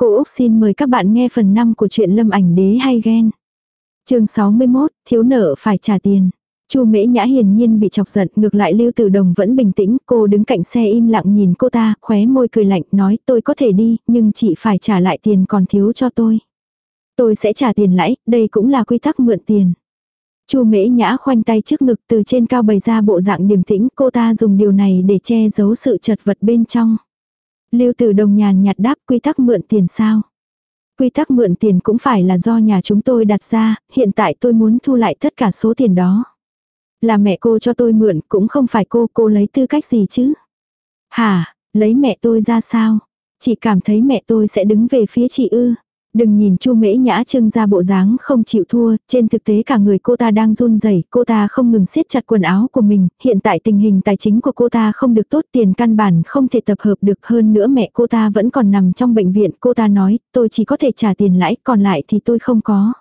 Cô Úc xin mời các bạn nghe phần 5 của truyện Lâm ảnh đế hay ghen. chương 61, thiếu nợ phải trả tiền. Chu Mễ Nhã hiển nhiên bị chọc giận, ngược lại Lưu Tử Đồng vẫn bình tĩnh, cô đứng cạnh xe im lặng nhìn cô ta, khóe môi cười lạnh, nói tôi có thể đi, nhưng chị phải trả lại tiền còn thiếu cho tôi. Tôi sẽ trả tiền lãi, đây cũng là quy tắc mượn tiền. Chu Mễ Nhã khoanh tay trước ngực từ trên cao bày ra bộ dạng điềm tĩnh, cô ta dùng điều này để che giấu sự chật vật bên trong. Lưu Tử Đồng nhàn nhạt đáp quy tắc mượn tiền sao? Quy tắc mượn tiền cũng phải là do nhà chúng tôi đặt ra, hiện tại tôi muốn thu lại tất cả số tiền đó. Là mẹ cô cho tôi mượn cũng không phải cô, cô lấy tư cách gì chứ? Hả, lấy mẹ tôi ra sao? Chị cảm thấy mẹ tôi sẽ đứng về phía chị ư? Đừng nhìn Chu Mễ Nhã trưng ra bộ dáng không chịu thua, trên thực tế cả người cô ta đang run rẩy, cô ta không ngừng siết chặt quần áo của mình, hiện tại tình hình tài chính của cô ta không được tốt, tiền căn bản không thể tập hợp được hơn nữa mẹ cô ta vẫn còn nằm trong bệnh viện, cô ta nói, tôi chỉ có thể trả tiền lãi, còn lại thì tôi không có.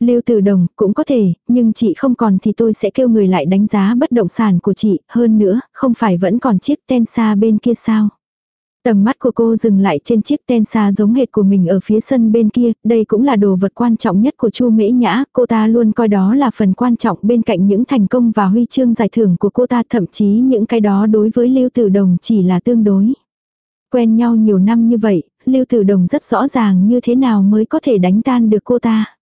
Lưu Tử Đồng, cũng có thể, nhưng chị không còn thì tôi sẽ kêu người lại đánh giá bất động sản của chị, hơn nữa, không phải vẫn còn chiếc Tensa bên kia sao. Tầm mắt của cô dừng lại trên chiếc ten xa giống hệt của mình ở phía sân bên kia, đây cũng là đồ vật quan trọng nhất của Chu Mễ Nhã, cô ta luôn coi đó là phần quan trọng bên cạnh những thành công và huy chương giải thưởng của cô ta, thậm chí những cái đó đối với Lưu Tử Đồng chỉ là tương đối. Quen nhau nhiều năm như vậy, Lưu Tử Đồng rất rõ ràng như thế nào mới có thể đánh tan được cô ta.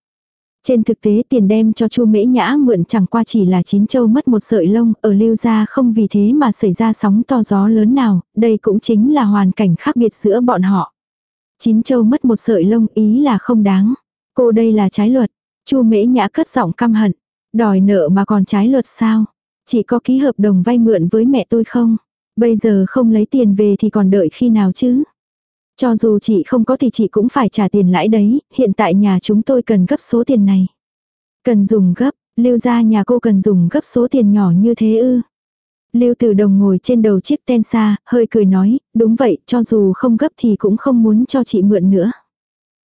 Trên thực tế tiền đem cho Chu Mễ Nhã mượn chẳng qua chỉ là chín châu mất một sợi lông, ở lưu gia không vì thế mà xảy ra sóng to gió lớn nào, đây cũng chính là hoàn cảnh khác biệt giữa bọn họ. Chín châu mất một sợi lông ý là không đáng. Cô đây là trái luật. Chu Mễ Nhã cất giọng căm hận. Đòi nợ mà còn trái luật sao? Chỉ có ký hợp đồng vay mượn với mẹ tôi không? Bây giờ không lấy tiền về thì còn đợi khi nào chứ? Cho dù chị không có thì chị cũng phải trả tiền lãi đấy, hiện tại nhà chúng tôi cần gấp số tiền này. Cần dùng gấp, lưu ra nhà cô cần dùng gấp số tiền nhỏ như thế ư. Lưu Tử Đồng ngồi trên đầu chiếc ten xa, hơi cười nói, đúng vậy, cho dù không gấp thì cũng không muốn cho chị mượn nữa.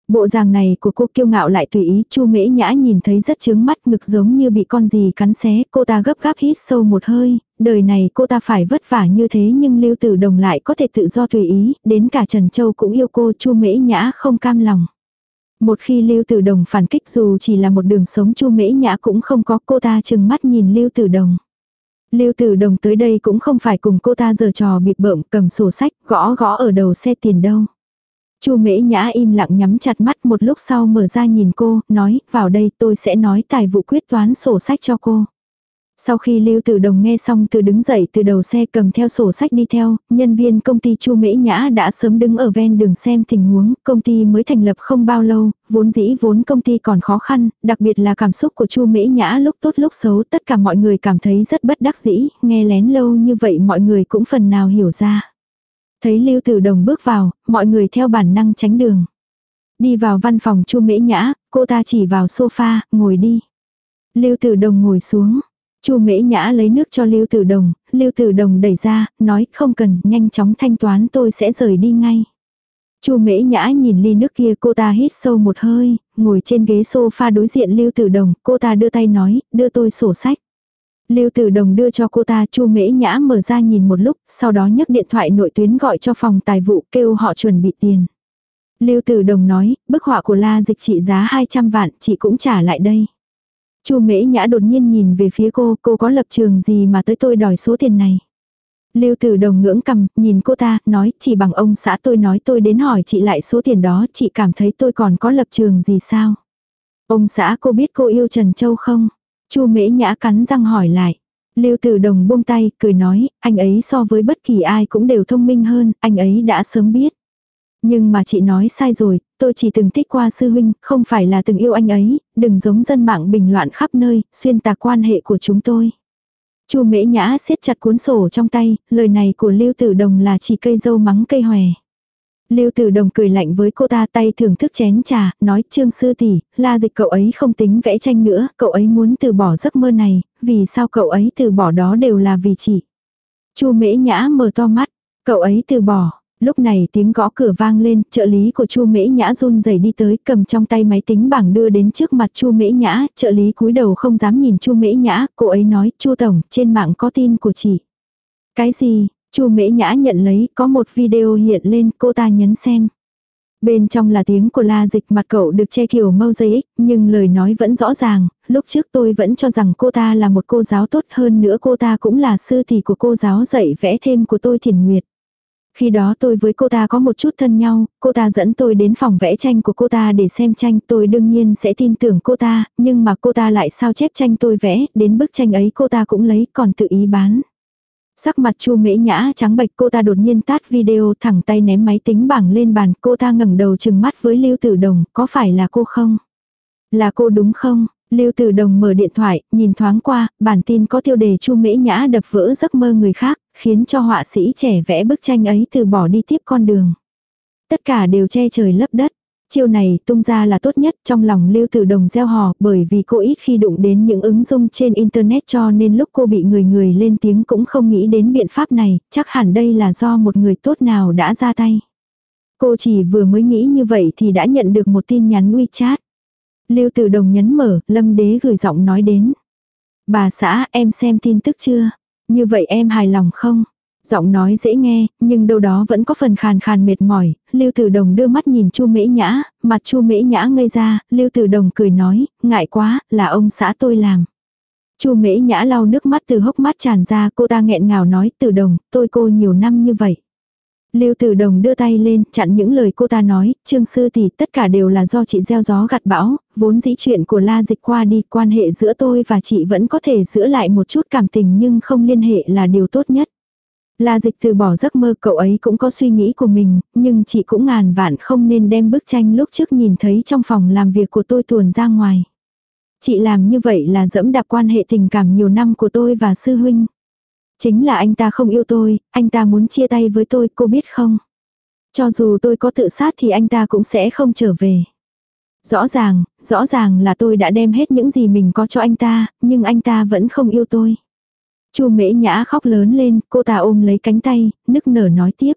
Bộ dạng này của cô kiêu ngạo lại tùy ý, Chu Mễ Nhã nhìn thấy rất chướng mắt, ngực giống như bị con gì cắn xé, cô ta gấp gáp hít sâu một hơi, đời này cô ta phải vất vả như thế nhưng Lưu Tử Đồng lại có thể tự do tùy ý, đến cả Trần Châu cũng yêu cô, Chu Mễ Nhã không cam lòng. Một khi Lưu Tử Đồng phản kích dù chỉ là một đường sống Chu Mễ Nhã cũng không có, cô ta chừng mắt nhìn Lưu Tử Đồng. Lưu Tử Đồng tới đây cũng không phải cùng cô ta giở trò bịp bợm cầm sổ sách gõ gõ ở đầu xe tiền đâu. Chu Mễ Nhã im lặng nhắm chặt mắt một lúc sau mở ra nhìn cô, nói, vào đây tôi sẽ nói tài vụ quyết toán sổ sách cho cô. Sau khi Lưu Tử Đồng nghe xong từ đứng dậy từ đầu xe cầm theo sổ sách đi theo, nhân viên công ty Chu Mễ Nhã đã sớm đứng ở ven đường xem tình huống, công ty mới thành lập không bao lâu, vốn dĩ vốn công ty còn khó khăn, đặc biệt là cảm xúc của Chu Mễ Nhã lúc tốt lúc xấu, tất cả mọi người cảm thấy rất bất đắc dĩ, nghe lén lâu như vậy mọi người cũng phần nào hiểu ra. Thấy Lưu Tử Đồng bước vào, mọi người theo bản năng tránh đường. Đi vào văn phòng Chu Mễ Nhã, cô ta chỉ vào sofa, ngồi đi. Lưu Tử Đồng ngồi xuống. Chu Mễ Nhã lấy nước cho Lưu Tử Đồng, Lưu Tử Đồng đẩy ra, nói không cần, nhanh chóng thanh toán tôi sẽ rời đi ngay. Chu Mễ Nhã nhìn ly nước kia, cô ta hít sâu một hơi, ngồi trên ghế sofa đối diện Lưu Tử Đồng, cô ta đưa tay nói, đưa tôi sổ sách. Lưu Tử Đồng đưa cho cô ta Chu Mễ Nhã mở ra nhìn một lúc, sau đó nhấc điện thoại nội tuyến gọi cho phòng tài vụ kêu họ chuẩn bị tiền. Lưu Tử Đồng nói, bức họa của La Dịch trị giá 200 vạn, chị cũng trả lại đây. Chu Mễ Nhã đột nhiên nhìn về phía cô, cô có lập trường gì mà tới tôi đòi số tiền này. Lưu Tử Đồng ngưỡng cầm, nhìn cô ta, nói, chỉ bằng ông xã tôi nói tôi đến hỏi chị lại số tiền đó, chị cảm thấy tôi còn có lập trường gì sao? Ông xã cô biết cô yêu Trần Châu không? Chu Mễ Nhã cắn răng hỏi lại. Lưu Tử Đồng buông tay, cười nói, anh ấy so với bất kỳ ai cũng đều thông minh hơn, anh ấy đã sớm biết. Nhưng mà chị nói sai rồi, tôi chỉ từng thích qua sư huynh, không phải là từng yêu anh ấy, đừng giống dân mạng bình loạn khắp nơi, xuyên tạc quan hệ của chúng tôi. Chu Mễ Nhã siết chặt cuốn sổ trong tay, lời này của Lưu Tử Đồng là chỉ cây dâu mắng cây hòe. Lưu Tử Đồng cười lạnh với cô ta tay thưởng thức chén trà, nói Trương Sư tỷ, la dịch cậu ấy không tính vẽ tranh nữa, cậu ấy muốn từ bỏ giấc mơ này, vì sao cậu ấy từ bỏ đó đều là vì chị. Chu Mễ Nhã mở to mắt, cậu ấy từ bỏ. Lúc này tiếng gõ cửa vang lên, trợ lý của Chu Mễ Nhã run rẩy đi tới, cầm trong tay máy tính bảng đưa đến trước mặt Chu Mễ Nhã, trợ lý cúi đầu không dám nhìn Chu Mễ Nhã, cô ấy nói, "Chu tổng, trên mạng có tin của chị." "Cái gì?" Chu Mễ Nhã nhận lấy, có một video hiện lên, cô ta nhấn xem. Bên trong là tiếng của la dịch mặt cậu được che kiểu mosaic, nhưng lời nói vẫn rõ ràng, lúc trước tôi vẫn cho rằng cô ta là một cô giáo tốt hơn nữa cô ta cũng là sư tỷ của cô giáo dạy vẽ thêm của tôi thiền nguyệt. Khi đó tôi với cô ta có một chút thân nhau, cô ta dẫn tôi đến phòng vẽ tranh của cô ta để xem tranh, tôi đương nhiên sẽ tin tưởng cô ta, nhưng mà cô ta lại sao chép tranh tôi vẽ, đến bức tranh ấy cô ta cũng lấy còn tự ý bán. Sắc mặt Chu Mễ Nhã trắng bệch cô ta đột nhiên tắt video thẳng tay ném máy tính bảng lên bàn cô ta ngẩng đầu chừng mắt với Lưu Tử Đồng có phải là cô không? Là cô đúng không? Lưu Tử Đồng mở điện thoại, nhìn thoáng qua, bản tin có tiêu đề Chu Mễ Nhã đập vỡ giấc mơ người khác, khiến cho họa sĩ trẻ vẽ bức tranh ấy từ bỏ đi tiếp con đường. Tất cả đều che trời lấp đất. Chiêu này tung ra là tốt nhất trong lòng lưu tử đồng gieo hò bởi vì cô ít khi đụng đến những ứng dụng trên internet cho nên lúc cô bị người người lên tiếng cũng không nghĩ đến biện pháp này, chắc hẳn đây là do một người tốt nào đã ra tay. Cô chỉ vừa mới nghĩ như vậy thì đã nhận được một tin nhắn WeChat. Lưu tử đồng nhấn mở, lâm đế gửi giọng nói đến. Bà xã em xem tin tức chưa? Như vậy em hài lòng không? Giọng nói dễ nghe, nhưng đâu đó vẫn có phần khàn khàn mệt mỏi, Lưu Tử Đồng đưa mắt nhìn Chu Mễ Nhã, mặt Chu Mễ Nhã ngây ra, Lưu Tử Đồng cười nói, ngại quá, là ông xã tôi làm. Chu Mễ Nhã lau nước mắt từ hốc mắt tràn ra, cô ta nghẹn ngào nói, Tử Đồng, tôi cô nhiều năm như vậy. Lưu Tử Đồng đưa tay lên, chặn những lời cô ta nói, Trương sư tỷ, tất cả đều là do chị gieo gió gặt bão, vốn dĩ chuyện của La Dịch qua đi, quan hệ giữa tôi và chị vẫn có thể giữ lại một chút cảm tình nhưng không liên hệ là điều tốt nhất. La dịch từ bỏ giấc mơ cậu ấy cũng có suy nghĩ của mình, nhưng chị cũng ngàn vạn không nên đem bức tranh lúc trước nhìn thấy trong phòng làm việc của tôi tuồn ra ngoài. Chị làm như vậy là dẫm đạp quan hệ tình cảm nhiều năm của tôi và sư huynh. Chính là anh ta không yêu tôi, anh ta muốn chia tay với tôi, cô biết không? Cho dù tôi có tự sát thì anh ta cũng sẽ không trở về. Rõ ràng, rõ ràng là tôi đã đem hết những gì mình có cho anh ta, nhưng anh ta vẫn không yêu tôi. Chu mễ nhã khóc lớn lên, cô ta ôm lấy cánh tay, nức nở nói tiếp.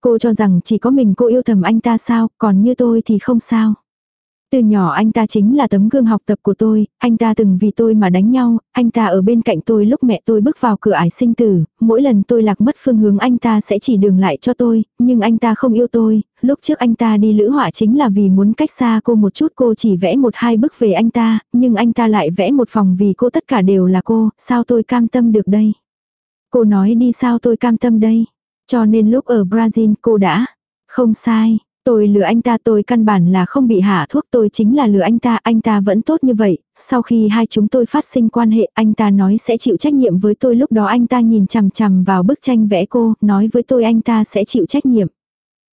Cô cho rằng chỉ có mình cô yêu thầm anh ta sao, còn như tôi thì không sao. Từ nhỏ anh ta chính là tấm gương học tập của tôi, anh ta từng vì tôi mà đánh nhau, anh ta ở bên cạnh tôi lúc mẹ tôi bước vào cửa ải sinh tử, mỗi lần tôi lạc mất phương hướng anh ta sẽ chỉ đường lại cho tôi, nhưng anh ta không yêu tôi, lúc trước anh ta đi lữ họa chính là vì muốn cách xa cô một chút cô chỉ vẽ một hai bức về anh ta, nhưng anh ta lại vẽ một phòng vì cô tất cả đều là cô, sao tôi cam tâm được đây? Cô nói đi sao tôi cam tâm đây? Cho nên lúc ở Brazil cô đã, không sai, Tôi lừa anh ta tôi căn bản là không bị hạ thuốc tôi chính là lừa anh ta, anh ta vẫn tốt như vậy. Sau khi hai chúng tôi phát sinh quan hệ anh ta nói sẽ chịu trách nhiệm với tôi lúc đó anh ta nhìn chằm chằm vào bức tranh vẽ cô, nói với tôi anh ta sẽ chịu trách nhiệm.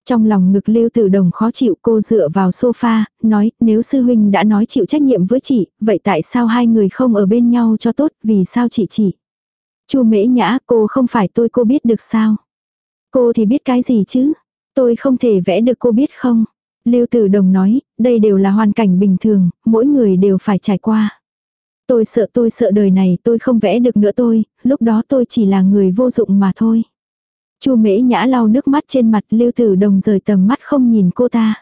Trong lòng ngực lưu tử đồng khó chịu cô dựa vào sofa, nói nếu sư huynh đã nói chịu trách nhiệm với chị, vậy tại sao hai người không ở bên nhau cho tốt, vì sao chị chỉ. chu mễ nhã cô không phải tôi cô biết được sao. Cô thì biết cái gì chứ. Tôi không thể vẽ được cô biết không? Lưu Tử Đồng nói, đây đều là hoàn cảnh bình thường, mỗi người đều phải trải qua. Tôi sợ tôi sợ đời này tôi không vẽ được nữa tôi, lúc đó tôi chỉ là người vô dụng mà thôi. Chu Mễ Nhã lau nước mắt trên mặt Lưu Tử Đồng rời tầm mắt không nhìn cô ta.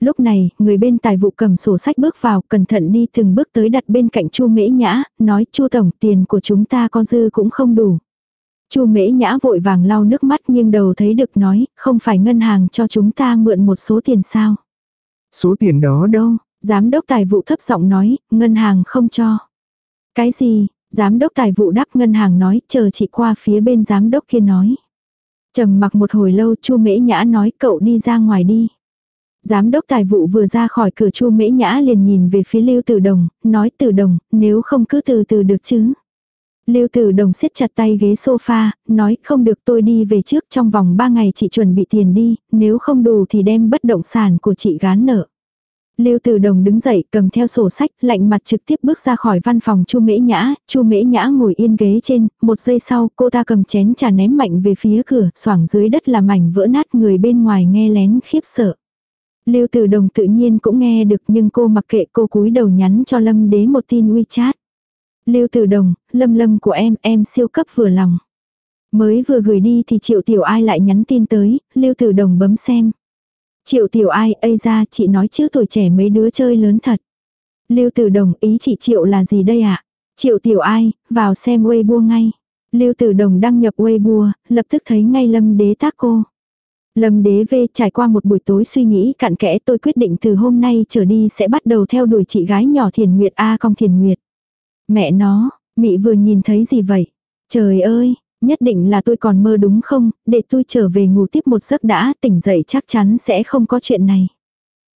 Lúc này, người bên tài vụ cầm sổ sách bước vào, cẩn thận đi từng bước tới đặt bên cạnh Chu Mễ Nhã, nói: "Chu tổng, tiền của chúng ta có dư cũng không đủ." Chu mễ nhã vội vàng lau nước mắt nhưng đầu thấy được nói, không phải ngân hàng cho chúng ta mượn một số tiền sao. Số tiền đó đâu? Giám đốc tài vụ thấp giọng nói, ngân hàng không cho. Cái gì? Giám đốc tài vụ đáp ngân hàng nói, chờ chị qua phía bên giám đốc kia nói. trầm mặc một hồi lâu chu mễ nhã nói cậu đi ra ngoài đi. Giám đốc tài vụ vừa ra khỏi cửa chu mễ nhã liền nhìn về phía lưu tử đồng, nói tử đồng, nếu không cứ từ từ được chứ. Lưu Tử Đồng siết chặt tay ghế sofa, nói không được tôi đi về trước trong vòng 3 ngày chị chuẩn bị tiền đi, nếu không đủ thì đem bất động sản của chị gán nợ. Lưu Tử Đồng đứng dậy, cầm theo sổ sách, lạnh mặt trực tiếp bước ra khỏi văn phòng Chu Mễ Nhã, Chu Mễ Nhã ngồi yên ghế trên, một giây sau, cô ta cầm chén trà ném mạnh về phía cửa, xoảng dưới đất là mảnh vỡ nát, người bên ngoài nghe lén khiếp sợ. Lưu Tử Đồng tự nhiên cũng nghe được nhưng cô mặc kệ cô cúi đầu nhắn cho Lâm Đế một tin WeChat. Lưu Tử Đồng, lâm lâm của em, em siêu cấp vừa lòng. Mới vừa gửi đi thì Triệu Tiểu Ai lại nhắn tin tới, Lưu Tử Đồng bấm xem. Triệu Tiểu Ai, ây ra, chị nói chứ tuổi trẻ mấy đứa chơi lớn thật. Lưu Tử Đồng, ý chị Triệu là gì đây ạ? À? Triệu Tiểu Ai, vào xem Weibo ngay. Lưu Tử Đồng đăng nhập Weibo, lập tức thấy ngay Lâm Đế tác cô. Lâm đế vê trải qua một buổi tối suy nghĩ cặn kẽ tôi quyết định từ hôm nay trở đi sẽ bắt đầu theo đuổi chị gái nhỏ Thiền Nguyệt A cong Thiền Nguyệt. Mẹ nó, mị vừa nhìn thấy gì vậy? Trời ơi, nhất định là tôi còn mơ đúng không, để tôi trở về ngủ tiếp một giấc đã, tỉnh dậy chắc chắn sẽ không có chuyện này.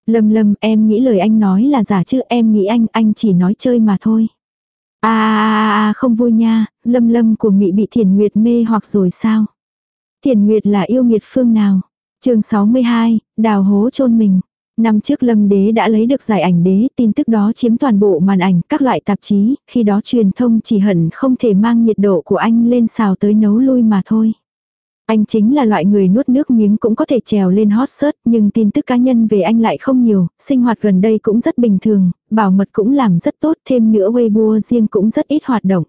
Lâm lâm em nghĩ lời anh nói là giả chứ em nghĩ anh, anh chỉ nói chơi mà thôi. À, à, à, à, à không vui nha, lâm lâm của mị bị thiền nguyệt mê hoặc rồi sao? Thiền nguyệt là yêu nghiệt phương nào? chương 62, đào hố chôn mình. Năm trước Lâm Đế đã lấy được giải ảnh đế, tin tức đó chiếm toàn bộ màn ảnh, các loại tạp chí, khi đó truyền thông chỉ hận không thể mang nhiệt độ của anh lên xào tới nấu lui mà thôi. Anh chính là loại người nuốt nước miếng cũng có thể trèo lên hot search, nhưng tin tức cá nhân về anh lại không nhiều, sinh hoạt gần đây cũng rất bình thường, bảo mật cũng làm rất tốt, thêm nữa Weibo riêng cũng rất ít hoạt động.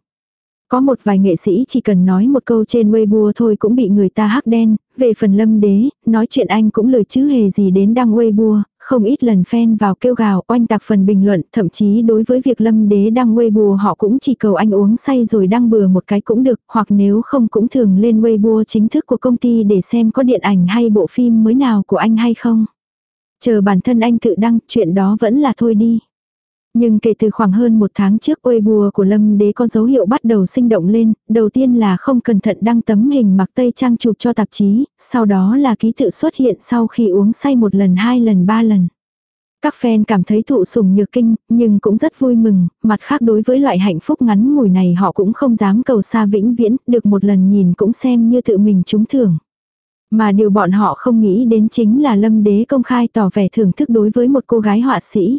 Có một vài nghệ sĩ chỉ cần nói một câu trên Weibo thôi cũng bị người ta hắc đen, về phần lâm đế, nói chuyện anh cũng lời chứ hề gì đến đăng Weibo, không ít lần fan vào kêu gào oanh tạc phần bình luận, thậm chí đối với việc lâm đế đăng Weibo họ cũng chỉ cầu anh uống say rồi đăng bừa một cái cũng được, hoặc nếu không cũng thường lên Weibo chính thức của công ty để xem có điện ảnh hay bộ phim mới nào của anh hay không. Chờ bản thân anh tự đăng, chuyện đó vẫn là thôi đi. Nhưng kể từ khoảng hơn một tháng trước ôi bùa của Lâm Đế có dấu hiệu bắt đầu sinh động lên, đầu tiên là không cẩn thận đăng tấm hình mặc tây trang chụp cho tạp chí, sau đó là ký tự xuất hiện sau khi uống say một lần hai lần ba lần. Các fan cảm thấy thụ sủng nhược kinh, nhưng cũng rất vui mừng, mặt khác đối với loại hạnh phúc ngắn ngủi này họ cũng không dám cầu xa vĩnh viễn, được một lần nhìn cũng xem như tự mình trúng thưởng. Mà điều bọn họ không nghĩ đến chính là lâm đế công khai tỏ vẻ thưởng thức đối với một cô gái họa sĩ.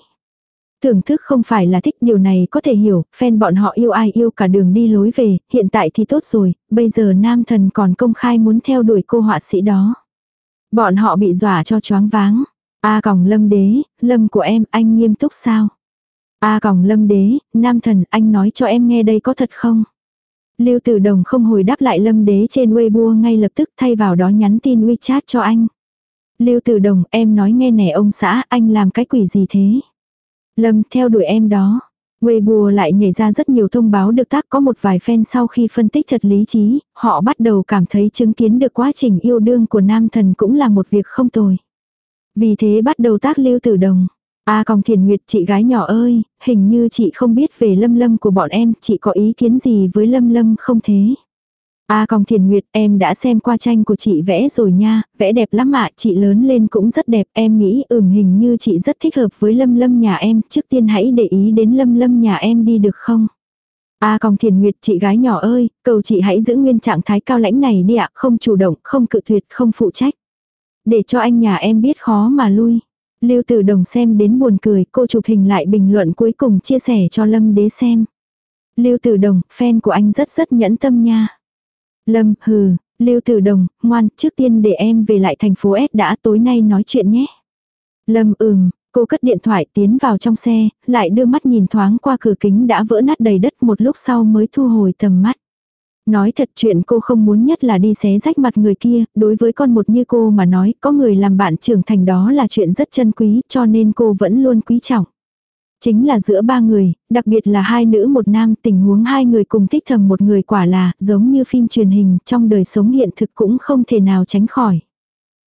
Thưởng thức không phải là thích điều này có thể hiểu, fan bọn họ yêu ai yêu cả đường đi lối về, hiện tại thì tốt rồi, bây giờ nam thần còn công khai muốn theo đuổi cô họa sĩ đó. Bọn họ bị dọa cho choáng váng. A còng lâm đế, lâm của em, anh nghiêm túc sao? A còng lâm đế, nam thần, anh nói cho em nghe đây có thật không? Lưu Tử Đồng không hồi đáp lại lâm đế trên Weibo ngay lập tức thay vào đó nhắn tin WeChat cho anh. Lưu Tử Đồng, em nói nghe nè ông xã, anh làm cái quỷ gì thế? Lâm theo đuổi em đó. Weibo lại nhảy ra rất nhiều thông báo được tác có một vài fan sau khi phân tích thật lý trí, họ bắt đầu cảm thấy chứng kiến được quá trình yêu đương của nam thần cũng là một việc không tồi. Vì thế bắt đầu tác lưu tử đồng. A à, còng thiền nguyệt chị gái nhỏ ơi, hình như chị không biết về lâm lâm của bọn em, chị có ý kiến gì với lâm lâm không thế? A à, Còng Thiền Nguyệt, em đã xem qua tranh của chị vẽ rồi nha, vẽ đẹp lắm ạ, chị lớn lên cũng rất đẹp, em nghĩ ừm hình như chị rất thích hợp với Lâm Lâm nhà em, trước tiên hãy để ý đến Lâm Lâm nhà em đi được không? A à, Còng Thiền Nguyệt, chị gái nhỏ ơi, cầu chị hãy giữ nguyên trạng thái cao lãnh này đi ạ, không chủ động, không cự tuyệt, không phụ trách. Để cho anh nhà em biết khó mà lui. Lưu Tử Đồng xem đến buồn cười, cô chụp hình lại bình luận cuối cùng chia sẻ cho Lâm Đế xem. Lưu Tử Đồng, fan của anh rất rất nhẫn tâm nha. Lâm, hừ, Lưu Tử Đồng, ngoan, trước tiên để em về lại thành phố S đã tối nay nói chuyện nhé. Lâm ừm, cô cất điện thoại tiến vào trong xe, lại đưa mắt nhìn thoáng qua cửa kính đã vỡ nát đầy đất một lúc sau mới thu hồi tầm mắt. Nói thật chuyện cô không muốn nhất là đi xé rách mặt người kia, đối với con một như cô mà nói có người làm bạn trưởng thành đó là chuyện rất chân quý cho nên cô vẫn luôn quý trọng. Chính là giữa ba người, đặc biệt là hai nữ một nam tình huống hai người cùng thích thầm một người quả là giống như phim truyền hình trong đời sống hiện thực cũng không thể nào tránh khỏi.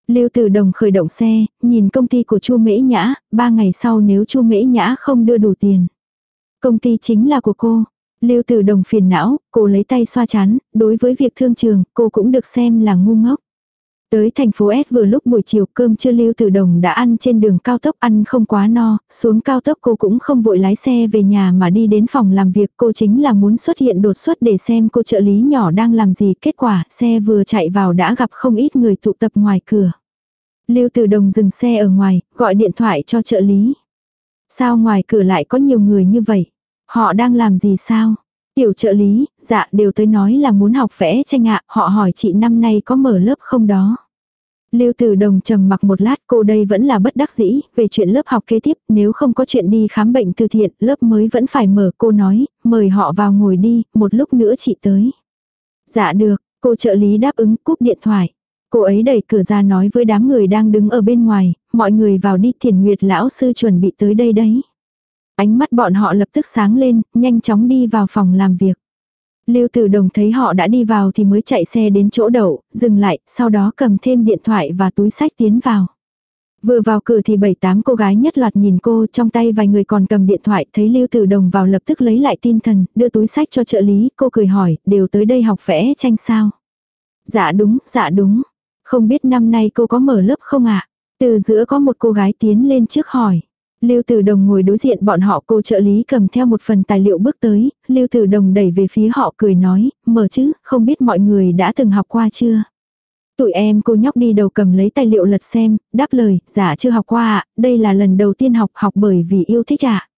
Lưu Tử Đồng khởi động xe, nhìn công ty của Chu Mễ Nhã, ba ngày sau nếu Chu Mễ Nhã không đưa đủ tiền. Công ty chính là của cô. Lưu Tử Đồng phiền não, cô lấy tay xoa chán, đối với việc thương trường, cô cũng được xem là ngu ngốc. Tới thành phố S vừa lúc buổi chiều cơm chưa lưu từ đồng đã ăn trên đường cao tốc ăn không quá no, xuống cao tốc cô cũng không vội lái xe về nhà mà đi đến phòng làm việc cô chính là muốn xuất hiện đột xuất để xem cô trợ lý nhỏ đang làm gì kết quả xe vừa chạy vào đã gặp không ít người tụ tập ngoài cửa. Lưu từ đồng dừng xe ở ngoài, gọi điện thoại cho trợ lý. Sao ngoài cửa lại có nhiều người như vậy? Họ đang làm gì sao? Tiểu trợ lý, dạ đều tới nói là muốn học vẽ tranh ạ, họ hỏi chị năm nay có mở lớp không đó. Lưu Tử Đồng trầm mặc một lát cô đây vẫn là bất đắc dĩ, về chuyện lớp học kế tiếp, nếu không có chuyện đi khám bệnh từ thiện, lớp mới vẫn phải mở, cô nói, mời họ vào ngồi đi, một lúc nữa chị tới. Dạ được, cô trợ lý đáp ứng cúp điện thoại. Cô ấy đẩy cửa ra nói với đám người đang đứng ở bên ngoài, mọi người vào đi thiền nguyệt lão sư chuẩn bị tới đây đấy. Ánh mắt bọn họ lập tức sáng lên, nhanh chóng đi vào phòng làm việc. Lưu Tử Đồng thấy họ đã đi vào thì mới chạy xe đến chỗ đậu, dừng lại, sau đó cầm thêm điện thoại và túi sách tiến vào. Vừa vào cửa thì bảy tám cô gái nhất loạt nhìn cô trong tay vài người còn cầm điện thoại thấy Lưu Tử Đồng vào lập tức lấy lại tinh thần, đưa túi sách cho trợ lý, cô cười hỏi, đều tới đây học vẽ tranh sao? Dạ đúng, dạ đúng. Không biết năm nay cô có mở lớp không ạ? Từ giữa có một cô gái tiến lên trước hỏi. Lưu Tử Đồng ngồi đối diện bọn họ cô trợ lý cầm theo một phần tài liệu bước tới, Lưu Tử Đồng đẩy về phía họ cười nói, mở chứ, không biết mọi người đã từng học qua chưa? Tụi em cô nhóc đi đầu cầm lấy tài liệu lật xem, đáp lời, dạ chưa học qua ạ, đây là lần đầu tiên học học bởi vì yêu thích ạ.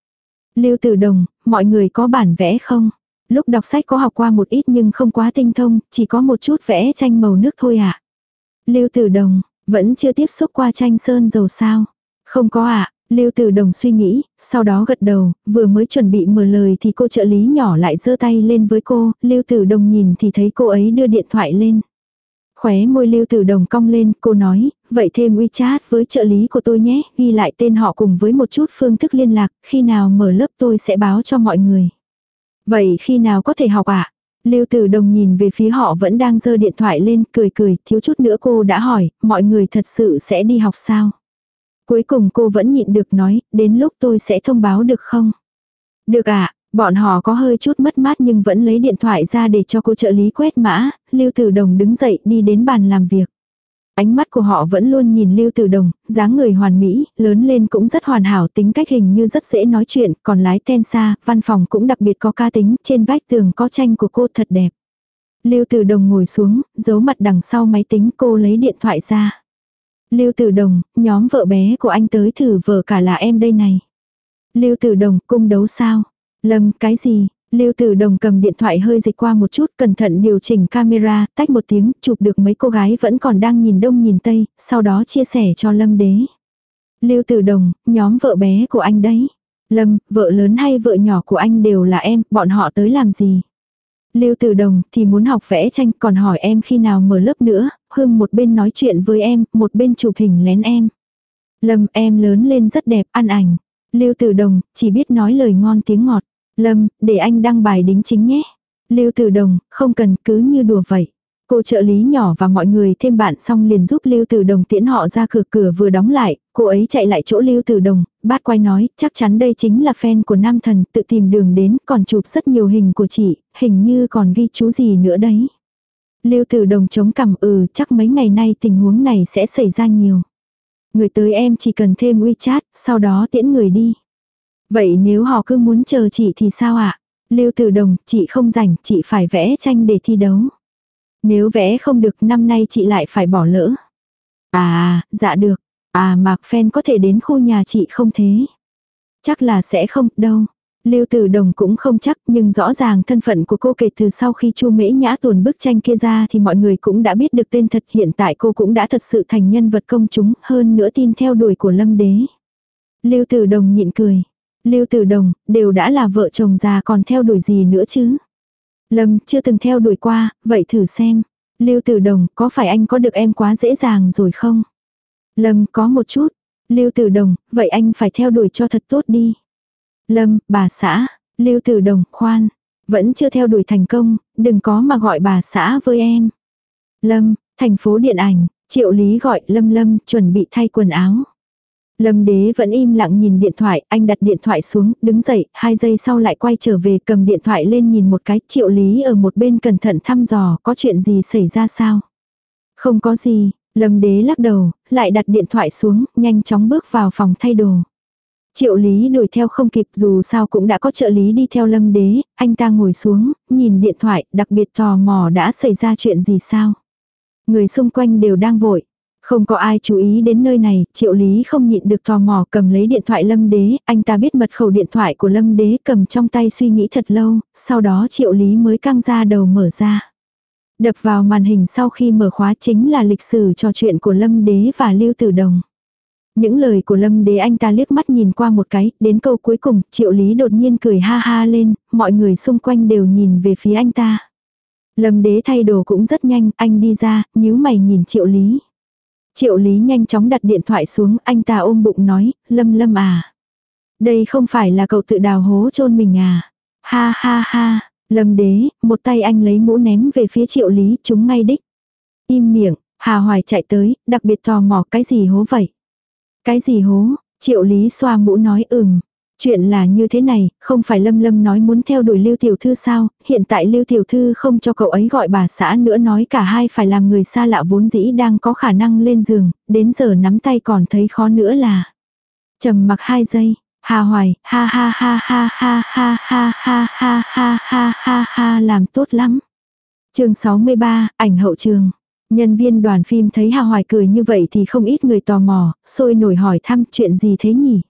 Lưu Tử Đồng, mọi người có bản vẽ không? Lúc đọc sách có học qua một ít nhưng không quá tinh thông, chỉ có một chút vẽ tranh màu nước thôi ạ. Lưu Tử Đồng, vẫn chưa tiếp xúc qua tranh sơn dầu sao? Không có ạ, Lưu Tử Đồng suy nghĩ, sau đó gật đầu, vừa mới chuẩn bị mở lời thì cô trợ lý nhỏ lại giơ tay lên với cô, Lưu Tử Đồng nhìn thì thấy cô ấy đưa điện thoại lên. Khóe môi Lưu Tử Đồng cong lên, cô nói, vậy thêm WeChat với trợ lý của tôi nhé, ghi lại tên họ cùng với một chút phương thức liên lạc, khi nào mở lớp tôi sẽ báo cho mọi người. Vậy khi nào có thể học ạ? À? Lưu Tử Đồng nhìn về phía họ vẫn đang giơ điện thoại lên, cười cười, thiếu chút nữa cô đã hỏi, mọi người thật sự sẽ đi học sao? Cuối cùng cô vẫn nhịn được nói, đến lúc tôi sẽ thông báo được không? Được ạ, à, bọn họ có hơi chút mất mát nhưng vẫn lấy điện thoại ra để cho cô trợ lý quét mã, Lưu Tử Đồng đứng dậy đi đến bàn làm việc. Ánh mắt của họ vẫn luôn nhìn Lưu Tử Đồng, dáng người hoàn mỹ, lớn lên cũng rất hoàn hảo, tính cách hình như rất dễ nói chuyện, còn lái ten xa, văn phòng cũng đặc biệt có ca tính, trên vách tường có tranh của cô thật đẹp. Lưu Tử Đồng ngồi xuống, giấu mặt đằng sau máy tính cô lấy điện thoại ra. Lưu Tử Đồng, nhóm vợ bé của anh tới thử vợ cả là em đây này. Lưu Tử Đồng, cung đấu sao? Lâm, cái gì? Lưu Tử Đồng cầm điện thoại hơi dịch qua một chút, cẩn thận điều chỉnh camera, tách một tiếng, chụp được mấy cô gái vẫn còn đang nhìn đông nhìn tây, sau đó chia sẻ cho Lâm đế. Lưu Tử Đồng, nhóm vợ bé của anh đấy. Lâm, vợ lớn hay vợ nhỏ của anh đều là em, bọn họ tới làm gì? Lưu Tử Đồng thì muốn học vẽ tranh còn hỏi em khi nào mở lớp nữa, Hương một bên nói chuyện với em, một bên chụp hình lén em. Lâm em lớn lên rất đẹp, ăn ảnh. Lưu Tử Đồng chỉ biết nói lời ngon tiếng ngọt. Lâm, để anh đăng bài đính chính nhé. Lưu Tử Đồng, không cần cứ như đùa vậy. Cô trợ lý nhỏ và mọi người thêm bạn xong liền giúp Lưu Tử Đồng tiễn họ ra cửa cửa vừa đóng lại, cô ấy chạy lại chỗ Lưu Tử Đồng, bát quay nói, chắc chắn đây chính là fan của nam thần, tự tìm đường đến, còn chụp rất nhiều hình của chị, hình như còn ghi chú gì nữa đấy. Lưu Tử Đồng chống cằm ừ, chắc mấy ngày nay tình huống này sẽ xảy ra nhiều. Người tới em chỉ cần thêm WeChat, sau đó tiễn người đi. Vậy nếu họ cứ muốn chờ chị thì sao ạ? À? Lưu Tử Đồng, chị không rảnh, chị phải vẽ tranh để thi đấu. Nếu vẽ không được năm nay chị lại phải bỏ lỡ. À, dạ được. À Mạc Phen có thể đến khu nhà chị không thế? Chắc là sẽ không, đâu. Lưu Tử Đồng cũng không chắc, nhưng rõ ràng thân phận của cô kể từ sau khi Chu Mễ Nhã tuồn bức tranh kia ra thì mọi người cũng đã biết được tên thật, hiện tại cô cũng đã thật sự thành nhân vật công chúng, hơn nữa tin theo đuổi của Lâm Đế. Lưu Tử Đồng nhịn cười. Lưu Tử Đồng, đều đã là vợ chồng già còn theo đuổi gì nữa chứ? Lâm chưa từng theo đuổi qua, vậy thử xem. Lưu Tử Đồng, có phải anh có được em quá dễ dàng rồi không? Lâm có một chút. Lưu Tử Đồng, vậy anh phải theo đuổi cho thật tốt đi. Lâm, bà xã, Lưu Tử Đồng, khoan. Vẫn chưa theo đuổi thành công, đừng có mà gọi bà xã với em. Lâm, thành phố điện ảnh, triệu lý gọi Lâm Lâm chuẩn bị thay quần áo. Lâm đế vẫn im lặng nhìn điện thoại, anh đặt điện thoại xuống, đứng dậy, hai giây sau lại quay trở về cầm điện thoại lên nhìn một cái, triệu lý ở một bên cẩn thận thăm dò, có chuyện gì xảy ra sao? Không có gì, lâm đế lắc đầu, lại đặt điện thoại xuống, nhanh chóng bước vào phòng thay đồ. Triệu lý đuổi theo không kịp dù sao cũng đã có trợ lý đi theo lâm đế, anh ta ngồi xuống, nhìn điện thoại, đặc biệt tò mò đã xảy ra chuyện gì sao? Người xung quanh đều đang vội. Không có ai chú ý đến nơi này, triệu lý không nhịn được tò mò cầm lấy điện thoại lâm đế, anh ta biết mật khẩu điện thoại của lâm đế cầm trong tay suy nghĩ thật lâu, sau đó triệu lý mới căng ra đầu mở ra. Đập vào màn hình sau khi mở khóa chính là lịch sử trò chuyện của lâm đế và lưu tử đồng. Những lời của lâm đế anh ta liếc mắt nhìn qua một cái, đến câu cuối cùng, triệu lý đột nhiên cười ha ha lên, mọi người xung quanh đều nhìn về phía anh ta. Lâm đế thay đồ cũng rất nhanh, anh đi ra, nhíu mày nhìn triệu lý. Triệu Lý nhanh chóng đặt điện thoại xuống, anh ta ôm bụng nói, Lâm Lâm à. Đây không phải là cậu tự đào hố chôn mình à. Ha ha ha, Lâm đế, một tay anh lấy mũ ném về phía triệu lý, chúng ngay đích. Im miệng, Hà Hoài chạy tới, đặc biệt tò mò cái gì hố vậy? Cái gì hố? Triệu lý xoa mũ nói ừm. Chuyện là như thế này, không phải Lâm Lâm nói muốn theo đuổi Lưu Tiểu Thư sao, hiện tại Lưu Tiểu Thư không cho cậu ấy gọi bà xã nữa nói cả hai phải làm người xa lạ vốn dĩ đang có khả năng lên giường, đến giờ nắm tay còn thấy khó nữa là. trầm mặc hai giây, Hà Hoài, ha ha ha ha ha ha ha ha ha ha ha ha ha làm tốt lắm. chương 63, ảnh hậu trường. Nhân viên đoàn phim thấy Hà Hoài cười như vậy thì không ít người tò mò, sôi nổi hỏi thăm chuyện gì thế nhỉ?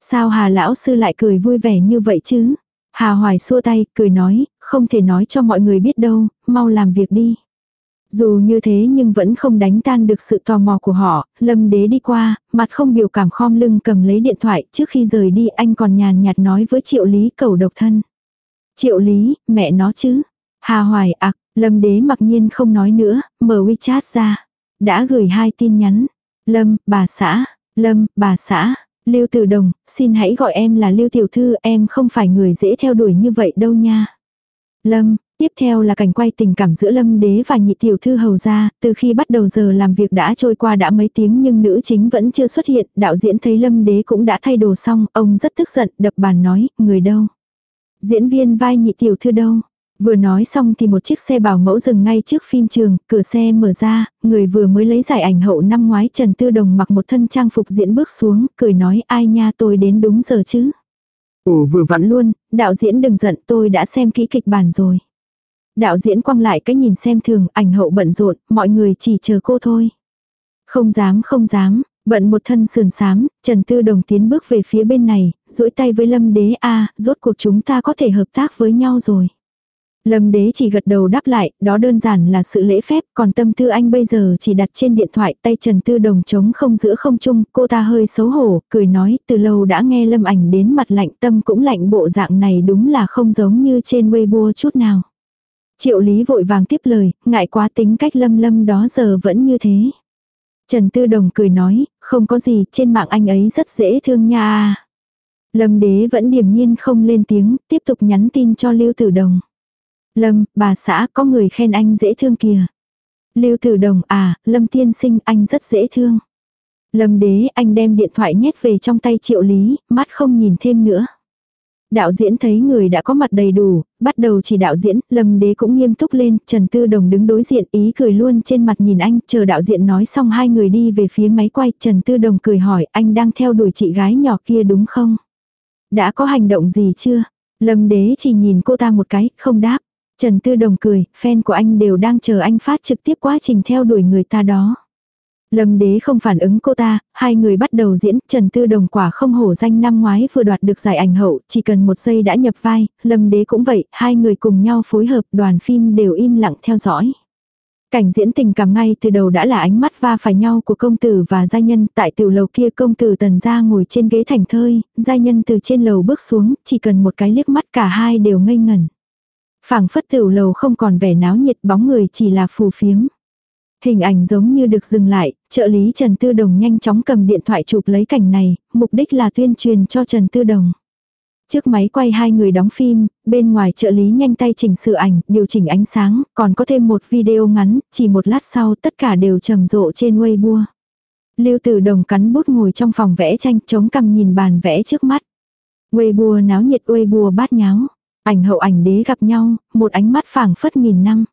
Sao Hà lão sư lại cười vui vẻ như vậy chứ? Hà Hoài xua tay, cười nói, không thể nói cho mọi người biết đâu, mau làm việc đi. Dù như thế nhưng vẫn không đánh tan được sự tò mò của họ, lâm đế đi qua, mặt không biểu cảm khom lưng cầm lấy điện thoại, trước khi rời đi anh còn nhàn nhạt nói với triệu lý cầu độc thân. Triệu lý, mẹ nó chứ. Hà hoài ạc, lâm đế mặc nhiên không nói nữa, mở WeChat ra. Đã gửi hai tin nhắn. Lâm, bà xã, Lâm, bà xã, Lưu Tử Đồng, xin hãy gọi em là Lưu Tiểu Thư, em không phải người dễ theo đuổi như vậy đâu nha. Lâm, tiếp theo là cảnh quay tình cảm giữa Lâm Đế và nhị tiểu thư hầu gia, từ khi bắt đầu giờ làm việc đã trôi qua đã mấy tiếng nhưng nữ chính vẫn chưa xuất hiện, đạo diễn thấy Lâm Đế cũng đã thay đồ xong, ông rất tức giận, đập bàn nói, người đâu? Diễn viên vai nhị tiểu thư đâu? Vừa nói xong thì một chiếc xe bảo mẫu dừng ngay trước phim trường, cửa xe mở ra, người vừa mới lấy giải ảnh hậu năm ngoái Trần Tư Đồng mặc một thân trang phục diễn bước xuống, cười nói ai nha tôi đến đúng giờ chứ. Ồ vừa vặn luôn, đạo diễn đừng giận tôi đã xem kỹ kịch bản rồi. Đạo diễn quăng lại cái nhìn xem thường, ảnh hậu bận rộn, mọi người chỉ chờ cô thôi. Không dám không dám, bận một thân sườn sám, Trần Tư Đồng tiến bước về phía bên này, duỗi tay với Lâm Đế a, rốt cuộc chúng ta có thể hợp tác với nhau rồi. Lâm đế chỉ gật đầu đáp lại, đó đơn giản là sự lễ phép, còn tâm tư anh bây giờ chỉ đặt trên điện thoại tay Trần Tư Đồng chống không giữa không chung, cô ta hơi xấu hổ, cười nói, từ lâu đã nghe Lâm ảnh đến mặt lạnh tâm cũng lạnh bộ dạng này đúng là không giống như trên Weibo chút nào. Triệu Lý vội vàng tiếp lời, ngại quá tính cách Lâm Lâm đó giờ vẫn như thế. Trần Tư Đồng cười nói, không có gì, trên mạng anh ấy rất dễ thương nha. Lâm đế vẫn điềm nhiên không lên tiếng, tiếp tục nhắn tin cho Lưu Tử Đồng. Lâm, bà xã có người khen anh dễ thương kìa. Lưu Tử Đồng à, Lâm tiên sinh anh rất dễ thương. Lâm đế anh đem điện thoại nhét về trong tay triệu lý, mắt không nhìn thêm nữa. Đạo diễn thấy người đã có mặt đầy đủ, bắt đầu chỉ đạo diễn, lâm đế cũng nghiêm túc lên, Trần Tư Đồng đứng đối diện ý cười luôn trên mặt nhìn anh, chờ đạo diễn nói xong hai người đi về phía máy quay, Trần Tư Đồng cười hỏi anh đang theo đuổi chị gái nhỏ kia đúng không? Đã có hành động gì chưa? Lâm đế chỉ nhìn cô ta một cái, không đáp. Trần Tư Đồng cười, fan của anh đều đang chờ anh phát trực tiếp quá trình theo đuổi người ta đó. Lâm đế không phản ứng cô ta, hai người bắt đầu diễn, Trần Tư Đồng quả không hổ danh năm ngoái vừa đoạt được giải ảnh hậu, chỉ cần một giây đã nhập vai, Lâm đế cũng vậy, hai người cùng nhau phối hợp, đoàn phim đều im lặng theo dõi. Cảnh diễn tình cảm ngay từ đầu đã là ánh mắt va phải nhau của công tử và gia nhân, tại tiểu lầu kia công tử tần gia ngồi trên ghế thành thơi, gia nhân từ trên lầu bước xuống, chỉ cần một cái liếc mắt cả hai đều ngây ngẩn phảng phất tiểu lầu không còn vẻ náo nhiệt bóng người chỉ là phù phiếm. Hình ảnh giống như được dừng lại, trợ lý Trần Tư Đồng nhanh chóng cầm điện thoại chụp lấy cảnh này, mục đích là tuyên truyền cho Trần Tư Đồng. Trước máy quay hai người đóng phim, bên ngoài trợ lý nhanh tay chỉnh sửa ảnh, điều chỉnh ánh sáng, còn có thêm một video ngắn, chỉ một lát sau tất cả đều trầm rộ trên Weibo. Lưu Tử Đồng cắn bút ngồi trong phòng vẽ tranh chống cằm nhìn bàn vẽ trước mắt. Weibo náo nhiệt Weibo bát nháo. Ảnh hậu ảnh đế gặp nhau, một ánh mắt phảng phất nghìn năm.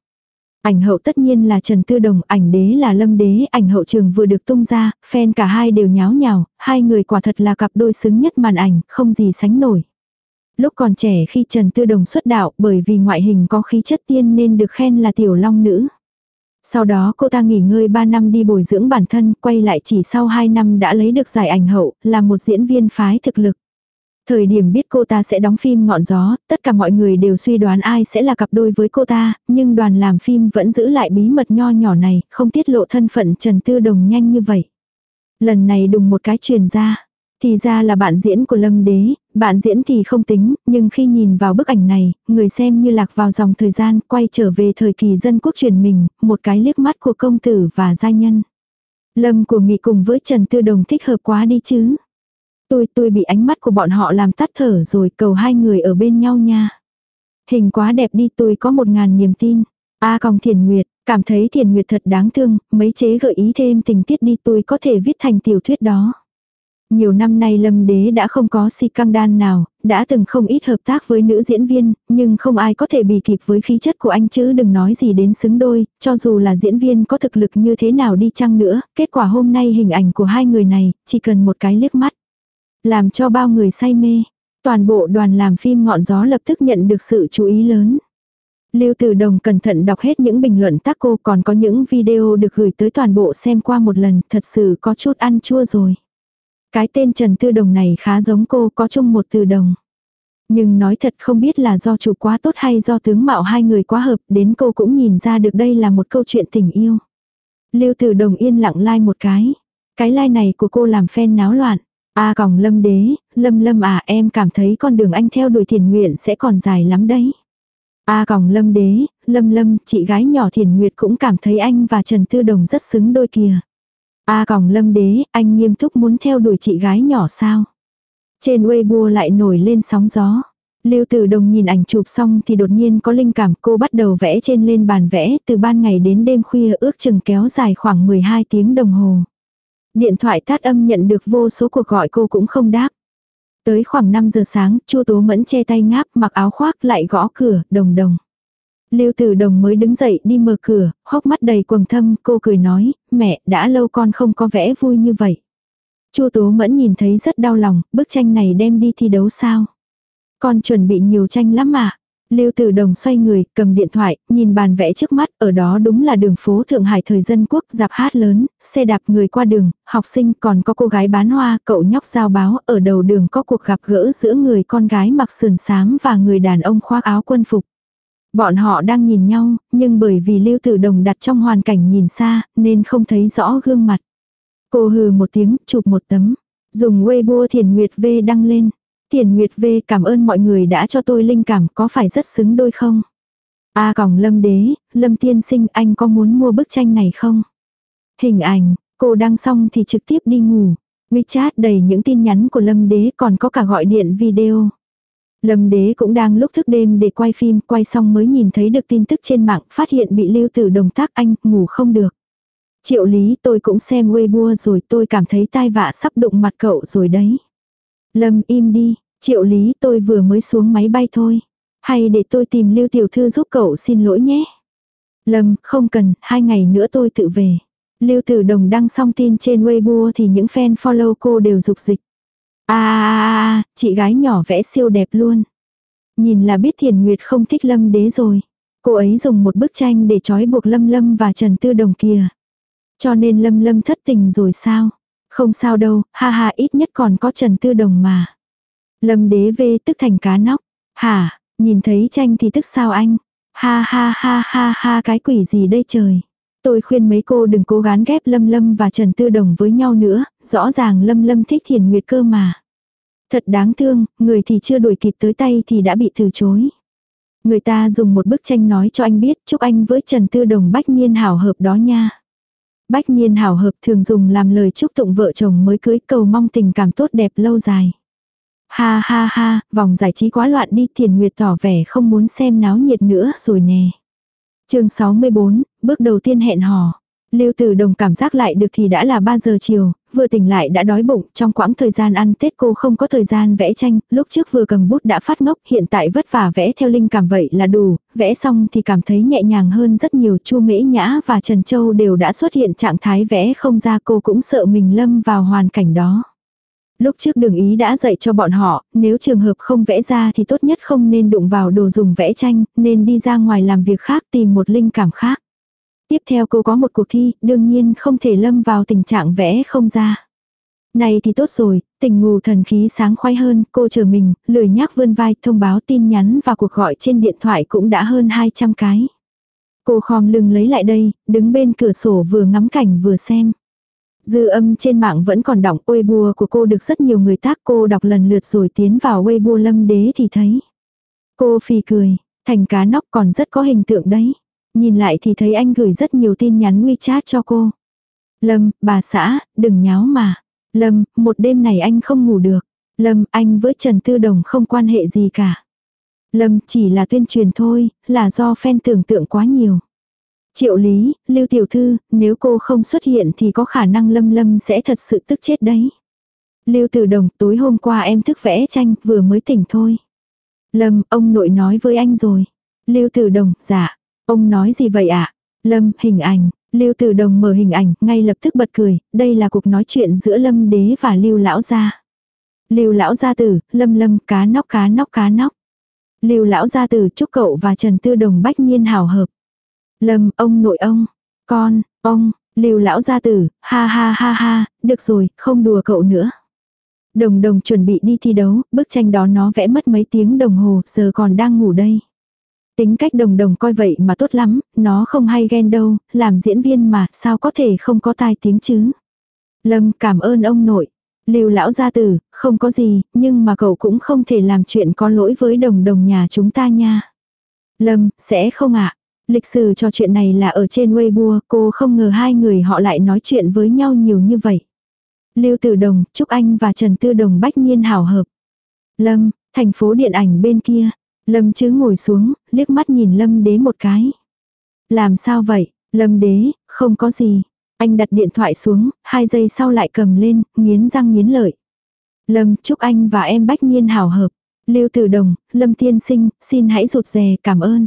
Ảnh hậu tất nhiên là Trần Tư Đồng, ảnh đế là Lâm Đế, ảnh hậu trường vừa được tung ra, fan cả hai đều nháo nhào, hai người quả thật là cặp đôi xứng nhất màn ảnh, không gì sánh nổi. Lúc còn trẻ khi Trần Tư Đồng xuất đạo bởi vì ngoại hình có khí chất tiên nên được khen là tiểu long nữ. Sau đó cô ta nghỉ ngơi 3 năm đi bồi dưỡng bản thân, quay lại chỉ sau 2 năm đã lấy được giải ảnh hậu, là một diễn viên phái thực lực. Thời điểm biết cô ta sẽ đóng phim ngọn gió, tất cả mọi người đều suy đoán ai sẽ là cặp đôi với cô ta, nhưng đoàn làm phim vẫn giữ lại bí mật nho nhỏ này, không tiết lộ thân phận Trần Tư Đồng nhanh như vậy. Lần này đùng một cái truyền ra, thì ra là bạn diễn của Lâm Đế, bạn diễn thì không tính, nhưng khi nhìn vào bức ảnh này, người xem như lạc vào dòng thời gian, quay trở về thời kỳ dân quốc truyền mình, một cái liếc mắt của công tử và gia nhân. Lâm của Mỹ cùng với Trần Tư Đồng thích hợp quá đi chứ. Tôi tôi bị ánh mắt của bọn họ làm tắt thở rồi cầu hai người ở bên nhau nha. Hình quá đẹp đi tôi có một ngàn niềm tin. A à, còng thiền nguyệt, cảm thấy thiền nguyệt thật đáng thương, mấy chế gợi ý thêm tình tiết đi tôi có thể viết thành tiểu thuyết đó. Nhiều năm nay Lâm Đế đã không có si căng đan nào, đã từng không ít hợp tác với nữ diễn viên, nhưng không ai có thể bì kịp với khí chất của anh chứ đừng nói gì đến xứng đôi, cho dù là diễn viên có thực lực như thế nào đi chăng nữa, kết quả hôm nay hình ảnh của hai người này, chỉ cần một cái liếc mắt. Làm cho bao người say mê. Toàn bộ đoàn làm phim ngọn gió lập tức nhận được sự chú ý lớn. Lưu Tử Đồng cẩn thận đọc hết những bình luận tác cô còn có những video được gửi tới toàn bộ xem qua một lần, thật sự có chút ăn chua rồi. Cái tên Trần Tư Đồng này khá giống cô có chung một từ đồng. Nhưng nói thật không biết là do chủ quá tốt hay do tướng mạo hai người quá hợp đến cô cũng nhìn ra được đây là một câu chuyện tình yêu. Lưu Tử Đồng yên lặng like một cái. Cái like này của cô làm fan náo loạn. A à, còng lâm đế, lâm lâm à em cảm thấy con đường anh theo đuổi thiền nguyện sẽ còn dài lắm đấy. A à, còng lâm đế, lâm lâm, chị gái nhỏ thiền nguyệt cũng cảm thấy anh và Trần Tư Đồng rất xứng đôi kìa. A à, còng lâm đế, anh nghiêm túc muốn theo đuổi chị gái nhỏ sao? Trên Weibo lại nổi lên sóng gió. Lưu Tử Đồng nhìn ảnh chụp xong thì đột nhiên có linh cảm cô bắt đầu vẽ trên lên bàn vẽ từ ban ngày đến đêm khuya ước chừng kéo dài khoảng 12 tiếng đồng hồ. Điện thoại tát âm nhận được vô số cuộc gọi cô cũng không đáp. Tới khoảng 5 giờ sáng, Chu Tố Mẫn che tay ngáp, mặc áo khoác lại gõ cửa, đồng đồng. Lưu Tử Đồng mới đứng dậy đi mở cửa, hốc mắt đầy quầng thâm, cô cười nói, mẹ, đã lâu con không có vẽ vui như vậy. Chu Tố Mẫn nhìn thấy rất đau lòng, bức tranh này đem đi thi đấu sao? Con chuẩn bị nhiều tranh lắm mà. Lưu Tử Đồng xoay người, cầm điện thoại, nhìn bàn vẽ trước mắt, ở đó đúng là đường phố Thượng Hải thời dân quốc, dạp hát lớn, xe đạp người qua đường, học sinh, còn có cô gái bán hoa, cậu nhóc giao báo, ở đầu đường có cuộc gặp gỡ giữa người con gái mặc sườn xám và người đàn ông khoác áo quân phục. Bọn họ đang nhìn nhau, nhưng bởi vì Lưu Tử Đồng đặt trong hoàn cảnh nhìn xa, nên không thấy rõ gương mặt. Cô hừ một tiếng, chụp một tấm. Dùng Weibo Thiền Nguyệt V đăng lên. Tiền Nguyệt V cảm ơn mọi người đã cho tôi linh cảm có phải rất xứng đôi không? A à, còng lâm đế, lâm tiên sinh anh có muốn mua bức tranh này không? Hình ảnh, cô đăng xong thì trực tiếp đi ngủ. WeChat đầy những tin nhắn của lâm đế còn có cả gọi điện video. Lâm đế cũng đang lúc thức đêm để quay phim, quay xong mới nhìn thấy được tin tức trên mạng, phát hiện bị lưu tử đồng tác anh, ngủ không được. Triệu lý tôi cũng xem Weibo rồi tôi cảm thấy tai vạ sắp đụng mặt cậu rồi đấy. Lâm im đi, triệu lý tôi vừa mới xuống máy bay thôi. Hay để tôi tìm lưu tiểu thư giúp cậu xin lỗi nhé. Lâm, không cần, hai ngày nữa tôi tự về. Lưu Tử Đồng đăng xong tin trên Weibo thì những fan follow cô đều dục dịch. À, chị gái nhỏ vẽ siêu đẹp luôn. Nhìn là biết Thiền Nguyệt không thích Lâm Đế rồi. Cô ấy dùng một bức tranh để trói buộc Lâm Lâm và Trần Tư Đồng kia. Cho nên Lâm Lâm thất tình rồi sao? Không sao đâu, ha ha ít nhất còn có Trần Tư Đồng mà. Lâm Đế vê tức thành cá nóc. Hả, nhìn thấy tranh thì tức sao anh? Ha ha ha ha ha cái quỷ gì đây trời? Tôi khuyên mấy cô đừng cố gắng ghép Lâm Lâm và Trần Tư Đồng với nhau nữa, rõ ràng Lâm Lâm thích Thiền Nguyệt cơ mà. Thật đáng thương, người thì chưa đuổi kịp tới tay thì đã bị từ chối. Người ta dùng một bức tranh nói cho anh biết chúc anh với Trần Tư Đồng bách niên hảo hợp đó nha. Bách niên hảo hợp thường dùng làm lời chúc tụng vợ chồng mới cưới cầu mong tình cảm tốt đẹp lâu dài. Ha ha ha, vòng giải trí quá loạn đi Thiền Nguyệt tỏ vẻ không muốn xem náo nhiệt nữa rồi nè chương 64, bước đầu tiên hẹn hò. Lưu Tử Đồng cảm giác lại được thì đã là 3 giờ chiều, vừa tỉnh lại đã đói bụng, trong quãng thời gian ăn Tết cô không có thời gian vẽ tranh, lúc trước vừa cầm bút đã phát ngốc, hiện tại vất vả vẽ theo linh cảm vậy là đủ, vẽ xong thì cảm thấy nhẹ nhàng hơn rất nhiều, Chu Mễ Nhã và Trần Châu đều đã xuất hiện trạng thái vẽ không ra cô cũng sợ mình lâm vào hoàn cảnh đó. Lúc trước đường ý đã dạy cho bọn họ, nếu trường hợp không vẽ ra thì tốt nhất không nên đụng vào đồ dùng vẽ tranh, nên đi ra ngoài làm việc khác tìm một linh cảm khác. Tiếp theo cô có một cuộc thi, đương nhiên không thể lâm vào tình trạng vẽ không ra. Này thì tốt rồi, tình ngủ thần khí sáng khoái hơn, cô chờ mình, lười nhác vươn vai, thông báo tin nhắn và cuộc gọi trên điện thoại cũng đã hơn 200 cái. Cô khom lưng lấy lại đây, đứng bên cửa sổ vừa ngắm cảnh vừa xem. Dư âm trên mạng vẫn còn đọng Weibo của cô được rất nhiều người tác cô đọc lần lượt rồi tiến vào Weibo lâm đế thì thấy. Cô phì cười, thành cá nóc còn rất có hình tượng đấy. Nhìn lại thì thấy anh gửi rất nhiều tin nhắn WeChat cho cô. Lâm, bà xã, đừng nháo mà. Lâm, một đêm này anh không ngủ được. Lâm, anh với Trần Tư Đồng không quan hệ gì cả. Lâm chỉ là tuyên truyền thôi, là do fan tưởng tượng quá nhiều. Triệu lý, lưu tiểu thư, nếu cô không xuất hiện thì có khả năng lâm lâm sẽ thật sự tức chết đấy. Lưu tử đồng, tối hôm qua em thức vẽ tranh, vừa mới tỉnh thôi. Lâm, ông nội nói với anh rồi. Lưu tử đồng, dạ. Ông nói gì vậy ạ? Lâm, hình ảnh. Lưu tử đồng mở hình ảnh, ngay lập tức bật cười, đây là cuộc nói chuyện giữa Lâm đế và Lưu lão gia. Lưu lão gia tử, Lâm Lâm, cá nóc cá nóc cá nóc. Lưu lão gia tử chúc cậu và Trần Tư Đồng bách nhiên hảo hợp. Lâm, ông nội ông, con, ông, Lưu lão gia tử, ha ha ha ha, được rồi, không đùa cậu nữa. Đồng đồng chuẩn bị đi thi đấu, bức tranh đó nó vẽ mất mấy tiếng đồng hồ, giờ còn đang ngủ đây. Tính cách đồng đồng coi vậy mà tốt lắm, nó không hay ghen đâu, làm diễn viên mà, sao có thể không có tai tiếng chứ. Lâm cảm ơn ông nội. Lưu lão gia tử, không có gì, nhưng mà cậu cũng không thể làm chuyện có lỗi với đồng đồng nhà chúng ta nha. Lâm, sẽ không ạ. Lịch sử trò chuyện này là ở trên Weibo, cô không ngờ hai người họ lại nói chuyện với nhau nhiều như vậy. Lưu Tử Đồng, Trúc Anh và Trần Tư Đồng bách nhiên hảo hợp. Lâm, thành phố điện ảnh bên kia. Lâm chứ ngồi xuống, liếc mắt nhìn Lâm đế một cái. Làm sao vậy? Lâm đế, không có gì. Anh đặt điện thoại xuống, hai giây sau lại cầm lên, nghiến răng nghiến lợi. Lâm, trúc anh và em bách nhiên hảo hợp. Lưu Tử Đồng, Lâm Tiên Sinh, xin hãy rụt rè, cảm ơn.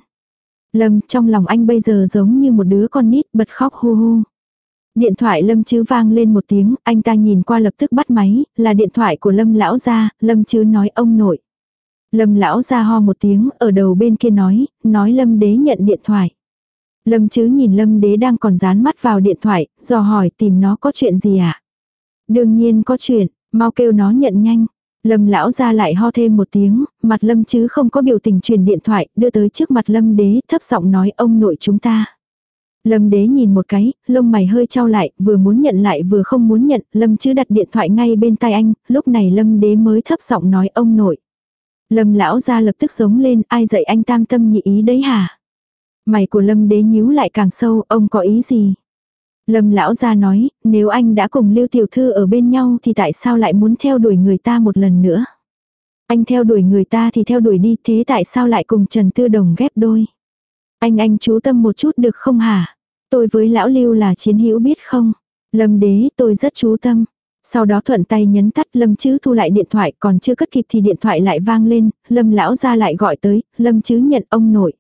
Lâm, trong lòng anh bây giờ giống như một đứa con nít bật khóc hu hu. Điện thoại Lâm Chứ vang lên một tiếng, anh ta nhìn qua lập tức bắt máy, là điện thoại của Lâm lão gia, Lâm Chứ nói ông nội. Lâm lão gia ho một tiếng, ở đầu bên kia nói, nói Lâm đế nhận điện thoại. Lâm chứ nhìn Lâm đế đang còn dán mắt vào điện thoại, dò hỏi tìm nó có chuyện gì ạ? À? Đương nhiên có chuyện, mau kêu nó nhận nhanh. Lâm lão ra lại ho thêm một tiếng, mặt Lâm chứ không có biểu tình truyền điện thoại, đưa tới trước mặt Lâm đế, thấp giọng nói ông nội chúng ta. Lâm đế nhìn một cái, lông mày hơi trao lại, vừa muốn nhận lại vừa không muốn nhận, Lâm chứ đặt điện thoại ngay bên tai anh, lúc này Lâm đế mới thấp giọng nói ông nội. Lâm lão ra lập tức giống lên, ai dạy anh tam tâm nhị ý đấy hả? Mày của Lâm đế nhíu lại càng sâu, ông có ý gì? Lâm lão ra nói, nếu anh đã cùng Lưu Tiểu Thư ở bên nhau thì tại sao lại muốn theo đuổi người ta một lần nữa? Anh theo đuổi người ta thì theo đuổi đi, thế tại sao lại cùng Trần Tư Đồng ghép đôi? Anh anh chú tâm một chút được không hả? Tôi với lão Lưu là chiến hữu biết không? Lâm đế tôi rất chú tâm. Sau đó thuận tay nhấn tắt Lâm Chứ thu lại điện thoại còn chưa cất kịp thì điện thoại lại vang lên, Lâm lão ra lại gọi tới, Lâm Chứ nhận ông nội.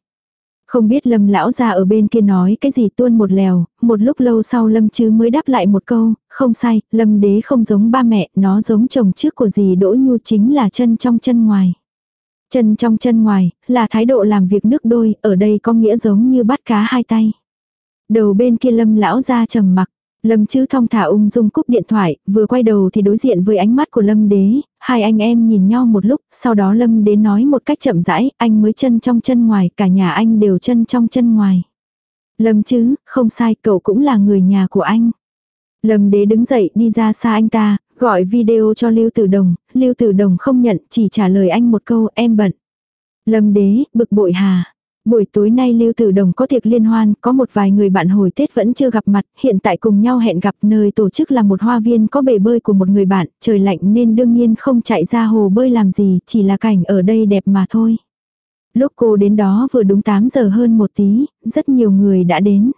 Không biết lâm lão già ở bên kia nói cái gì tuôn một lèo, một lúc lâu sau lâm chứ mới đáp lại một câu, không sai, lâm đế không giống ba mẹ, nó giống chồng trước của dì đỗ nhu chính là chân trong chân ngoài. Chân trong chân ngoài, là thái độ làm việc nước đôi, ở đây có nghĩa giống như bắt cá hai tay. Đầu bên kia lâm lão ra trầm mặc, Lâm chữ thong thả ung dung cúp điện thoại, vừa quay đầu thì đối diện với ánh mắt của Lâm đế, hai anh em nhìn nhau một lúc, sau đó Lâm đế nói một cách chậm rãi, anh mới chân trong chân ngoài, cả nhà anh đều chân trong chân ngoài. Lâm chứ, không sai, cậu cũng là người nhà của anh. Lâm đế đứng dậy đi ra xa anh ta, gọi video cho Lưu Tử Đồng, Lưu Tử Đồng không nhận, chỉ trả lời anh một câu em bận. Lâm đế, bực bội hà. Buổi tối nay Lưu Tử Đồng có tiệc liên hoan, có một vài người bạn hồi Tết vẫn chưa gặp mặt, hiện tại cùng nhau hẹn gặp nơi tổ chức là một hoa viên có bể bơi của một người bạn, trời lạnh nên đương nhiên không chạy ra hồ bơi làm gì, chỉ là cảnh ở đây đẹp mà thôi. Lúc cô đến đó vừa đúng 8 giờ hơn một tí, rất nhiều người đã đến.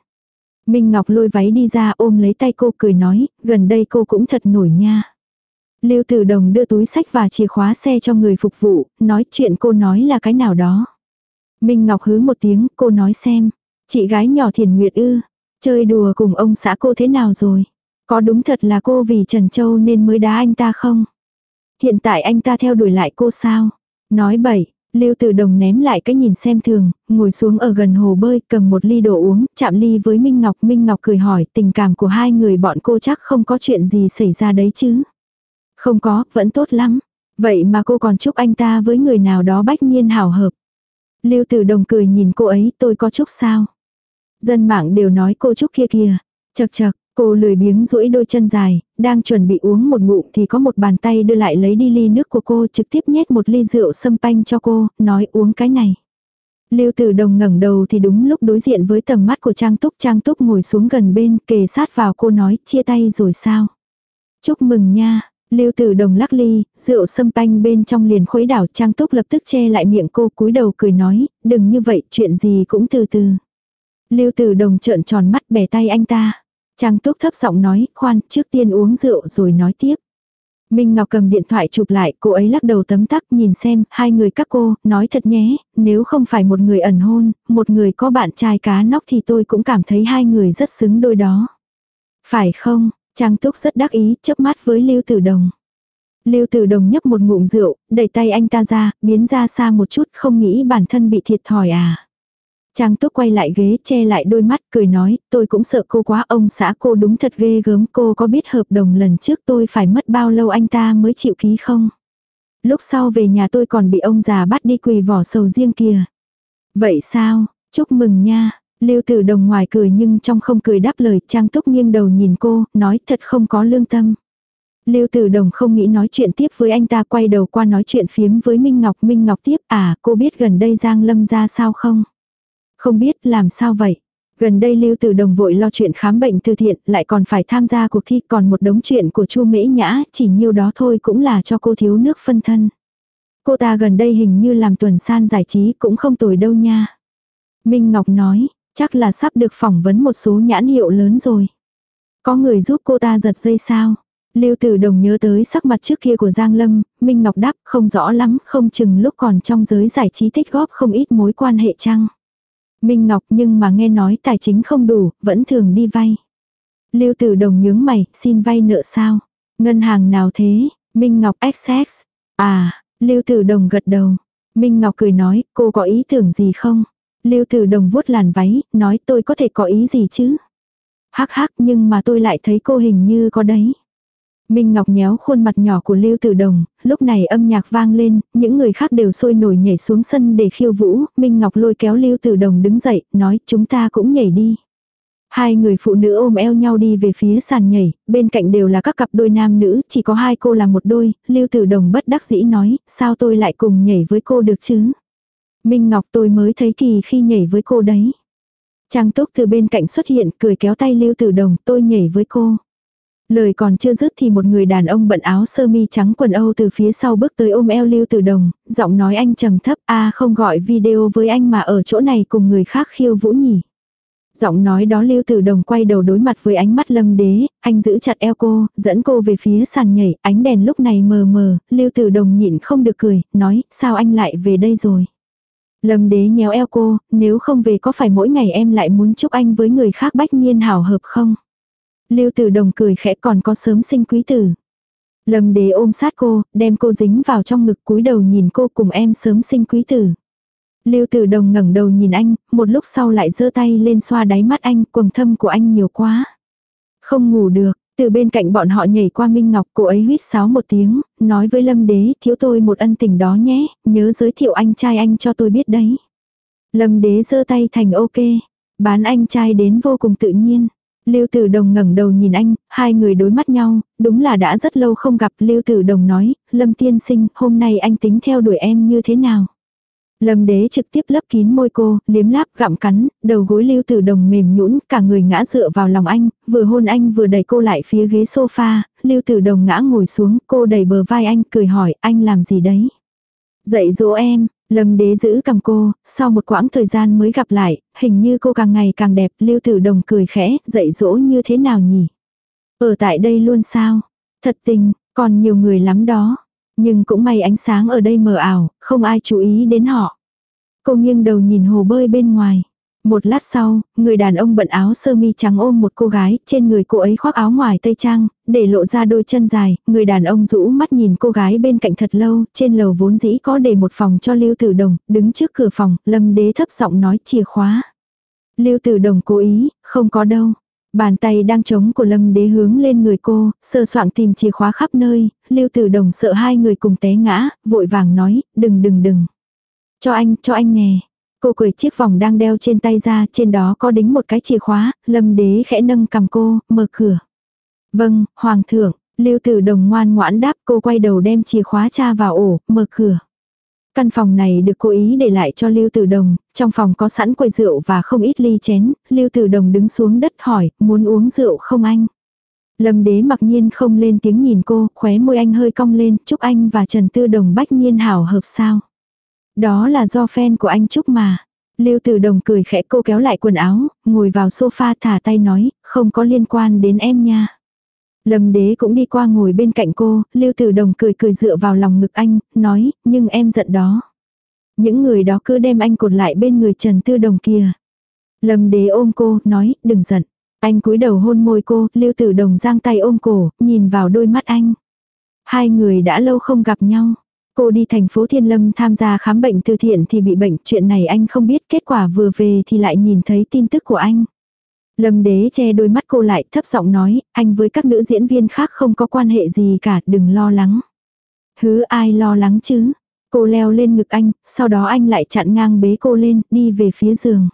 Minh Ngọc lôi váy đi ra ôm lấy tay cô cười nói, gần đây cô cũng thật nổi nha. Lưu Tử Đồng đưa túi sách và chìa khóa xe cho người phục vụ, nói chuyện cô nói là cái nào đó. Minh Ngọc hứ một tiếng, cô nói xem. Chị gái nhỏ Thiền Nguyệt ư, chơi đùa cùng ông xã cô thế nào rồi? Có đúng thật là cô vì Trần Châu nên mới đá anh ta không? Hiện tại anh ta theo đuổi lại cô sao? Nói bậy, Lưu Tử Đồng ném lại cái nhìn xem thường, ngồi xuống ở gần hồ bơi, cầm một ly đồ uống, chạm ly với Minh Ngọc. Minh Ngọc cười hỏi tình cảm của hai người bọn cô chắc không có chuyện gì xảy ra đấy chứ. Không có, vẫn tốt lắm. Vậy mà cô còn chúc anh ta với người nào đó bách nhiên hảo hợp. Lưu Tử Đồng cười nhìn cô ấy, tôi có chúc sao? Dân mạng đều nói cô chúc kia kìa. Chật chật, cô lười biếng duỗi đôi chân dài, đang chuẩn bị uống một ngụm thì có một bàn tay đưa lại lấy đi ly nước của cô trực tiếp nhét một ly rượu sâm panh cho cô, nói uống cái này. Lưu Tử Đồng ngẩng đầu thì đúng lúc đối diện với tầm mắt của Trang Túc. Trang Túc ngồi xuống gần bên kề sát vào cô nói chia tay rồi sao? Chúc mừng nha, Lưu Tử Đồng lắc ly, rượu sâm panh bên trong liền khuấy đảo Trang Túc lập tức che lại miệng cô cúi đầu cười nói, đừng như vậy, chuyện gì cũng từ từ. Lưu Tử Đồng trợn tròn mắt bẻ tay anh ta. Trang Túc thấp giọng nói, khoan, trước tiên uống rượu rồi nói tiếp. Minh Ngọc cầm điện thoại chụp lại, cô ấy lắc đầu tấm tắc nhìn xem, hai người các cô, nói thật nhé, nếu không phải một người ẩn hôn, một người có bạn trai cá nóc thì tôi cũng cảm thấy hai người rất xứng đôi đó. Phải không, Trang Túc rất đắc ý, chớp mắt với Lưu Tử Đồng. Lưu Tử Đồng nhấp một ngụm rượu, đẩy tay anh ta ra, biến ra xa một chút, không nghĩ bản thân bị thiệt thòi à. Trang Túc quay lại ghế che lại đôi mắt cười nói, tôi cũng sợ cô quá ông xã cô đúng thật ghê gớm cô có biết hợp đồng lần trước tôi phải mất bao lâu anh ta mới chịu ký không? Lúc sau về nhà tôi còn bị ông già bắt đi quỳ vỏ sầu riêng kìa. Vậy sao, chúc mừng nha, Lưu Tử Đồng ngoài cười nhưng trong không cười đáp lời, Trang Túc nghiêng đầu nhìn cô, nói thật không có lương tâm. Lưu Tử Đồng không nghĩ nói chuyện tiếp với anh ta quay đầu qua nói chuyện phiếm với Minh Ngọc. Minh Ngọc tiếp à cô biết gần đây Giang Lâm ra sao không? Không biết làm sao vậy? Gần đây Lưu Tử Đồng vội lo chuyện khám bệnh từ thiện, lại còn phải tham gia cuộc thi, còn một đống chuyện của Chu Mễ Nhã, chỉ nhiêu đó thôi cũng là cho cô thiếu nước phân thân. Cô ta gần đây hình như làm tuần san giải trí cũng không tồi đâu nha. Minh Ngọc nói, chắc là sắp được phỏng vấn một số nhãn hiệu lớn rồi. Có người giúp cô ta giật dây sao? Lưu Tử Đồng nhớ tới sắc mặt trước kia của Giang Lâm, Minh Ngọc đáp không rõ lắm, không chừng lúc còn trong giới giải trí tích góp không ít mối quan hệ chăng. Minh Ngọc nhưng mà nghe nói tài chính không đủ, vẫn thường đi vay. Lưu Tử Đồng nhướng mày, xin vay nợ sao? Ngân hàng nào thế? Minh Ngọc XX. À, Lưu Tử Đồng gật đầu. Minh Ngọc cười nói, cô có ý tưởng gì không? Lưu Tử Đồng vuốt làn váy, nói tôi có thể có ý gì chứ? Hắc hắc nhưng mà tôi lại thấy cô hình như có đấy. Minh Ngọc nhéo khuôn mặt nhỏ của Lưu Tử Đồng, lúc này âm nhạc vang lên, những người khác đều sôi nổi nhảy xuống sân để khiêu vũ, Minh Ngọc lôi kéo Lưu Tử Đồng đứng dậy, nói chúng ta cũng nhảy đi. Hai người phụ nữ ôm eo nhau đi về phía sàn nhảy, bên cạnh đều là các cặp đôi nam nữ, chỉ có hai cô là một đôi, Lưu Tử Đồng bất đắc dĩ nói, sao tôi lại cùng nhảy với cô được chứ? Minh Ngọc tôi mới thấy kỳ khi nhảy với cô đấy. Trang Túc từ bên cạnh xuất hiện cười kéo tay Lưu Tử Đồng tôi nhảy với cô. Lời còn chưa dứt thì một người đàn ông bận áo sơ mi trắng quần Âu từ phía sau bước tới ôm eo Lưu Tử Đồng, giọng nói anh trầm thấp a không gọi video với anh mà ở chỗ này cùng người khác khiêu vũ nhỉ. Giọng nói đó Lưu Tử Đồng quay đầu đối mặt với ánh mắt lâm đế, anh giữ chặt eo cô, dẫn cô về phía sàn nhảy, ánh đèn lúc này mờ mờ, Lưu Tử Đồng nhịn không được cười, nói, sao anh lại về đây rồi. Lâm đế nhéo eo cô, nếu không về có phải mỗi ngày em lại muốn chúc anh với người khác bách nhiên hảo hợp không? Lưu Tử Đồng cười khẽ còn có sớm sinh quý tử. Lâm đế ôm sát cô, đem cô dính vào trong ngực cúi đầu nhìn cô cùng em sớm sinh quý tử. Lưu Tử Đồng ngẩng đầu nhìn anh, một lúc sau lại giơ tay lên xoa đáy mắt anh, quầng thâm của anh nhiều quá. Không ngủ được, từ bên cạnh bọn họ nhảy qua Minh Ngọc, cô ấy huýt sáo một tiếng, nói với Lâm Đế, thiếu tôi một ân tình đó nhé, nhớ giới thiệu anh trai anh cho tôi biết đấy. Lâm Đế giơ tay thành ok, bán anh trai đến vô cùng tự nhiên. Lưu Tử Đồng ngẩng đầu nhìn anh, hai người đối mắt nhau, đúng là đã rất lâu không gặp. Lưu Tử Đồng nói, Lâm tiên sinh, hôm nay anh tính theo đuổi em như thế nào? Lâm đế trực tiếp lấp kín môi cô, liếm láp gặm cắn, đầu gối lưu tử đồng mềm nhũn cả người ngã dựa vào lòng anh, vừa hôn anh vừa đẩy cô lại phía ghế sofa, lưu tử đồng ngã ngồi xuống, cô đẩy bờ vai anh, cười hỏi, anh làm gì đấy? Dạy dỗ em, Lâm đế giữ cầm cô, sau một quãng thời gian mới gặp lại, hình như cô càng ngày càng đẹp, lưu tử đồng cười khẽ, dạy dỗ như thế nào nhỉ? Ở tại đây luôn sao? Thật tình, còn nhiều người lắm đó. Nhưng cũng may ánh sáng ở đây mờ ảo, không ai chú ý đến họ. Cô nghiêng đầu nhìn hồ bơi bên ngoài. Một lát sau, người đàn ông bận áo sơ mi trắng ôm một cô gái, trên người cô ấy khoác áo ngoài tây trang, để lộ ra đôi chân dài, người đàn ông rũ mắt nhìn cô gái bên cạnh thật lâu, trên lầu vốn dĩ có để một phòng cho Lưu Tử Đồng, đứng trước cửa phòng, Lâm Đế thấp giọng nói chìa khóa. Lưu Tử Đồng cố ý, không có đâu. Bàn tay đang chống của Lâm Đế hướng lên người cô, sơ soạn tìm chìa khóa khắp nơi, Lưu Tử Đồng sợ hai người cùng té ngã, vội vàng nói, đừng đừng đừng. Cho anh, cho anh nè. Cô cười chiếc vòng đang đeo trên tay ra, trên đó có đính một cái chìa khóa, Lâm Đế khẽ nâng cầm cô, mở cửa. Vâng, Hoàng thượng, Lưu Tử Đồng ngoan ngoãn đáp cô quay đầu đem chìa khóa cha vào ổ, mở cửa. Căn phòng này được cố ý để lại cho Lưu Tử Đồng, trong phòng có sẵn quầy rượu và không ít ly chén, Lưu Tử Đồng đứng xuống đất hỏi, muốn uống rượu không anh? Lâm đế mặc nhiên không lên tiếng nhìn cô, khóe môi anh hơi cong lên, chúc anh và Trần Tư Đồng bách nhiên hảo hợp sao. Đó là do fan của anh chúc mà. Lưu Tử Đồng cười khẽ cô kéo lại quần áo, ngồi vào sofa thả tay nói, không có liên quan đến em nha. Lâm đế cũng đi qua ngồi bên cạnh cô, Lưu Tử Đồng cười cười dựa vào lòng ngực anh, nói, nhưng em giận đó. Những người đó cứ đem anh cột lại bên người Trần Tư Đồng kia. Lâm đế ôm cô, nói, đừng giận. Anh cúi đầu hôn môi cô, Lưu Tử Đồng giang tay ôm cổ, nhìn vào đôi mắt anh. Hai người đã lâu không gặp nhau. Cô đi thành phố Thiên Lâm tham gia khám bệnh từ thiện thì bị bệnh, chuyện này anh không biết, kết quả vừa về thì lại nhìn thấy tin tức của anh. Lâm đế che đôi mắt cô lại thấp giọng nói, anh với các nữ diễn viên khác không có quan hệ gì cả, đừng lo lắng. Hứ ai lo lắng chứ? Cô leo lên ngực anh, sau đó anh lại chặn ngang bế cô lên, đi về phía giường.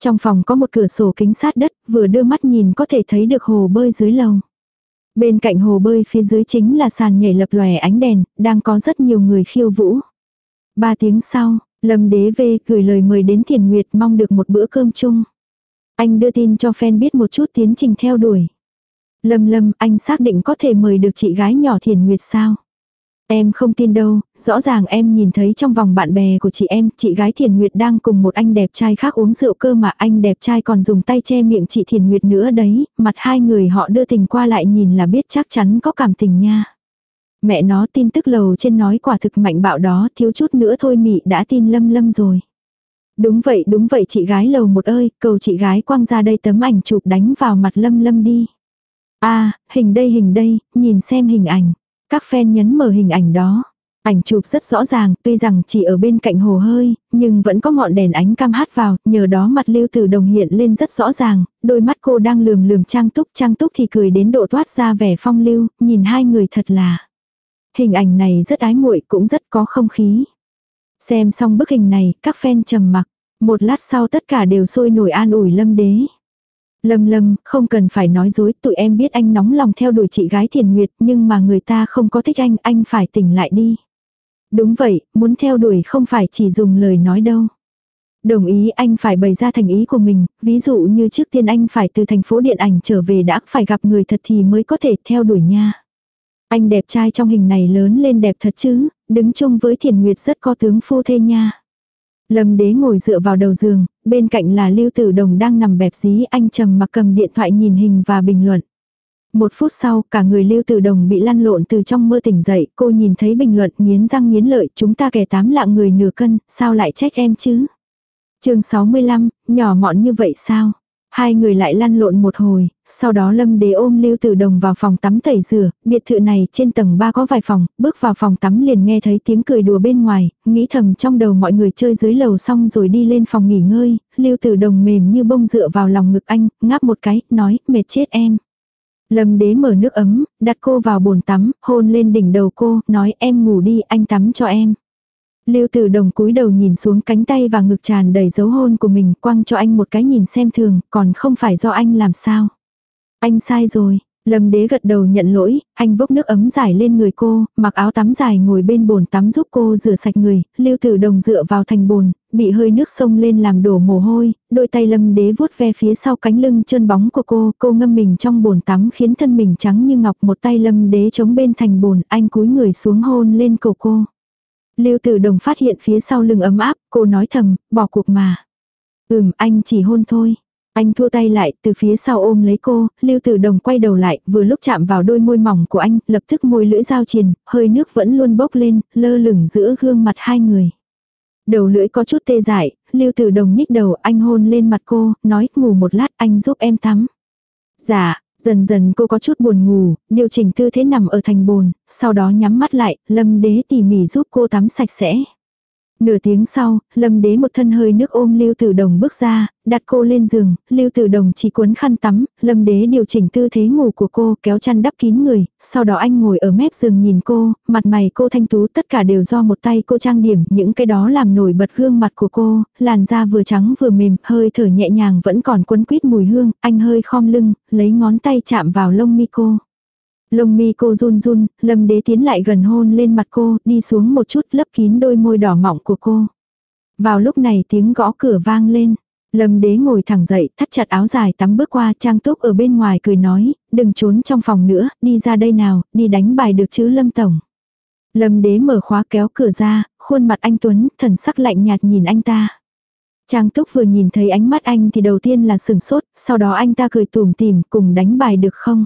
Trong phòng có một cửa sổ kính sát đất, vừa đưa mắt nhìn có thể thấy được hồ bơi dưới lầu. Bên cạnh hồ bơi phía dưới chính là sàn nhảy lập lòe ánh đèn, đang có rất nhiều người khiêu vũ. Ba tiếng sau, Lâm Đế về gửi lời mời đến Thiền Nguyệt mong được một bữa cơm chung. Anh đưa tin cho fan biết một chút tiến trình theo đuổi. Lâm Lâm, anh xác định có thể mời được chị gái nhỏ Thiền Nguyệt sao? Em không tin đâu, rõ ràng em nhìn thấy trong vòng bạn bè của chị em, chị gái Thiền Nguyệt đang cùng một anh đẹp trai khác uống rượu cơ mà anh đẹp trai còn dùng tay che miệng chị Thiền Nguyệt nữa đấy, mặt hai người họ đưa tình qua lại nhìn là biết chắc chắn có cảm tình nha. Mẹ nó tin tức lầu trên nói quả thực mạnh bạo đó thiếu chút nữa thôi mị đã tin lâm lâm rồi. Đúng vậy đúng vậy chị gái lầu một ơi, cầu chị gái quăng ra đây tấm ảnh chụp đánh vào mặt lâm lâm đi. a à, hình đây hình đây, nhìn xem hình ảnh. Các fan nhấn mở hình ảnh đó. Ảnh chụp rất rõ ràng, tuy rằng chỉ ở bên cạnh hồ hơi, nhưng vẫn có ngọn đèn ánh cam hát vào, nhờ đó mặt lưu tử đồng hiện lên rất rõ ràng, đôi mắt cô đang lườm lườm trang túc, trang túc thì cười đến độ toát ra vẻ phong lưu, nhìn hai người thật là. Hình ảnh này rất ái muội cũng rất có không khí. Xem xong bức hình này, các fan trầm mặc, một lát sau tất cả đều sôi nổi an ủi lâm đế. Lâm lâm, không cần phải nói dối, tụi em biết anh nóng lòng theo đuổi chị gái thiền nguyệt, nhưng mà người ta không có thích anh, anh phải tỉnh lại đi. Đúng vậy, muốn theo đuổi không phải chỉ dùng lời nói đâu. Đồng ý anh phải bày ra thành ý của mình, ví dụ như trước tiên anh phải từ thành phố điện ảnh trở về đã phải gặp người thật thì mới có thể theo đuổi nha. Anh đẹp trai trong hình này lớn lên đẹp thật chứ, đứng chung với thiền nguyệt rất có tướng phu thê nha. Lâm đế ngồi dựa vào đầu giường, bên cạnh là Lưu Tử Đồng đang nằm bẹp dí anh trầm mặc cầm điện thoại nhìn hình và bình luận. Một phút sau, cả người Lưu Tử Đồng bị lăn lộn từ trong mơ tỉnh dậy, cô nhìn thấy bình luận nghiến răng nghiến lợi, chúng ta kẻ tám lạng người nửa cân, sao lại trách em chứ? chương 65, nhỏ mọn như vậy sao? Hai người lại lăn lộn một hồi, sau đó Lâm Đế ôm Lưu Tử Đồng vào phòng tắm tẩy rửa, biệt thự này trên tầng 3 có vài phòng, bước vào phòng tắm liền nghe thấy tiếng cười đùa bên ngoài, nghĩ thầm trong đầu mọi người chơi dưới lầu xong rồi đi lên phòng nghỉ ngơi, Lưu Tử Đồng mềm như bông dựa vào lòng ngực anh, ngáp một cái, nói, mệt chết em. Lâm Đế mở nước ấm, đặt cô vào bồn tắm, hôn lên đỉnh đầu cô, nói em ngủ đi, anh tắm cho em. Lưu Tử Đồng cúi đầu nhìn xuống cánh tay và ngực tràn đầy dấu hôn của mình, quăng cho anh một cái nhìn xem thường, còn không phải do anh làm sao. Anh sai rồi, Lâm đế gật đầu nhận lỗi, anh vốc nước ấm dài lên người cô, mặc áo tắm dài ngồi bên bồn tắm giúp cô rửa sạch người, lưu tử đồng dựa vào thành bồn, bị hơi nước sông lên làm đổ mồ hôi, đôi tay lâm đế vuốt ve phía sau cánh lưng trơn bóng của cô, cô ngâm mình trong bồn tắm khiến thân mình trắng như ngọc một tay lâm đế chống bên thành bồn, anh cúi người xuống hôn lên cổ cô. Lưu tử đồng phát hiện phía sau lưng ấm áp, cô nói thầm, bỏ cuộc mà. Ừm, anh chỉ hôn thôi. Anh thua tay lại, từ phía sau ôm lấy cô, Lưu Tử Đồng quay đầu lại, vừa lúc chạm vào đôi môi mỏng của anh, lập tức môi lưỡi dao triền, hơi nước vẫn luôn bốc lên, lơ lửng giữa gương mặt hai người. Đầu lưỡi có chút tê dại, Lưu Tử Đồng nhích đầu, anh hôn lên mặt cô, nói, ngủ một lát, anh giúp em tắm. Dạ, dần dần cô có chút buồn ngủ, điều chỉnh tư thế nằm ở thành bồn, sau đó nhắm mắt lại, Lâm Đế tỉ mỉ giúp cô tắm sạch sẽ. Nửa tiếng sau, lâm đế một thân hơi nước ôm lưu tử đồng bước ra, đặt cô lên giường, lưu tử đồng chỉ cuốn khăn tắm, lâm đế điều chỉnh tư thế ngủ của cô kéo chăn đắp kín người, sau đó anh ngồi ở mép giường nhìn cô, mặt mày cô thanh tú tất cả đều do một tay cô trang điểm, những cái đó làm nổi bật gương mặt của cô, làn da vừa trắng vừa mềm, hơi thở nhẹ nhàng vẫn còn quấn quýt mùi hương, anh hơi khom lưng, lấy ngón tay chạm vào lông mi cô. Lông mi cô run run, lâm đế tiến lại gần hôn lên mặt cô, đi xuống một chút lấp kín đôi môi đỏ mọng của cô. Vào lúc này tiếng gõ cửa vang lên. Lâm đế ngồi thẳng dậy, thắt chặt áo dài tắm bước qua trang túc ở bên ngoài cười nói, đừng trốn trong phòng nữa, đi ra đây nào, đi đánh bài được chứ Lâm Tổng. Lâm đế mở khóa kéo cửa ra, khuôn mặt anh Tuấn, thần sắc lạnh nhạt nhìn anh ta. Trang túc vừa nhìn thấy ánh mắt anh thì đầu tiên là sừng sốt, sau đó anh ta cười tủm tìm cùng đánh bài được không?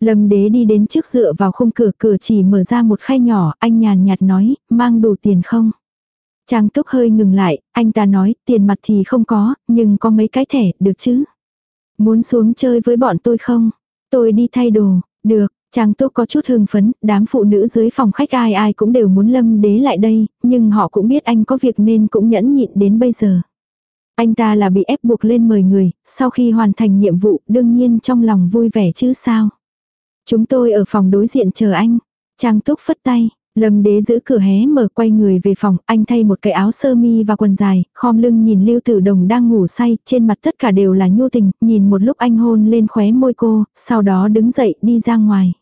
Lâm đế đi đến trước dựa vào khung cửa cửa chỉ mở ra một khay nhỏ, anh nhàn nhạt nói, mang đủ tiền không? Trang túc hơi ngừng lại, anh ta nói, tiền mặt thì không có, nhưng có mấy cái thẻ, được chứ? Muốn xuống chơi với bọn tôi không? Tôi đi thay đồ, được, Trang Túc có chút hưng phấn, đám phụ nữ dưới phòng khách ai ai cũng đều muốn lâm đế lại đây, nhưng họ cũng biết anh có việc nên cũng nhẫn nhịn đến bây giờ. Anh ta là bị ép buộc lên mời người, sau khi hoàn thành nhiệm vụ đương nhiên trong lòng vui vẻ chứ sao. Chúng tôi ở phòng đối diện chờ anh. Trang Túc phất tay, Lâm đế giữ cửa hé mở quay người về phòng, anh thay một cái áo sơ mi và quần dài, khom lưng nhìn Lưu Tử Đồng đang ngủ say, trên mặt tất cả đều là nhu tình, nhìn một lúc anh hôn lên khóe môi cô, sau đó đứng dậy đi ra ngoài.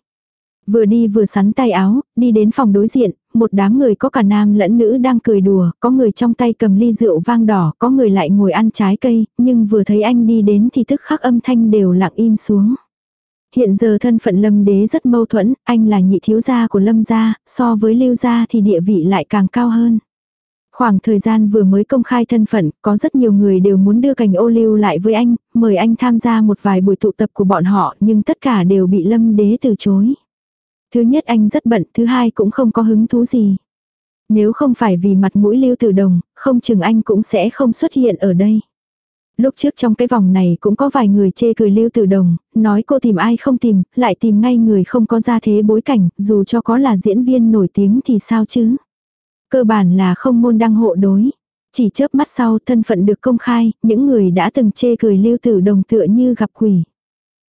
Vừa đi vừa sắn tay áo, đi đến phòng đối diện, một đám người có cả nam lẫn nữ đang cười đùa, có người trong tay cầm ly rượu vang đỏ, có người lại ngồi ăn trái cây, nhưng vừa thấy anh đi đến thì tức khắc âm thanh đều lặng im xuống. Hiện giờ thân phận lâm đế rất mâu thuẫn, anh là nhị thiếu gia của lâm gia, so với lưu gia thì địa vị lại càng cao hơn. Khoảng thời gian vừa mới công khai thân phận, có rất nhiều người đều muốn đưa cành ô lưu lại với anh, mời anh tham gia một vài buổi tụ tập của bọn họ, nhưng tất cả đều bị lâm đế từ chối. Thứ nhất anh rất bận, thứ hai cũng không có hứng thú gì. Nếu không phải vì mặt mũi lưu tử đồng, không chừng anh cũng sẽ không xuất hiện ở đây. Lúc trước trong cái vòng này cũng có vài người chê cười lưu tử đồng, nói cô tìm ai không tìm, lại tìm ngay người không có ra thế bối cảnh, dù cho có là diễn viên nổi tiếng thì sao chứ. Cơ bản là không môn đăng hộ đối. Chỉ chớp mắt sau thân phận được công khai, những người đã từng chê cười lưu tử đồng tựa như gặp quỷ.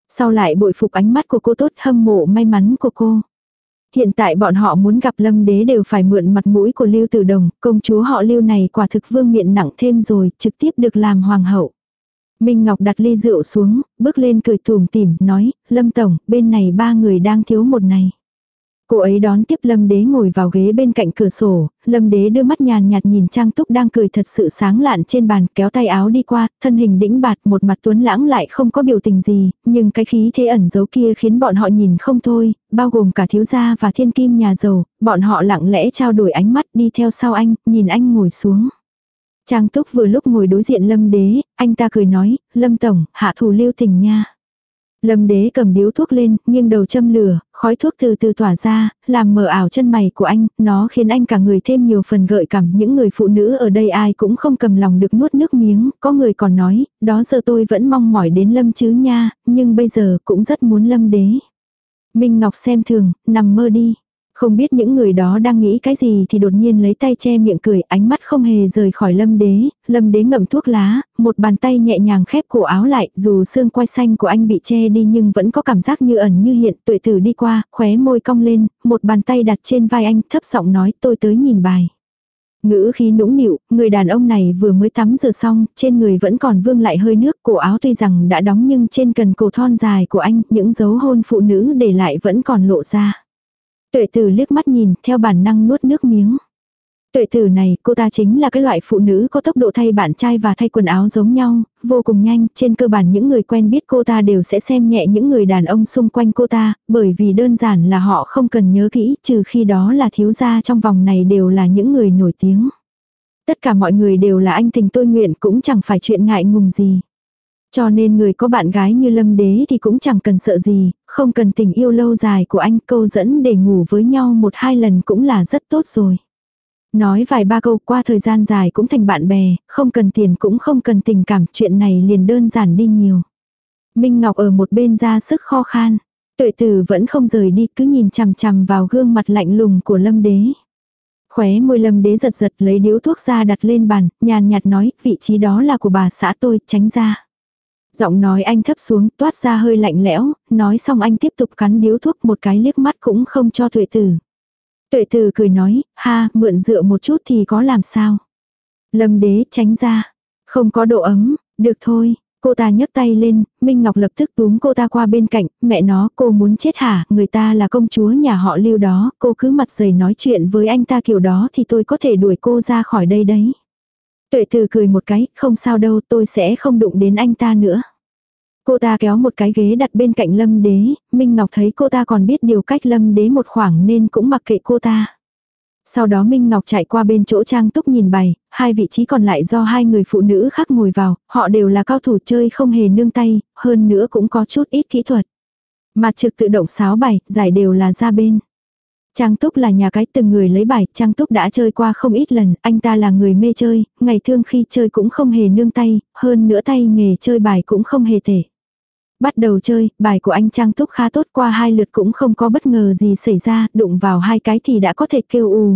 Sau lại bội phục ánh mắt của cô tốt hâm mộ may mắn của cô. Hiện tại bọn họ muốn gặp lâm đế đều phải mượn mặt mũi của Lưu Tử Đồng, công chúa họ Lưu này quả thực vương miện nặng thêm rồi, trực tiếp được làm hoàng hậu. Minh Ngọc đặt ly rượu xuống, bước lên cười tùm tìm, nói, Lâm Tổng, bên này ba người đang thiếu một này. Cô ấy đón tiếp Lâm Đế ngồi vào ghế bên cạnh cửa sổ, Lâm Đế đưa mắt nhàn nhạt nhìn Trang Túc đang cười thật sự sáng lạn trên bàn, kéo tay áo đi qua, thân hình đĩnh bạt, một mặt tuấn lãng lại không có biểu tình gì, nhưng cái khí thế ẩn giấu kia khiến bọn họ nhìn không thôi, bao gồm cả thiếu gia và thiên kim nhà giàu, bọn họ lặng lẽ trao đổi ánh mắt đi theo sau anh, nhìn anh ngồi xuống. Trang Túc vừa lúc ngồi đối diện Lâm Đế, anh ta cười nói, Lâm Tổng, hạ thủ lưu tình nha. Lâm đế cầm điếu thuốc lên, nghiêng đầu châm lửa, khói thuốc từ từ tỏa ra, làm mờ ảo chân mày của anh, nó khiến anh cả người thêm nhiều phần gợi cảm. Những người phụ nữ ở đây ai cũng không cầm lòng được nuốt nước miếng, có người còn nói, đó giờ tôi vẫn mong mỏi đến lâm chứ nha, nhưng bây giờ cũng rất muốn lâm đế. Minh Ngọc xem thường, nằm mơ đi. Không biết những người đó đang nghĩ cái gì thì đột nhiên lấy tay che miệng cười, ánh mắt không hề rời khỏi lâm đế, lâm đế ngậm thuốc lá, một bàn tay nhẹ nhàng khép cổ áo lại, dù xương quai xanh của anh bị che đi nhưng vẫn có cảm giác như ẩn như hiện, tuệ tử đi qua, khóe môi cong lên, một bàn tay đặt trên vai anh, thấp giọng nói tôi tới nhìn bài. Ngữ khí nũng nịu, người đàn ông này vừa mới tắm rửa xong, trên người vẫn còn vương lại hơi nước, cổ áo tuy rằng đã đóng nhưng trên cần cổ thon dài của anh, những dấu hôn phụ nữ để lại vẫn còn lộ ra. Tuệ tử liếc mắt nhìn, theo bản năng nuốt nước miếng. Tuệ tử này, cô ta chính là cái loại phụ nữ có tốc độ thay bạn trai và thay quần áo giống nhau, vô cùng nhanh, trên cơ bản những người quen biết cô ta đều sẽ xem nhẹ những người đàn ông xung quanh cô ta, bởi vì đơn giản là họ không cần nhớ kỹ, trừ khi đó là thiếu gia trong vòng này đều là những người nổi tiếng. Tất cả mọi người đều là anh tình tôi nguyện cũng chẳng phải chuyện ngại ngùng gì. Cho nên người có bạn gái như lâm đế thì cũng chẳng cần sợ gì, không cần tình yêu lâu dài của anh câu dẫn để ngủ với nhau một hai lần cũng là rất tốt rồi. Nói vài ba câu qua thời gian dài cũng thành bạn bè, không cần tiền cũng không cần tình cảm, chuyện này liền đơn giản đi nhiều. Minh Ngọc ở một bên ra sức kho khan. Tuệ tử vẫn không rời đi cứ nhìn chằm chằm vào gương mặt lạnh lùng của lâm đế. Khóe môi lâm đế giật giật lấy điếu thuốc ra đặt lên bàn, nhàn nhạt nói vị trí đó là của bà xã tôi, tránh ra. Giọng nói anh thấp xuống, toát ra hơi lạnh lẽo, nói xong anh tiếp tục cắn điếu thuốc một cái liếc mắt cũng không cho tuệ tử. Tuệ tử cười nói, ha, mượn dựa một chút thì có làm sao. Lâm đế tránh ra. Không có độ ấm, được thôi. Cô ta nhấc tay lên, Minh Ngọc lập tức túm cô ta qua bên cạnh, mẹ nó cô muốn chết hả, người ta là công chúa nhà họ lưu đó, cô cứ mặt dày nói chuyện với anh ta kiểu đó thì tôi có thể đuổi cô ra khỏi đây đấy. Tuệ từ cười một cái, không sao đâu tôi sẽ không đụng đến anh ta nữa. Cô ta kéo một cái ghế đặt bên cạnh lâm đế, Minh Ngọc thấy cô ta còn biết điều cách lâm đế một khoảng nên cũng mặc kệ cô ta. Sau đó Minh Ngọc chạy qua bên chỗ Trang Túc nhìn bài, hai vị trí còn lại do hai người phụ nữ khác ngồi vào, họ đều là cao thủ chơi không hề nương tay, hơn nữa cũng có chút ít kỹ thuật. Mặt trực tự động sáo bài, giải đều là ra bên. Trang Túc là nhà cái từng người lấy bài, Trang Túc đã chơi qua không ít lần, anh ta là người mê chơi, ngày thương khi chơi cũng không hề nương tay, hơn nữa tay nghề chơi bài cũng không hề tệ. Bắt đầu chơi, bài của anh Trang Túc khá tốt qua hai lượt cũng không có bất ngờ gì xảy ra, đụng vào hai cái thì đã có thể kêu ù.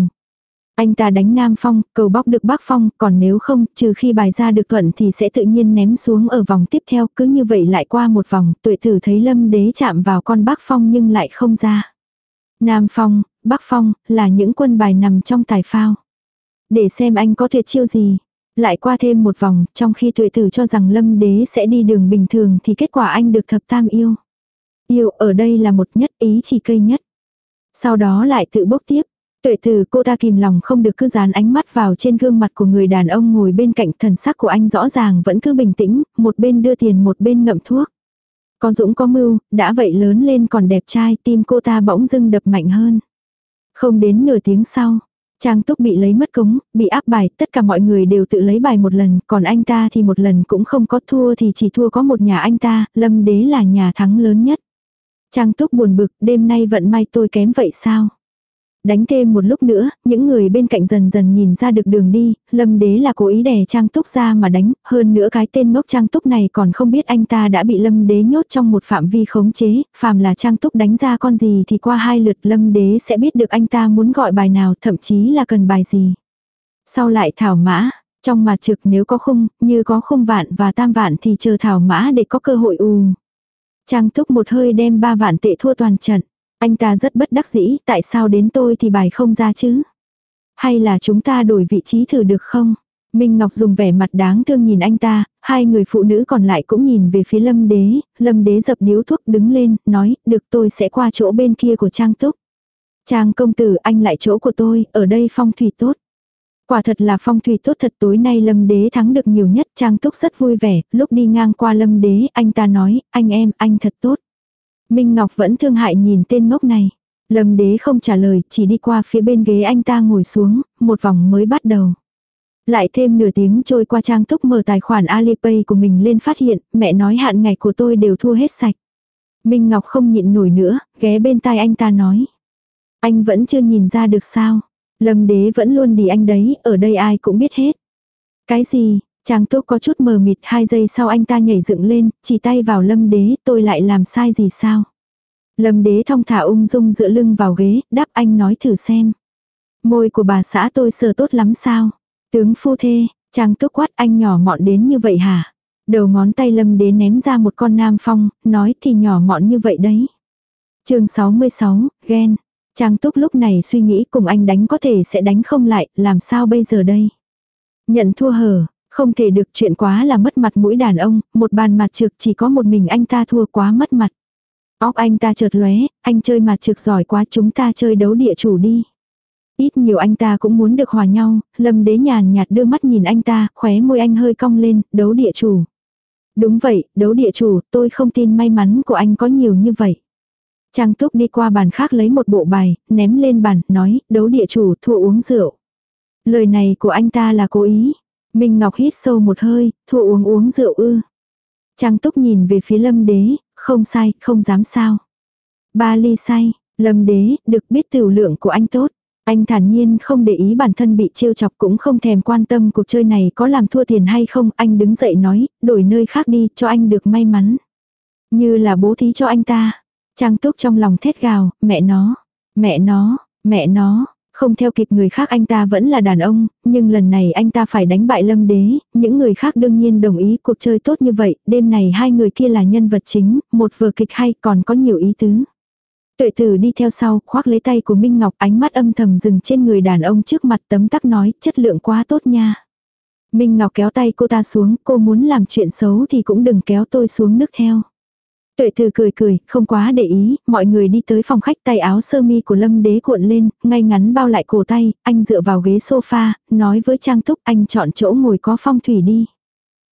Anh ta đánh Nam Phong, cầu bóc được Bắc Phong, còn nếu không, trừ khi bài ra được thuận thì sẽ tự nhiên ném xuống ở vòng tiếp theo, cứ như vậy lại qua một vòng, tuệ tử thấy Lâm Đế chạm vào con Bắc Phong nhưng lại không ra. Nam Phong, Bắc Phong, là những quân bài nằm trong tài phao. Để xem anh có thể chiêu gì. Lại qua thêm một vòng, trong khi tuệ tử cho rằng lâm đế sẽ đi đường bình thường thì kết quả anh được thập tam yêu. Yêu ở đây là một nhất ý chỉ cây nhất. Sau đó lại tự bốc tiếp. Tuệ tử cô ta kìm lòng không được cứ dán ánh mắt vào trên gương mặt của người đàn ông ngồi bên cạnh thần sắc của anh rõ ràng vẫn cứ bình tĩnh, một bên đưa tiền một bên ngậm thuốc. Có dũng có mưu, đã vậy lớn lên còn đẹp trai tim cô ta bỗng dưng đập mạnh hơn. Không đến nửa tiếng sau, Trang Túc bị lấy mất cống, bị áp bài, tất cả mọi người đều tự lấy bài một lần, còn anh ta thì một lần cũng không có thua thì chỉ thua có một nhà anh ta, Lâm Đế là nhà thắng lớn nhất. Trang Túc buồn bực, đêm nay vận may tôi kém vậy sao? Đánh thêm một lúc nữa, những người bên cạnh dần dần nhìn ra được đường đi, lâm đế là cố ý đè trang túc ra mà đánh, hơn nữa cái tên ngốc trang túc này còn không biết anh ta đã bị lâm đế nhốt trong một phạm vi khống chế, phàm là trang túc đánh ra con gì thì qua hai lượt lâm đế sẽ biết được anh ta muốn gọi bài nào, thậm chí là cần bài gì. Sau lại thảo mã, trong mặt trực nếu có khung, như có khung vạn và tam vạn thì chờ thảo mã để có cơ hội ù. Trang túc một hơi đem ba vạn tệ thua toàn trận. Anh ta rất bất đắc dĩ, tại sao đến tôi thì bài không ra chứ? Hay là chúng ta đổi vị trí thử được không? Minh Ngọc dùng vẻ mặt đáng thương nhìn anh ta, hai người phụ nữ còn lại cũng nhìn về phía lâm đế, lâm đế dập điếu thuốc đứng lên, nói, được tôi sẽ qua chỗ bên kia của Trang Túc. Trang công tử anh lại chỗ của tôi, ở đây phong thủy tốt. Quả thật là phong thủy tốt thật tối nay lâm đế thắng được nhiều nhất, Trang Túc rất vui vẻ, lúc đi ngang qua lâm đế, anh ta nói, anh em, anh thật tốt. Minh Ngọc vẫn thương hại nhìn tên ngốc này. Lâm đế không trả lời, chỉ đi qua phía bên ghế anh ta ngồi xuống, một vòng mới bắt đầu. Lại thêm nửa tiếng trôi qua trang thúc mở tài khoản Alipay của mình lên phát hiện, mẹ nói hạn ngày của tôi đều thua hết sạch. Minh Ngọc không nhịn nổi nữa, ghé bên tai anh ta nói. Anh vẫn chưa nhìn ra được sao. Lâm đế vẫn luôn đi anh đấy, ở đây ai cũng biết hết. Cái gì, Trang Túc có chút mờ mịt hai giây sau anh ta nhảy dựng lên, chỉ tay vào lâm đế, tôi lại làm sai gì sao? Lâm đế thong thả ung dung dựa lưng vào ghế, đáp anh nói thử xem. Môi của bà xã tôi sờ tốt lắm sao? Tướng phu thê, Trang Túc quát anh nhỏ mọn đến như vậy hả? Đầu ngón tay lâm đế ném ra một con nam phong, nói thì nhỏ mọn như vậy đấy. chương 66, ghen. Trang Túc lúc này suy nghĩ cùng anh đánh có thể sẽ đánh không lại, làm sao bây giờ đây? Nhận thua hở, không thể được chuyện quá là mất mặt mũi đàn ông, một bàn mặt trược chỉ có một mình anh ta thua quá mất mặt. Óc anh ta chợt lóe, anh chơi mặt trược giỏi quá chúng ta chơi đấu địa chủ đi. Ít nhiều anh ta cũng muốn được hòa nhau, lâm đế nhàn nhạt đưa mắt nhìn anh ta, khóe môi anh hơi cong lên, đấu địa chủ. Đúng vậy, đấu địa chủ, tôi không tin may mắn của anh có nhiều như vậy. Trang Túc đi qua bàn khác lấy một bộ bài, ném lên bàn, nói, đấu địa chủ thua uống rượu. Lời này của anh ta là cố ý, Minh Ngọc hít sâu một hơi, thua uống uống rượu ư. Trang túc nhìn về phía lâm đế, không sai, không dám sao. Ba ly say, lâm đế, được biết tiểu lượng của anh tốt. Anh thản nhiên không để ý bản thân bị trêu chọc cũng không thèm quan tâm cuộc chơi này có làm thua tiền hay không. Anh đứng dậy nói, đổi nơi khác đi cho anh được may mắn. Như là bố thí cho anh ta. Trang túc trong lòng thét gào, mẹ nó, mẹ nó, mẹ nó, không theo kịp người khác anh ta vẫn là đàn ông, nhưng lần này anh ta phải đánh bại lâm đế, những người khác đương nhiên đồng ý cuộc chơi tốt như vậy, đêm này hai người kia là nhân vật chính, một vở kịch hay còn có nhiều ý tứ. Tuệ tử đi theo sau, khoác lấy tay của Minh Ngọc ánh mắt âm thầm dừng trên người đàn ông trước mặt tấm tắc nói, chất lượng quá tốt nha. Minh Ngọc kéo tay cô ta xuống, cô muốn làm chuyện xấu thì cũng đừng kéo tôi xuống nước theo. Tuệ từ cười cười, không quá để ý, mọi người đi tới phòng khách tay áo sơ mi của lâm đế cuộn lên, ngay ngắn bao lại cổ tay, anh dựa vào ghế sofa, nói với Trang Túc anh chọn chỗ ngồi có phong thủy đi.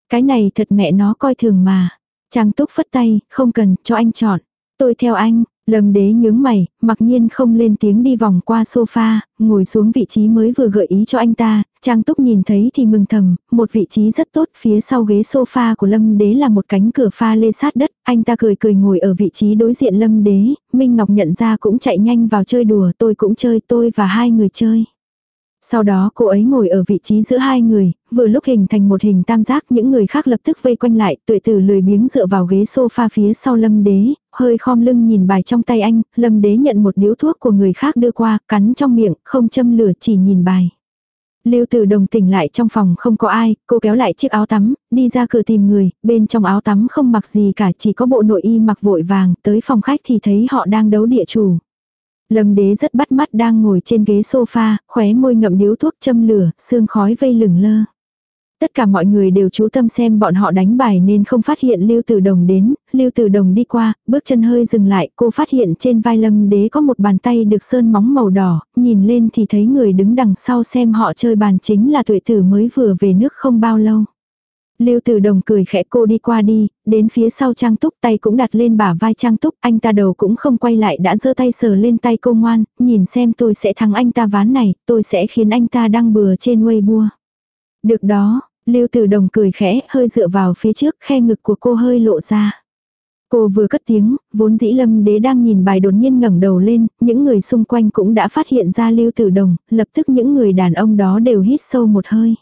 Cái này thật mẹ nó coi thường mà. Trang Túc phất tay, không cần, cho anh chọn. Tôi theo anh, Lâm đế nhướng mày, mặc nhiên không lên tiếng đi vòng qua sofa, ngồi xuống vị trí mới vừa gợi ý cho anh ta, Trang Túc nhìn thấy thì mừng thầm, một vị trí rất tốt, phía sau ghế sofa của Lâm đế là một cánh cửa pha lê sát đất, anh ta cười cười ngồi ở vị trí đối diện Lâm đế, Minh Ngọc nhận ra cũng chạy nhanh vào chơi đùa, tôi cũng chơi, tôi và hai người chơi. Sau đó cô ấy ngồi ở vị trí giữa hai người, vừa lúc hình thành một hình tam giác những người khác lập tức vây quanh lại, tuệ tử lười biếng dựa vào ghế sofa phía sau lâm đế, hơi khom lưng nhìn bài trong tay anh, lâm đế nhận một điếu thuốc của người khác đưa qua, cắn trong miệng, không châm lửa chỉ nhìn bài. Lưu Tử Đồng tỉnh lại trong phòng không có ai, cô kéo lại chiếc áo tắm, đi ra cửa tìm người, bên trong áo tắm không mặc gì cả, chỉ có bộ nội y mặc vội vàng, tới phòng khách thì thấy họ đang đấu địa chủ. Lâm đế rất bắt mắt đang ngồi trên ghế sofa, khóe môi ngậm điếu thuốc châm lửa, xương khói vây lửng lơ. Tất cả mọi người đều chú tâm xem bọn họ đánh bài nên không phát hiện Lưu Tử Đồng đến, Lưu Tử Đồng đi qua, bước chân hơi dừng lại, cô phát hiện trên vai Lâm Đế có một bàn tay được sơn móng màu đỏ, nhìn lên thì thấy người đứng đằng sau xem họ chơi bàn chính là tuệ tử mới vừa về nước không bao lâu. Lưu Tử Đồng cười khẽ cô đi qua đi, đến phía sau Trang Túc tay cũng đặt lên bả vai Trang Túc, anh ta đầu cũng không quay lại đã giơ tay sờ lên tay cô ngoan, nhìn xem tôi sẽ thắng anh ta ván này, tôi sẽ khiến anh ta đăng bừa trên Weibo. Được đó, Lưu Tử Đồng cười khẽ, hơi dựa vào phía trước, khe ngực của cô hơi lộ ra. Cô vừa cất tiếng, vốn dĩ lâm đế đang nhìn bài đột nhiên ngẩng đầu lên, những người xung quanh cũng đã phát hiện ra Lưu Tử Đồng, lập tức những người đàn ông đó đều hít sâu một hơi.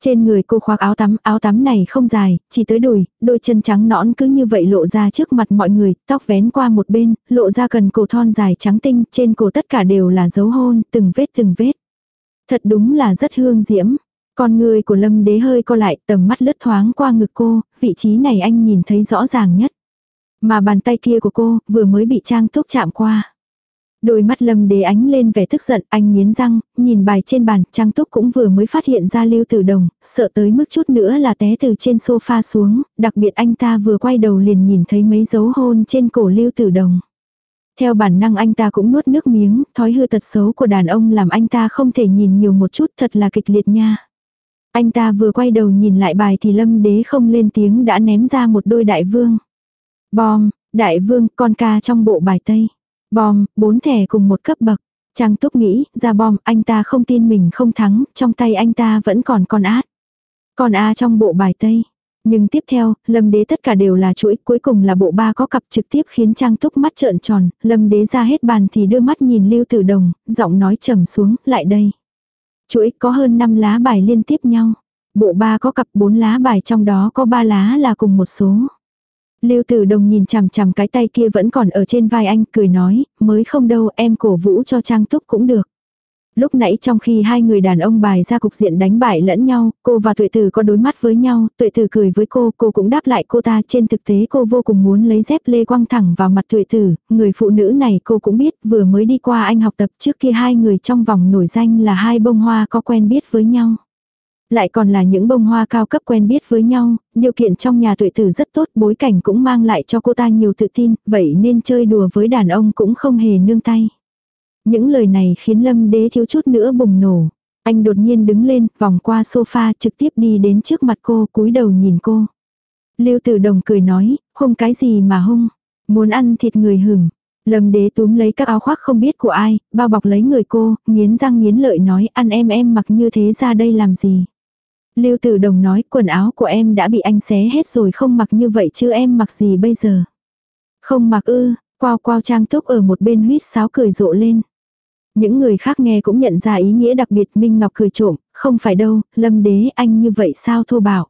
Trên người cô khoác áo tắm, áo tắm này không dài, chỉ tới đùi, đôi chân trắng nõn cứ như vậy lộ ra trước mặt mọi người, tóc vén qua một bên, lộ ra cần cổ thon dài trắng tinh, trên cổ tất cả đều là dấu hôn, từng vết từng vết. Thật đúng là rất hương diễm. Con người của lâm đế hơi co lại, tầm mắt lướt thoáng qua ngực cô, vị trí này anh nhìn thấy rõ ràng nhất. Mà bàn tay kia của cô, vừa mới bị trang túc chạm qua. Đôi mắt lâm đế ánh lên vẻ tức giận, anh nghiến răng, nhìn bài trên bàn, Trang Túc cũng vừa mới phát hiện ra lưu tử đồng, sợ tới mức chút nữa là té từ trên sofa xuống, đặc biệt anh ta vừa quay đầu liền nhìn thấy mấy dấu hôn trên cổ lưu tử đồng. Theo bản năng anh ta cũng nuốt nước miếng, thói hư tật xấu của đàn ông làm anh ta không thể nhìn nhiều một chút thật là kịch liệt nha. Anh ta vừa quay đầu nhìn lại bài thì lâm đế không lên tiếng đã ném ra một đôi đại vương. Bom, đại vương, con ca trong bộ bài tây. Bom, bốn thẻ cùng một cấp bậc. Trang túc nghĩ, ra bom, anh ta không tin mình không thắng, trong tay anh ta vẫn còn con át. Còn A trong bộ bài Tây. Nhưng tiếp theo, lâm đế tất cả đều là chuỗi, cuối cùng là bộ ba có cặp trực tiếp khiến Trang Túc mắt trợn tròn, lâm đế ra hết bàn thì đưa mắt nhìn Lưu Tử Đồng, giọng nói trầm xuống, lại đây. Chuỗi có hơn 5 lá bài liên tiếp nhau. Bộ ba có cặp 4 lá bài trong đó có 3 lá là cùng một số. Lưu Tử Đồng nhìn chằm chằm cái tay kia vẫn còn ở trên vai anh, cười nói, mới không đâu, em cổ vũ cho Trang Túc cũng được. Lúc nãy trong khi hai người đàn ông bài ra cục diện đánh bại lẫn nhau, cô và tuệ tử có đối mắt với nhau, tuệ tử cười với cô, cô cũng đáp lại cô ta, trên thực tế cô vô cùng muốn lấy dép lê quăng thẳng vào mặt tuệ tử, người phụ nữ này cô cũng biết, vừa mới đi qua anh học tập trước kia hai người trong vòng nổi danh là hai bông hoa có quen biết với nhau. Lại còn là những bông hoa cao cấp quen biết với nhau, điều kiện trong nhà tuệ tử rất tốt, bối cảnh cũng mang lại cho cô ta nhiều tự tin, vậy nên chơi đùa với đàn ông cũng không hề nương tay. Những lời này khiến lâm đế thiếu chút nữa bùng nổ. Anh đột nhiên đứng lên, vòng qua sofa trực tiếp đi đến trước mặt cô, cúi đầu nhìn cô. Lưu tử đồng cười nói, hung cái gì mà hung, muốn ăn thịt người hửm. Lâm đế túm lấy các áo khoác không biết của ai, bao bọc lấy người cô, nghiến răng nghiến lợi nói ăn em em mặc như thế ra đây làm gì. Lưu Tử Đồng nói quần áo của em đã bị anh xé hết rồi không mặc như vậy chứ em mặc gì bây giờ. Không mặc ư, quao quao trang túc ở một bên huyết sáo cười rộ lên. Những người khác nghe cũng nhận ra ý nghĩa đặc biệt Minh Ngọc cười trộm, không phải đâu, lâm đế anh như vậy sao thô bảo.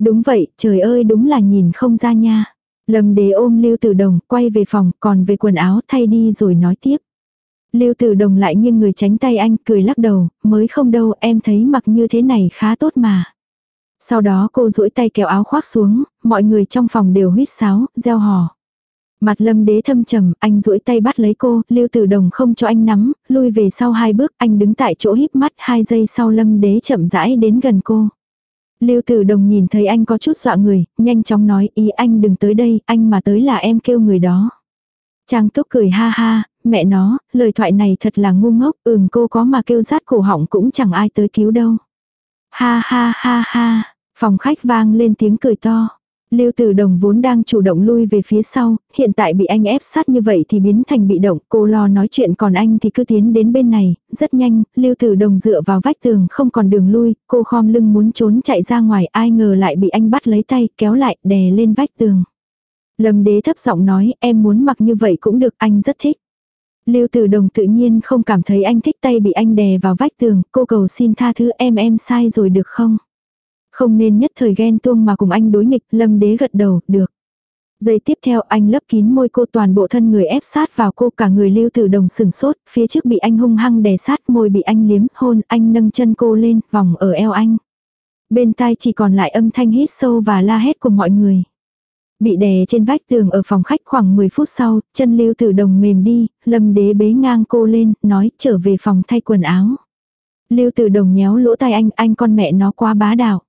Đúng vậy, trời ơi đúng là nhìn không ra nha. Lâm đế ôm Lưu Tử Đồng, quay về phòng, còn về quần áo thay đi rồi nói tiếp. Lưu Tử Đồng lại nghiêng người tránh tay anh, cười lắc đầu, mới không đâu, em thấy mặc như thế này khá tốt mà. Sau đó cô duỗi tay kéo áo khoác xuống, mọi người trong phòng đều huýt sáo, reo hò. Mặt lâm đế thâm trầm, anh duỗi tay bắt lấy cô, Lưu Tử Đồng không cho anh nắm, lui về sau hai bước, anh đứng tại chỗ híp mắt hai giây sau lâm đế chậm rãi đến gần cô. Lưu Tử Đồng nhìn thấy anh có chút dọa người, nhanh chóng nói ý anh đừng tới đây, anh mà tới là em kêu người đó. Trang Túc cười ha ha, mẹ nó, lời thoại này thật là ngu ngốc, ừm cô có mà kêu rát cổ họng cũng chẳng ai tới cứu đâu. Ha ha ha ha, phòng khách vang lên tiếng cười to. Lưu Tử Đồng vốn đang chủ động lui về phía sau, hiện tại bị anh ép sát như vậy thì biến thành bị động, cô lo nói chuyện còn anh thì cứ tiến đến bên này, rất nhanh, Lưu Tử Đồng dựa vào vách tường không còn đường lui, cô khom lưng muốn trốn chạy ra ngoài, ai ngờ lại bị anh bắt lấy tay, kéo lại, đè lên vách tường. Lâm đế thấp giọng nói, em muốn mặc như vậy cũng được, anh rất thích. Lưu Tử Đồng tự nhiên không cảm thấy anh thích tay bị anh đè vào vách tường, cô cầu xin tha thứ em em sai rồi được không? Không nên nhất thời ghen tuông mà cùng anh đối nghịch, lâm đế gật đầu, được. Giây tiếp theo anh lấp kín môi cô toàn bộ thân người ép sát vào cô cả người lưu tử đồng sừng sốt, phía trước bị anh hung hăng đè sát môi bị anh liếm hôn, anh nâng chân cô lên, vòng ở eo anh. Bên tai chỉ còn lại âm thanh hít sâu và la hét của mọi người. Bị đè trên vách tường ở phòng khách khoảng 10 phút sau, chân lưu tử đồng mềm đi, lâm đế bế ngang cô lên, nói trở về phòng thay quần áo. Lưu tử đồng nhéo lỗ tai anh, anh con mẹ nó quá bá đạo.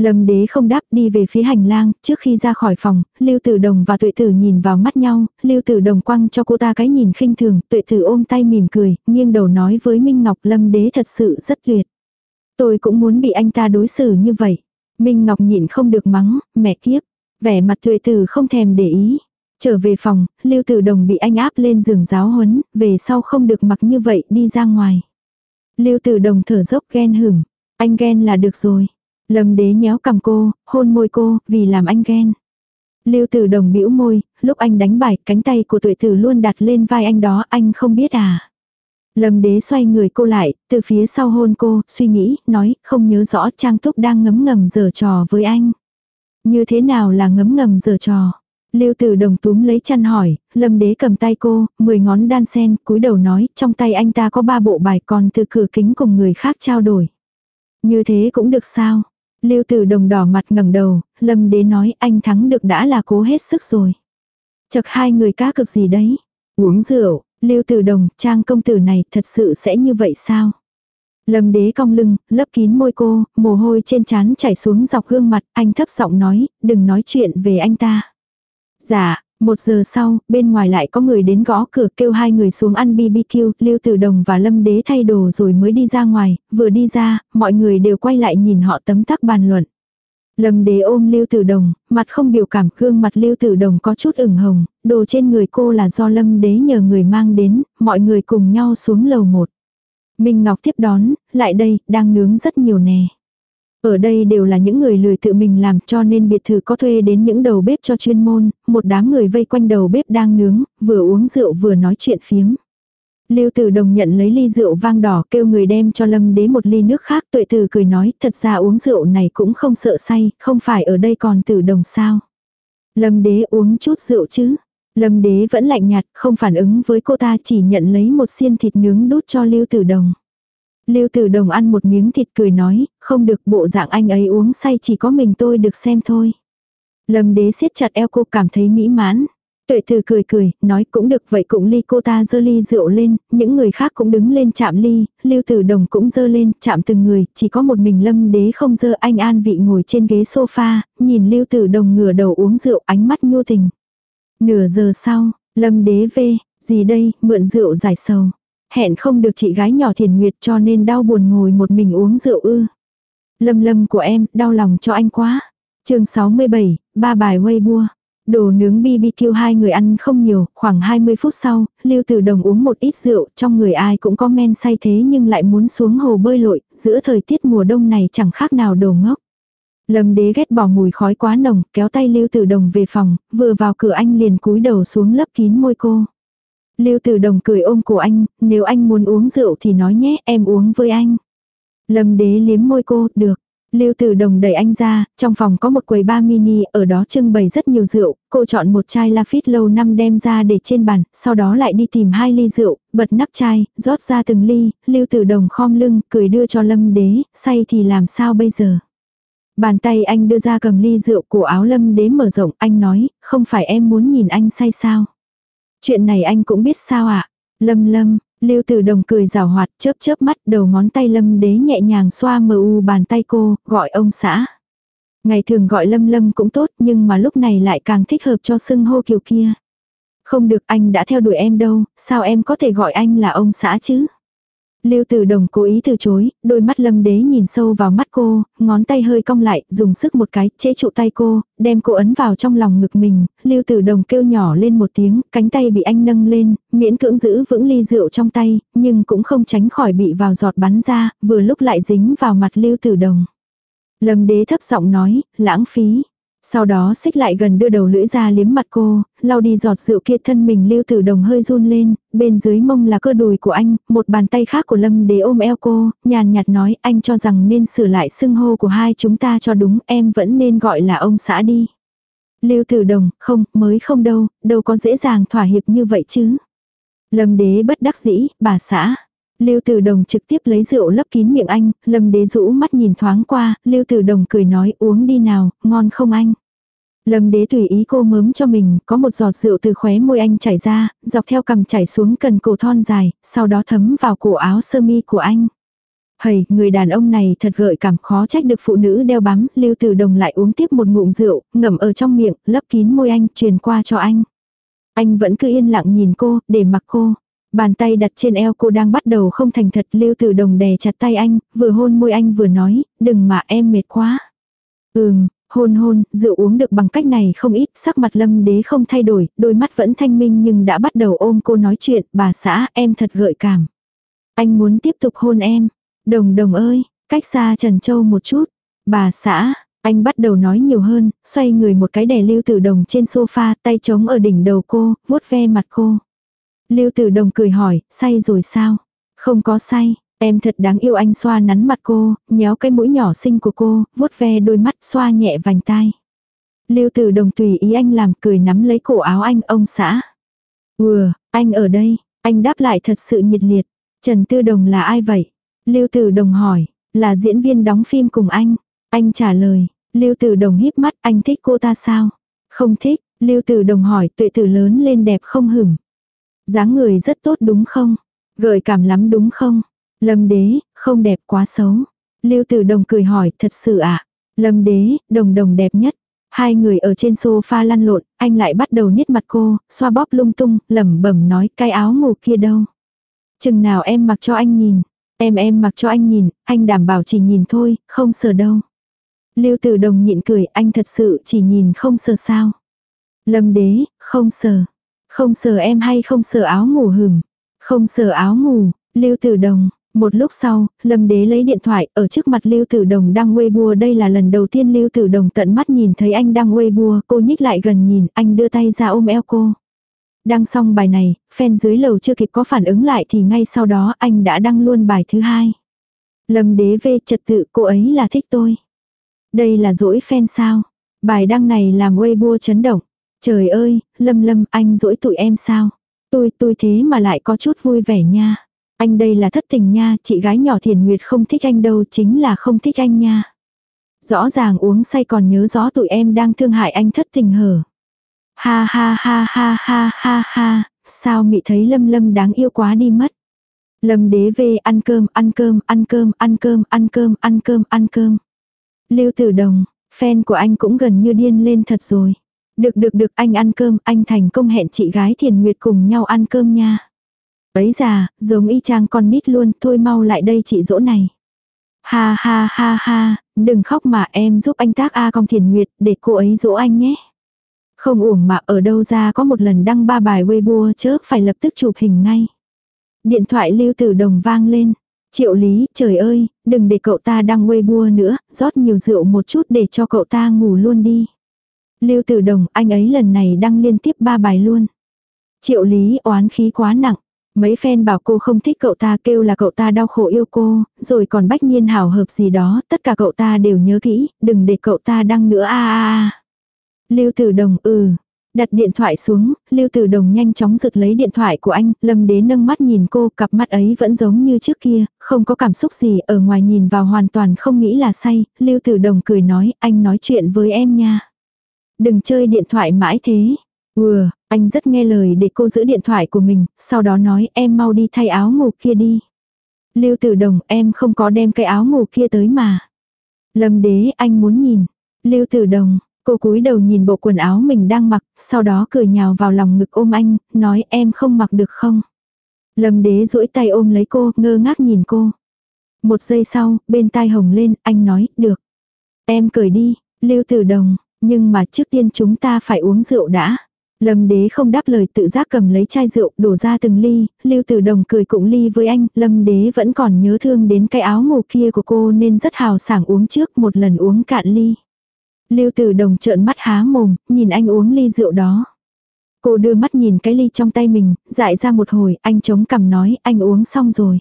Lâm đế không đáp đi về phía hành lang, trước khi ra khỏi phòng, Lưu Tử Đồng và Tuệ Tử nhìn vào mắt nhau, Lưu Tử Đồng quăng cho cô ta cái nhìn khinh thường, Tuệ Tử ôm tay mỉm cười, nghiêng đầu nói với Minh Ngọc Lâm đế thật sự rất tuyệt. Tôi cũng muốn bị anh ta đối xử như vậy. Minh Ngọc nhịn không được mắng, mẹ kiếp. Vẻ mặt Tuệ Tử không thèm để ý. Trở về phòng, Lưu Tử Đồng bị anh áp lên giường giáo huấn, về sau không được mặc như vậy đi ra ngoài. Lưu Tử Đồng thở dốc ghen hửm. Anh ghen là được rồi. Lâm đế nhéo cầm cô, hôn môi cô, vì làm anh ghen. Lưu tử đồng bĩu môi, lúc anh đánh bài, cánh tay của tuệ tử luôn đặt lên vai anh đó, anh không biết à. Lâm đế xoay người cô lại, từ phía sau hôn cô, suy nghĩ, nói, không nhớ rõ Trang Túc đang ngấm ngầm giở trò với anh. Như thế nào là ngấm ngầm giờ trò? Lưu tử đồng túm lấy chăn hỏi, lâm đế cầm tay cô, mười ngón đan sen, cúi đầu nói, trong tay anh ta có ba bộ bài còn từ cửa kính cùng người khác trao đổi. Như thế cũng được sao? Lưu tử đồng đỏ mặt ngẩng đầu, lâm đế nói anh thắng được đã là cố hết sức rồi. Chật hai người cá cực gì đấy? Uống rượu, lưu tử đồng, trang công tử này thật sự sẽ như vậy sao? Lâm đế cong lưng, lấp kín môi cô, mồ hôi trên trán chảy xuống dọc gương mặt, anh thấp giọng nói, đừng nói chuyện về anh ta. Dạ, một giờ sau, bên ngoài lại có người đến gõ cửa kêu hai người xuống ăn BBQ, Lưu Tử Đồng và Lâm Đế thay đồ rồi mới đi ra ngoài, vừa đi ra, mọi người đều quay lại nhìn họ tấm tắc bàn luận. Lâm Đế ôm Lưu Tử Đồng, mặt không biểu cảm, gương mặt Lưu Tử Đồng có chút ửng hồng, đồ trên người cô là do Lâm Đế nhờ người mang đến, mọi người cùng nhau xuống lầu một. Minh Ngọc tiếp đón, lại đây, đang nướng rất nhiều nè. Ở đây đều là những người lười tự mình làm cho nên biệt thự có thuê đến những đầu bếp cho chuyên môn, một đám người vây quanh đầu bếp đang nướng, vừa uống rượu vừa nói chuyện phiếm. Lưu Tử Đồng nhận lấy ly rượu vang đỏ kêu người đem cho Lâm Đế một ly nước khác tuệ tử cười nói thật ra uống rượu này cũng không sợ say, không phải ở đây còn Tử Đồng sao. Lâm Đế uống chút rượu chứ. Lâm Đế vẫn lạnh nhạt, không phản ứng với cô ta chỉ nhận lấy một xiên thịt nướng đút cho Lưu Tử Đồng. Lưu Tử Đồng ăn một miếng thịt cười nói, không được bộ dạng anh ấy uống say chỉ có mình tôi được xem thôi. Lâm đế siết chặt eo cô cảm thấy mỹ mãn. Tuệ Từ cười cười, nói cũng được vậy cũng ly cô ta dơ ly rượu lên, những người khác cũng đứng lên chạm ly, Lưu Tử Đồng cũng dơ lên, chạm từng người, chỉ có một mình Lâm Đế không dơ anh an vị ngồi trên ghế sofa, nhìn Lưu Tử Đồng ngửa đầu uống rượu ánh mắt nhu tình. Nửa giờ sau, Lâm Đế về, gì đây, mượn rượu giải sầu. Hẹn không được chị gái nhỏ thiền nguyệt cho nên đau buồn ngồi một mình uống rượu ư. Lâm lâm của em, đau lòng cho anh quá. chương 67, ba bài quay bua Đồ nướng BBQ hai người ăn không nhiều, khoảng 20 phút sau, Lưu Tử Đồng uống một ít rượu, trong người ai cũng có men say thế nhưng lại muốn xuống hồ bơi lội, giữa thời tiết mùa đông này chẳng khác nào đồ ngốc. Lâm đế ghét bỏ mùi khói quá nồng, kéo tay Lưu Tử Đồng về phòng, vừa vào cửa anh liền cúi đầu xuống lấp kín môi cô. Lưu Tử Đồng cười ôm cổ anh, nếu anh muốn uống rượu thì nói nhé, em uống với anh. Lâm đế liếm môi cô, được. Lưu Tử Đồng đẩy anh ra, trong phòng có một quầy bar mini, ở đó trưng bày rất nhiều rượu, cô chọn một chai Lafite lâu năm đem ra để trên bàn, sau đó lại đi tìm hai ly rượu, bật nắp chai, rót ra từng ly, Lưu Tử Đồng khom lưng, cười đưa cho Lâm Đế, say thì làm sao bây giờ? Bàn tay anh đưa ra cầm ly rượu của áo Lâm Đế mở rộng, anh nói, không phải em muốn nhìn anh say sao? Chuyện này anh cũng biết sao ạ? À? Lâm lâm, Lưu Tử Đồng cười rào hoạt chớp chớp mắt đầu ngón tay lâm đế nhẹ nhàng xoa mờ u bàn tay cô, gọi ông xã. Ngày thường gọi lâm lâm cũng tốt nhưng mà lúc này lại càng thích hợp cho sưng hô kiều kia. Không được anh đã theo đuổi em đâu, sao em có thể gọi anh là ông xã chứ? Lưu Tử Đồng cố ý từ chối, đôi mắt Lâm Đế nhìn sâu vào mắt cô, ngón tay hơi cong lại, dùng sức một cái, chế trụ tay cô, đem cô ấn vào trong lòng ngực mình, Lưu Tử Đồng kêu nhỏ lên một tiếng, cánh tay bị anh nâng lên, miễn cưỡng giữ vững ly rượu trong tay, nhưng cũng không tránh khỏi bị vào giọt bắn ra, vừa lúc lại dính vào mặt Lưu Tử Đồng. Lâm Đế thấp giọng nói, lãng phí. Sau đó xích lại gần đưa đầu lưỡi ra liếm mặt cô, lau đi giọt rượu kia thân mình lưu tử đồng hơi run lên, bên dưới mông là cơ đùi của anh, một bàn tay khác của Lâm đế ôm eo cô, nhàn nhạt nói anh cho rằng nên sửa lại xưng hô của hai chúng ta cho đúng em vẫn nên gọi là ông xã đi. Lưu tử đồng, không, mới không đâu, đâu có dễ dàng thỏa hiệp như vậy chứ. Lâm đế bất đắc dĩ, bà xã. Lưu Tử Đồng trực tiếp lấy rượu lấp kín miệng anh, Lâm Đế rũ mắt nhìn thoáng qua, Lưu Tử Đồng cười nói uống đi nào, ngon không anh. Lâm Đế tùy ý cô mớm cho mình, có một giọt rượu từ khóe môi anh chảy ra, dọc theo cằm chảy xuống cần cổ thon dài, sau đó thấm vào cổ áo sơ mi của anh. Hầy, người đàn ông này thật gợi cảm khó trách được phụ nữ đeo bám, Lưu Tử Đồng lại uống tiếp một ngụm rượu, ngậm ở trong miệng, lấp kín môi anh, truyền qua cho anh. Anh vẫn cứ yên lặng nhìn cô, để mặc cô. Bàn tay đặt trên eo cô đang bắt đầu không thành thật lưu tử đồng đè chặt tay anh, vừa hôn môi anh vừa nói, đừng mà em mệt quá. Ừm, hôn hôn, rượu uống được bằng cách này không ít, sắc mặt lâm đế không thay đổi, đôi mắt vẫn thanh minh nhưng đã bắt đầu ôm cô nói chuyện, bà xã, em thật gợi cảm. Anh muốn tiếp tục hôn em. Đồng đồng ơi, cách xa Trần Châu một chút. Bà xã, anh bắt đầu nói nhiều hơn, xoay người một cái đè lưu tử đồng trên sofa, tay trống ở đỉnh đầu cô, vuốt ve mặt cô. Lưu Tử Đồng cười hỏi, say rồi sao? Không có say, em thật đáng yêu anh xoa nắn mặt cô, nhéo cái mũi nhỏ xinh của cô, vuốt ve đôi mắt xoa nhẹ vành tai. Lưu Tử Đồng tùy ý anh làm cười nắm lấy cổ áo anh ông xã. Ừa, anh ở đây, anh đáp lại thật sự nhiệt liệt. Trần Tư Đồng là ai vậy? Lưu Tử Đồng hỏi, là diễn viên đóng phim cùng anh. Anh trả lời, Lưu Tử Đồng híp mắt, anh thích cô ta sao? Không thích, Lưu Tử Đồng hỏi, tuệ tử lớn lên đẹp không hửng dáng người rất tốt đúng không? Gợi cảm lắm đúng không? Lâm đế, không đẹp quá xấu. Lưu tử đồng cười hỏi, thật sự ạ? À? Lâm đế, đồng đồng đẹp nhất. Hai người ở trên sofa lăn lộn, anh lại bắt đầu niết mặt cô, xoa bóp lung tung, lẩm bẩm nói cái áo ngủ kia đâu. Chừng nào em mặc cho anh nhìn. Em em mặc cho anh nhìn, anh đảm bảo chỉ nhìn thôi, không sờ đâu. Lưu tử đồng nhịn cười, anh thật sự chỉ nhìn không sờ sao. Lâm đế, không sờ. Không sờ em hay không sờ áo ngủ hừm Không sờ áo ngủ, Lưu Tử Đồng. Một lúc sau, Lâm Đế lấy điện thoại, ở trước mặt Lưu Tử Đồng đang Weibo đây là lần đầu tiên Lưu Tử Đồng tận mắt nhìn thấy anh đang Weibo, cô nhích lại gần nhìn, anh đưa tay ra ôm eo cô. Đăng xong bài này, fan dưới lầu chưa kịp có phản ứng lại thì ngay sau đó anh đã đăng luôn bài thứ hai. Lâm Đế về trật tự cô ấy là thích tôi. Đây là dỗi fan sao? Bài đăng này làm Weibo chấn động. Trời ơi, lâm lâm anh dỗi tụi em sao? Tôi tôi thế mà lại có chút vui vẻ nha. Anh đây là thất tình nha, chị gái nhỏ thiền nguyệt không thích anh đâu chính là không thích anh nha. Rõ ràng uống say còn nhớ rõ tụi em đang thương hại anh thất tình hở. Ha ha ha ha ha ha ha, sao mị thấy lâm lâm đáng yêu quá đi mất. Lâm đế về ăn cơm, ăn cơm, ăn cơm, ăn cơm, ăn cơm, ăn cơm, ăn cơm. Lưu tử đồng, fan của anh cũng gần như điên lên thật rồi. Được được được anh ăn cơm, anh thành công hẹn chị gái Thiền Nguyệt cùng nhau ăn cơm nha. Ấy già, giống y chang con nít luôn, thôi mau lại đây chị dỗ này. Ha ha ha ha, đừng khóc mà em giúp anh tác A con Thiền Nguyệt để cô ấy dỗ anh nhé. Không uổng mà ở đâu ra có một lần đăng ba bài Weibo chớ phải lập tức chụp hình ngay. Điện thoại lưu tử đồng vang lên. Triệu lý, trời ơi, đừng để cậu ta đăng Weibo nữa, rót nhiều rượu một chút để cho cậu ta ngủ luôn đi. Lưu Tử Đồng, anh ấy lần này đăng liên tiếp ba bài luôn. Triệu Lý oán khí quá nặng. Mấy fan bảo cô không thích cậu ta kêu là cậu ta đau khổ yêu cô, rồi còn bách nhiên hảo hợp gì đó, tất cả cậu ta đều nhớ kỹ, đừng để cậu ta đăng nữa a a a. Lưu Tử Đồng ừ. Đặt điện thoại xuống, Lưu Tử Đồng nhanh chóng giật lấy điện thoại của anh, Lâm Đế nâng mắt nhìn cô, cặp mắt ấy vẫn giống như trước kia, không có cảm xúc gì, ở ngoài nhìn vào hoàn toàn không nghĩ là say, Lưu Tử Đồng cười nói, anh nói chuyện với em nha. Đừng chơi điện thoại mãi thế. vừa anh rất nghe lời để cô giữ điện thoại của mình, sau đó nói em mau đi thay áo ngủ kia đi. Lưu tử đồng em không có đem cái áo ngủ kia tới mà. Lâm đế anh muốn nhìn. Lưu Tử Đồng, cô cúi đầu nhìn bộ quần áo mình đang mặc, sau đó cười nhào vào lòng ngực ôm anh, nói em không mặc được không? Lâm đế duỗi tay ôm lấy cô, ngơ ngác nhìn cô. Một giây sau, bên tai hồng lên, anh nói, được. Em cười đi, Lưu Tử Đồng, nhưng mà trước tiên chúng ta phải uống rượu đã. Lâm đế không đáp lời tự giác cầm lấy chai rượu đổ ra từng ly, Lưu Tử Đồng cười cụng ly với anh, Lâm đế vẫn còn nhớ thương đến cái áo ngủ kia của cô nên rất hào sảng uống trước một lần uống cạn ly. Lưu Tử Đồng trợn mắt há mồm, nhìn anh uống ly rượu đó. Cô đưa mắt nhìn cái ly trong tay mình, dại ra một hồi, anh chống cằm nói, anh uống xong rồi.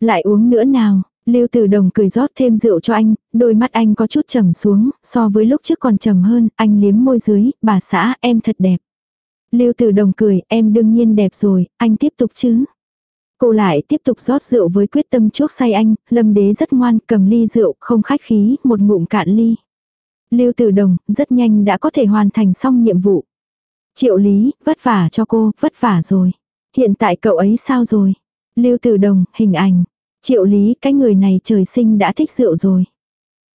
Lại uống nữa nào, Lưu Tử Đồng cười rót thêm rượu cho anh, đôi mắt anh có chút trầm xuống, so với lúc trước còn trầm hơn, anh liếm môi dưới, bà xã, em thật đẹp. Lưu Tử Đồng cười, em đương nhiên đẹp rồi, anh tiếp tục chứ. Cô lại tiếp tục rót rượu với quyết tâm chuốc say anh, Lâm Đế rất ngoan, cầm ly rượu, không khách khí, một ngụm cạn ly. Lưu Tử Đồng, rất nhanh đã có thể hoàn thành xong nhiệm vụ. Triệu Lý, vất vả cho cô, vất vả rồi. Hiện tại cậu ấy sao rồi? Lưu Tử Đồng, hình ảnh. Triệu Lý, cái người này trời sinh đã thích rượu rồi.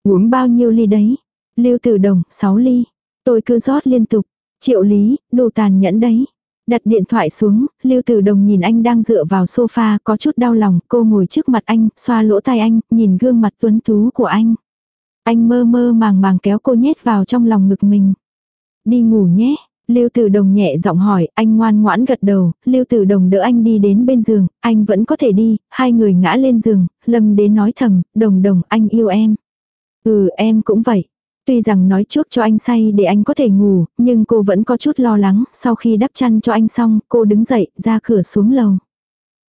Uống bao nhiêu ly đấy? Lưu Tử Đồng, 6 ly. Tôi cứ rót liên tục. Triệu Lý, đồ tàn nhẫn đấy. Đặt điện thoại xuống, Lưu Tử Đồng nhìn anh đang dựa vào sofa có chút đau lòng, cô ngồi trước mặt anh, xoa lỗ tai anh, nhìn gương mặt tuấn tú của anh. Anh mơ mơ màng màng kéo cô nhét vào trong lòng ngực mình. Đi ngủ nhé. Lưu Tử Đồng nhẹ giọng hỏi, anh ngoan ngoãn gật đầu, Lưu Tử Đồng đỡ anh đi đến bên giường, anh vẫn có thể đi, hai người ngã lên giường, Lâm đến nói thầm, Đồng Đồng, anh yêu em. Ừ, em cũng vậy. Tuy rằng nói trước cho anh say để anh có thể ngủ, nhưng cô vẫn có chút lo lắng, sau khi đắp chăn cho anh xong, cô đứng dậy, ra cửa xuống lầu.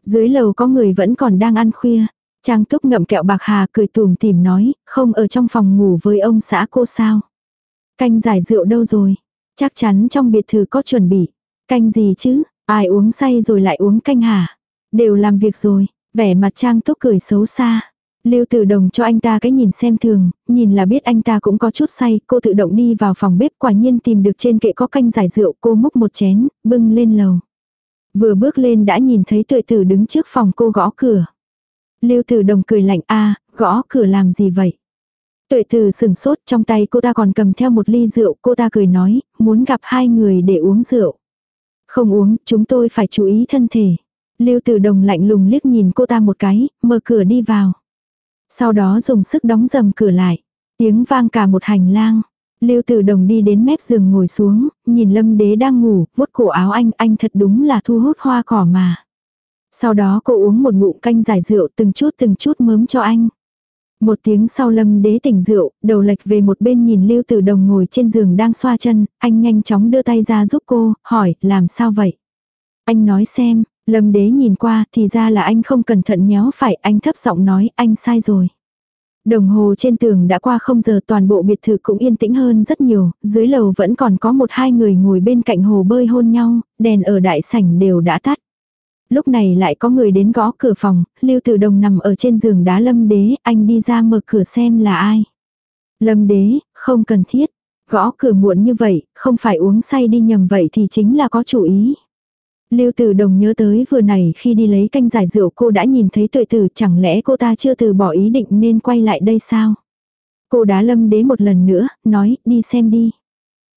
Dưới lầu có người vẫn còn đang ăn khuya. Trang túc ngậm kẹo bạc hà cười tùm tìm nói, không ở trong phòng ngủ với ông xã cô sao. Canh giải rượu đâu rồi? Chắc chắn trong biệt thự có chuẩn bị. Canh gì chứ? Ai uống say rồi lại uống canh hả? Đều làm việc rồi. Vẻ mặt Trang túc cười xấu xa. Lưu tử đồng cho anh ta cái nhìn xem thường, nhìn là biết anh ta cũng có chút say, cô tự động đi vào phòng bếp quả nhiên tìm được trên kệ có canh giải rượu, cô múc một chén, bưng lên lầu. Vừa bước lên đã nhìn thấy tuệ tử đứng trước phòng cô gõ cửa. Lưu tử đồng cười lạnh a gõ cửa làm gì vậy? Tuệ từ sừng sốt trong tay cô ta còn cầm theo một ly rượu, cô ta cười nói, muốn gặp hai người để uống rượu. Không uống, chúng tôi phải chú ý thân thể. Lưu tử đồng lạnh lùng liếc nhìn cô ta một cái, mở cửa đi vào. Sau đó dùng sức đóng dầm cửa lại. Tiếng vang cả một hành lang. Lưu Tử Đồng đi đến mép giường ngồi xuống, nhìn Lâm Đế đang ngủ, vuốt cổ áo anh, anh thật đúng là thu hút hoa cỏ mà. Sau đó cô uống một ngụm canh giải rượu từng chút từng chút mớm cho anh. Một tiếng sau Lâm Đế tỉnh rượu, đầu lệch về một bên nhìn Lưu Tử Đồng ngồi trên giường đang xoa chân, anh nhanh chóng đưa tay ra giúp cô, hỏi, làm sao vậy? Anh nói xem, Lâm đế nhìn qua thì ra là anh không cẩn thận nhéo phải anh thấp giọng nói anh sai rồi. Đồng hồ trên tường đã qua không giờ toàn bộ biệt thự cũng yên tĩnh hơn rất nhiều, dưới lầu vẫn còn có một hai người ngồi bên cạnh hồ bơi hôn nhau, đèn ở đại sảnh đều đã tắt. Lúc này lại có người đến gõ cửa phòng, Lưu Tử Đồng nằm ở trên giường đá Lâm Đế, anh đi ra mở cửa xem là ai. Lâm Đế, không cần thiết. Gõ cửa muộn như vậy, không phải uống say đi nhầm vậy thì chính là có chủ ý. Lưu Tử Đồng nhớ tới vừa này khi đi lấy canh giải rượu cô đã nhìn thấy tuệ tử chẳng lẽ cô ta chưa từ bỏ ý định nên quay lại đây sao? Cô đá lâm đế một lần nữa, nói đi xem đi.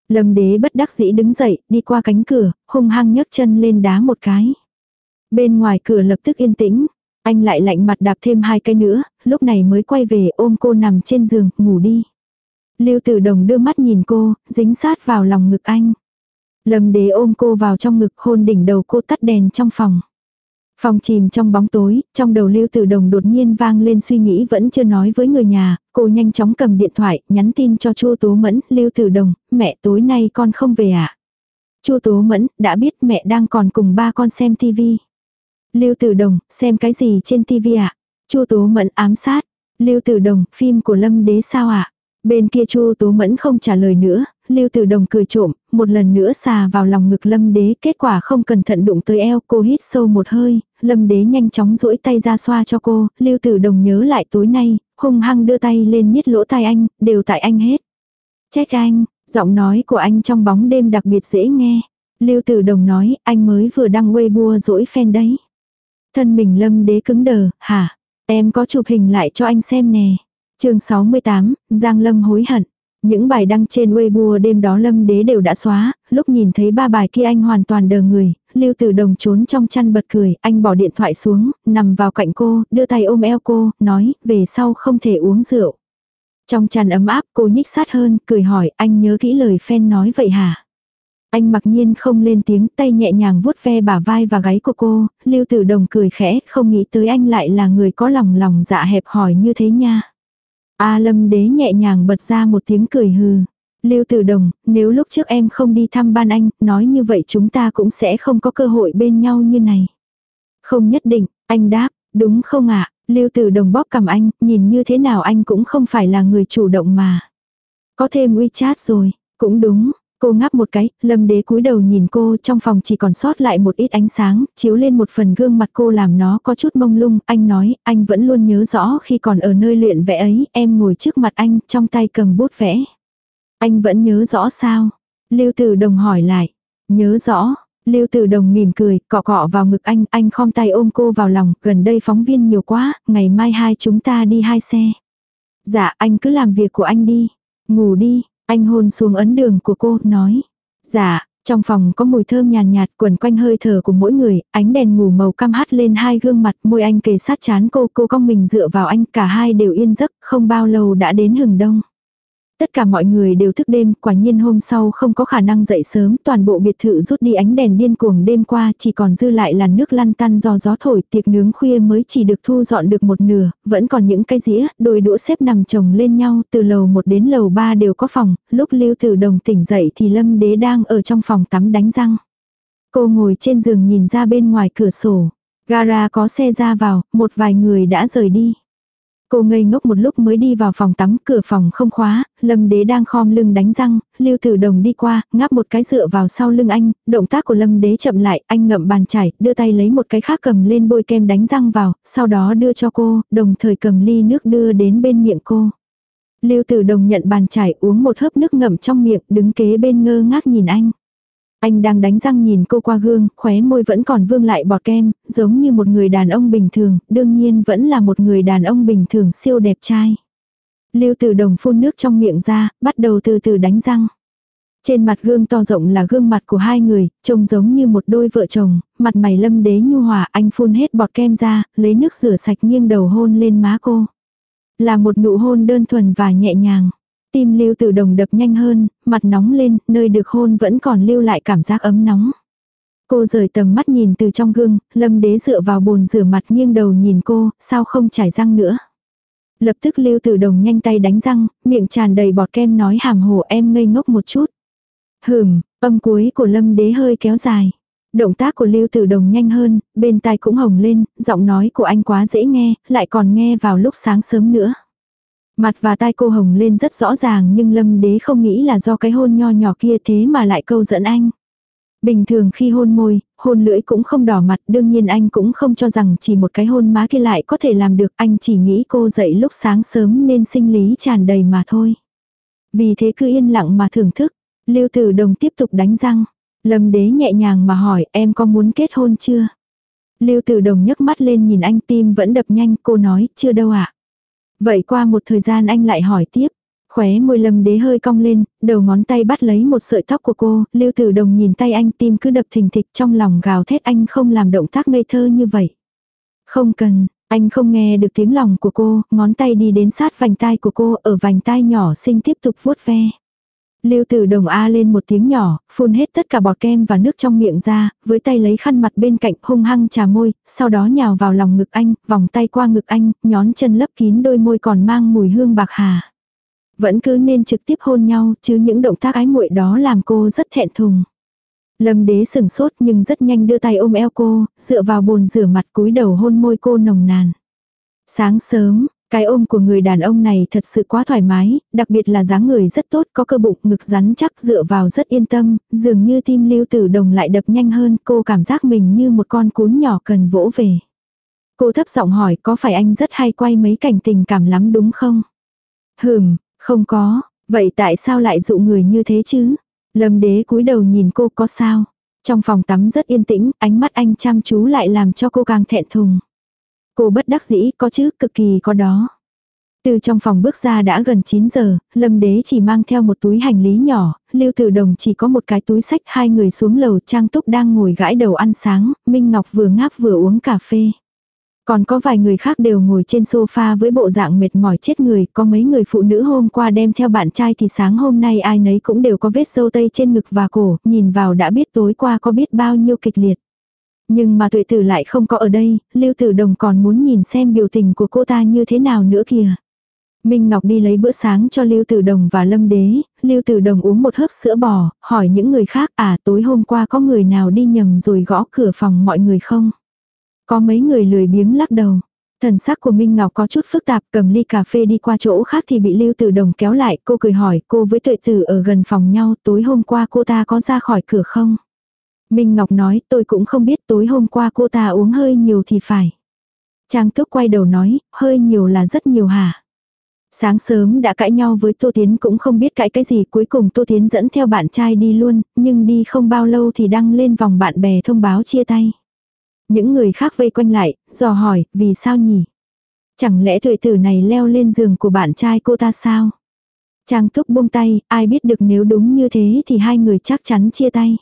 Lâm đế bất đắc dĩ đứng dậy, đi qua cánh cửa, hung hăng nhấc chân lên đá một cái. Bên ngoài cửa lập tức yên tĩnh, anh lại lạnh mặt đạp thêm hai cái nữa, lúc này mới quay về ôm cô nằm trên giường, ngủ đi. Lưu Tử Đồng đưa mắt nhìn cô, dính sát vào lòng ngực anh. Lâm đế ôm cô vào trong ngực hôn đỉnh đầu cô tắt đèn trong phòng. Phòng chìm trong bóng tối, trong đầu Lưu Tử Đồng đột nhiên vang lên suy nghĩ vẫn chưa nói với người nhà, cô nhanh chóng cầm điện thoại, nhắn tin cho Chu Tố Mẫn, Lưu Tử Đồng, mẹ tối nay con không về ạ. À? Chu Tố Mẫn, đã biết mẹ đang còn cùng ba con xem tivi. Lưu Tử Đồng, xem cái gì trên tivi ạ? À? Chu Tố Mẫn ám sát. Lưu Tử Đồng, phim của Lâm Đế sao ạ? À? Bên kia Chu Tố Mẫn không trả lời nữa, Lưu Tử Đồng cười trộm, một lần nữa xà vào lòng ngực Lâm Đế, kết quả không cẩn thận đụng tới eo, cô hít sâu một hơi, Lâm Đế nhanh chóng duỗi tay ra xoa cho cô, Lưu Tử Đồng nhớ lại tối nay, hung hăng đưa tay lên miết lỗ tai anh, đều tại anh hết. Trách anh, giọng nói của anh trong bóng đêm đặc biệt dễ nghe. Lưu Tử Đồng nói, anh mới vừa đăng Weibo dỗi fan đấy. Thân mình Lâm Đế cứng đờ, hả? Em có chụp hình lại cho anh xem nè. chương 68, Giang Lâm hối hận. Những bài đăng trên Weibo đêm đó lâm đế đều đã xóa, lúc nhìn thấy ba bài kia anh hoàn toàn đờ người, lưu tử đồng trốn trong chăn bật cười, anh bỏ điện thoại xuống, nằm vào cạnh cô, đưa tay ôm eo cô, nói, về sau không thể uống rượu. Trong chăn ấm áp cô nhích sát hơn, cười hỏi, anh nhớ kỹ lời fan nói vậy hả? Anh mặc nhiên không lên tiếng, tay nhẹ nhàng vuốt ve bả vai và gáy của cô, lưu tử đồng cười khẽ, không nghĩ tới anh lại là người có lòng lòng dạ hẹp hỏi như thế nha. A lâm đế nhẹ nhàng bật ra một tiếng cười hừ. Lưu Tử Đồng, nếu lúc trước em không đi thăm ban anh, nói như vậy chúng ta cũng sẽ không có cơ hội bên nhau như này. Không nhất định, anh đáp, đúng không ạ? Lưu Tử Đồng bóp cầm anh, nhìn như thế nào anh cũng không phải là người chủ động mà. Có thêm WeChat rồi, cũng đúng. Cô ngáp một cái, lâm đế cúi đầu nhìn cô trong phòng chỉ còn sót lại một ít ánh sáng, chiếu lên một phần gương mặt cô làm nó có chút mông lung. Anh nói, anh vẫn luôn nhớ rõ khi còn ở nơi luyện vẽ ấy, em ngồi trước mặt anh, trong tay cầm bút vẽ. Anh vẫn nhớ rõ sao? Lưu Tử Đồng hỏi lại. Nhớ rõ. Lưu Tử Đồng mỉm cười, cọ cọ vào ngực anh, anh khom tay ôm cô vào lòng, gần đây phóng viên nhiều quá, ngày mai hai chúng ta đi hai xe. Dạ, anh cứ làm việc của anh đi. Ngủ đi, anh hôn xuống ấn đường của cô, nói. Dạ, trong phòng có mùi thơm nhàn nhạt, nhạt quẩn quanh hơi thở của mỗi người, ánh đèn ngủ màu cam hắt lên hai gương mặt, môi anh kề sát chán cô, cô cong mình dựa vào anh, cả hai đều yên giấc, không bao lâu đã đến hừng đông. Tất cả mọi người đều thức đêm, quả nhiên hôm sau không có khả năng dậy sớm, toàn bộ biệt thự rút đi ánh đèn điên cuồng đêm qua, chỉ còn dư lại làn nước lăn tăn do gió thổi, tiệc nướng khuya mới chỉ được thu dọn được một nửa, vẫn còn những cái dĩa, đôi đũa xếp nằm chồng lên nhau, từ lầu 1 đến lầu 3 đều có phòng, lúc Lưu Tử Đồng tỉnh dậy thì Lâm Đế đang ở trong phòng tắm đánh răng. Cô ngồi trên giường nhìn ra bên ngoài cửa sổ, gara có xe ra vào, một vài người đã rời đi. Cô ngây ngốc một lúc mới đi vào phòng tắm, cửa phòng không khóa, Lâm Đế đang khom lưng đánh răng, Lưu Tử Đồng đi qua, ngáp một cái dựa vào sau lưng anh, động tác của Lâm Đế chậm lại, anh ngậm bàn chải, đưa tay lấy một cái khác cầm lên bôi kem đánh răng vào, sau đó đưa cho cô, đồng thời cầm ly nước đưa đến bên miệng cô. Lưu Tử Đồng nhận bàn chải uống một hớp nước ngậm trong miệng, đứng kế bên ngơ ngác nhìn anh. Anh đang đánh răng nhìn cô qua gương, khóe môi vẫn còn vương lại bọt kem, giống như một người đàn ông bình thường, đương nhiên vẫn là một người đàn ông bình thường siêu đẹp trai. Lưu Tử Đồng phun nước trong miệng ra, bắt đầu từ từ đánh răng. Trên mặt gương to rộng là gương mặt của hai người, trông giống như một đôi vợ chồng, mặt mày lâm đế nhu hòa, anh phun hết bọt kem ra, lấy nước rửa sạch nghiêng đầu hôn lên má cô. Là một nụ hôn đơn thuần và nhẹ nhàng. Tim lưu tử đồng đập nhanh hơn, mặt nóng lên, nơi được hôn vẫn còn lưu lại cảm giác ấm nóng. Cô rời tầm mắt nhìn từ trong gương, lâm đế dựa vào bồn rửa mặt nghiêng đầu nhìn cô, sao không chảy răng nữa. Lập tức lưu tử đồng nhanh tay đánh răng, miệng tràn đầy bọt kem nói hàm hồ em ngây ngốc một chút. Hừm, âm cuối của lâm đế hơi kéo dài. Động tác của lưu tử đồng nhanh hơn, bên tai cũng hồng lên, giọng nói của anh quá dễ nghe, lại còn nghe vào lúc sáng sớm nữa. Mặt và tai cô hồng lên rất rõ ràng nhưng lâm đế không nghĩ là do cái hôn nho nhỏ kia thế mà lại câu dẫn anh. Bình thường khi hôn môi, hôn lưỡi cũng không đỏ mặt, đương nhiên anh cũng không cho rằng chỉ một cái hôn má kia lại có thể làm được, anh chỉ nghĩ cô dậy lúc sáng sớm nên sinh lý tràn đầy mà thôi. Vì thế cứ yên lặng mà thưởng thức, Lưu Tử Đồng tiếp tục đánh răng. Lâm đế nhẹ nhàng mà hỏi em có muốn kết hôn chưa? Lưu Tử Đồng nhấc mắt lên nhìn anh tim vẫn đập nhanh, cô nói, chưa đâu ạ. Vậy qua một thời gian anh lại hỏi tiếp. Khóe môi lâm đế hơi cong lên, đầu ngón tay bắt lấy một sợi tóc của cô, lưu tử đồng nhìn tay anh tim cứ đập thình thịch trong lòng gào thét anh không làm động tác ngây thơ như vậy. Không cần, anh không nghe được tiếng lòng của cô, ngón tay đi đến sát vành tai của cô, ở vành tai nhỏ xinh tiếp tục vuốt ve. Lưu Tử Đồng a lên một tiếng nhỏ, phun hết tất cả bọt kem và nước trong miệng ra, với tay lấy khăn mặt bên cạnh hung hăng trà môi, sau đó nhào vào lòng ngực anh, vòng tay qua ngực anh, nhón chân lấp kín đôi môi còn mang mùi hương bạc hà. Vẫn cứ nên trực tiếp hôn nhau, chứ những động tác ái muội đó làm cô rất thẹn thùng. Lâm đế sừng sốt nhưng rất nhanh đưa tay ôm eo cô, dựa vào bồn rửa mặt cúi đầu hôn môi cô nồng nàn. Sáng sớm, cái ôm của người đàn ông này thật sự quá thoải mái, đặc biệt là dáng người rất tốt, có cơ bụng, ngực rắn chắc dựa vào rất yên tâm, dường như tim lưu tử đồng lại đập nhanh hơn, cô cảm giác mình như một con cún nhỏ cần vỗ về. Cô thấp giọng hỏi có phải anh rất hay quay mấy cảnh tình cảm lắm đúng không? Hừm, không có, vậy tại sao lại dụ người như thế chứ? Lâm đế cúi đầu nhìn cô có sao? Trong phòng tắm rất yên tĩnh, ánh mắt anh chăm chú lại làm cho cô càng thẹn thùng. Cô bất đắc dĩ có chứ, cực kỳ có đó. Từ trong phòng bước ra đã gần 9 giờ, Lâm Đế chỉ mang theo một túi hành lý nhỏ, Lưu Tử Đồng chỉ có một cái túi sách, hai người xuống lầu Trang Túc đang ngồi gãi đầu ăn sáng, Minh Ngọc vừa ngáp vừa uống cà phê. Còn có vài người khác đều ngồi trên sofa với bộ dạng mệt mỏi chết người, có mấy người phụ nữ hôm qua đem theo bạn trai thì sáng hôm nay ai nấy cũng đều có vết dâu tây trên ngực và cổ, nhìn vào đã biết tối qua có biết bao nhiêu kịch liệt. Nhưng mà tuệ tử lại không có ở đây, Lưu Tử Đồng còn muốn nhìn xem biểu tình của cô ta như thế nào nữa kìa. Minh Ngọc đi lấy bữa sáng cho Lưu Tử Đồng và Lâm Đế, Lưu Tử Đồng uống một hớp sữa bò, hỏi những người khác à tối hôm qua có người nào đi nhầm rồi gõ cửa phòng mọi người không? Có mấy người lười biếng lắc đầu. Thần sắc của Minh Ngọc có chút phức tạp cầm ly cà phê đi qua chỗ khác thì bị Lưu Tử Đồng kéo lại cô cười hỏi cô với tuệ tử ở gần phòng nhau tối hôm qua cô ta có ra khỏi cửa không? Minh Ngọc nói tôi cũng không biết tối hôm qua cô ta uống hơi nhiều thì phải. Trang Túc quay đầu nói hơi nhiều là rất nhiều hả? Sáng sớm đã cãi nhau với Tô Tiến cũng không biết cãi cái gì cuối cùng Tô Tiến dẫn theo bạn trai đi luôn, nhưng đi không bao lâu thì đăng lên vòng bạn bè thông báo chia tay. Những người khác vây quanh lại, dò hỏi, vì sao nhỉ? Chẳng lẽ tuổi tử này leo lên giường của bạn trai cô ta sao? Trang túc buông tay, ai biết được nếu đúng như thế thì hai người chắc chắn chia tay.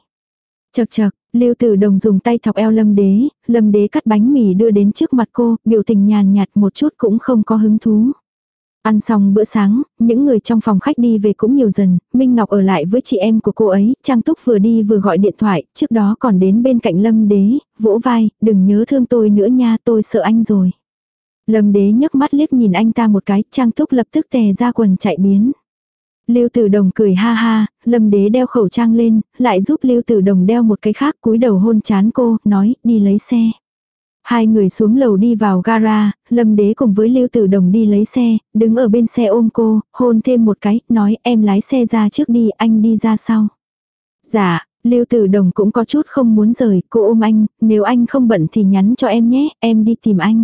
Chật chật, Lưu Tử Đồng dùng tay thọc eo Lâm Đế, Lâm Đế cắt bánh mì đưa đến trước mặt cô, biểu tình nhàn nhạt một chút cũng không có hứng thú. Ăn xong bữa sáng, những người trong phòng khách đi về cũng nhiều dần, Minh Ngọc ở lại với chị em của cô ấy, Trang Túc vừa đi vừa gọi điện thoại, trước đó còn đến bên cạnh Lâm Đế, vỗ vai, đừng nhớ thương tôi nữa nha, tôi sợ anh rồi. Lâm Đế nhấc mắt liếc nhìn anh ta một cái, Trang Túc lập tức tè ra quần chạy biến. Lưu Tử Đồng cười ha ha, Lâm Đế đeo khẩu trang lên, lại giúp Lưu Tử Đồng đeo một cái khác cúi đầu hôn chán cô, nói, đi lấy xe. Hai người xuống lầu đi vào gara, Lâm Đế cùng với Lưu Tử Đồng đi lấy xe, đứng ở bên xe ôm cô, hôn thêm một cái, nói em lái xe ra trước đi, anh đi ra sau. Dạ, Lưu Tử Đồng cũng có chút không muốn rời, cô ôm anh, nếu anh không bận thì nhắn cho em nhé, em đi tìm anh.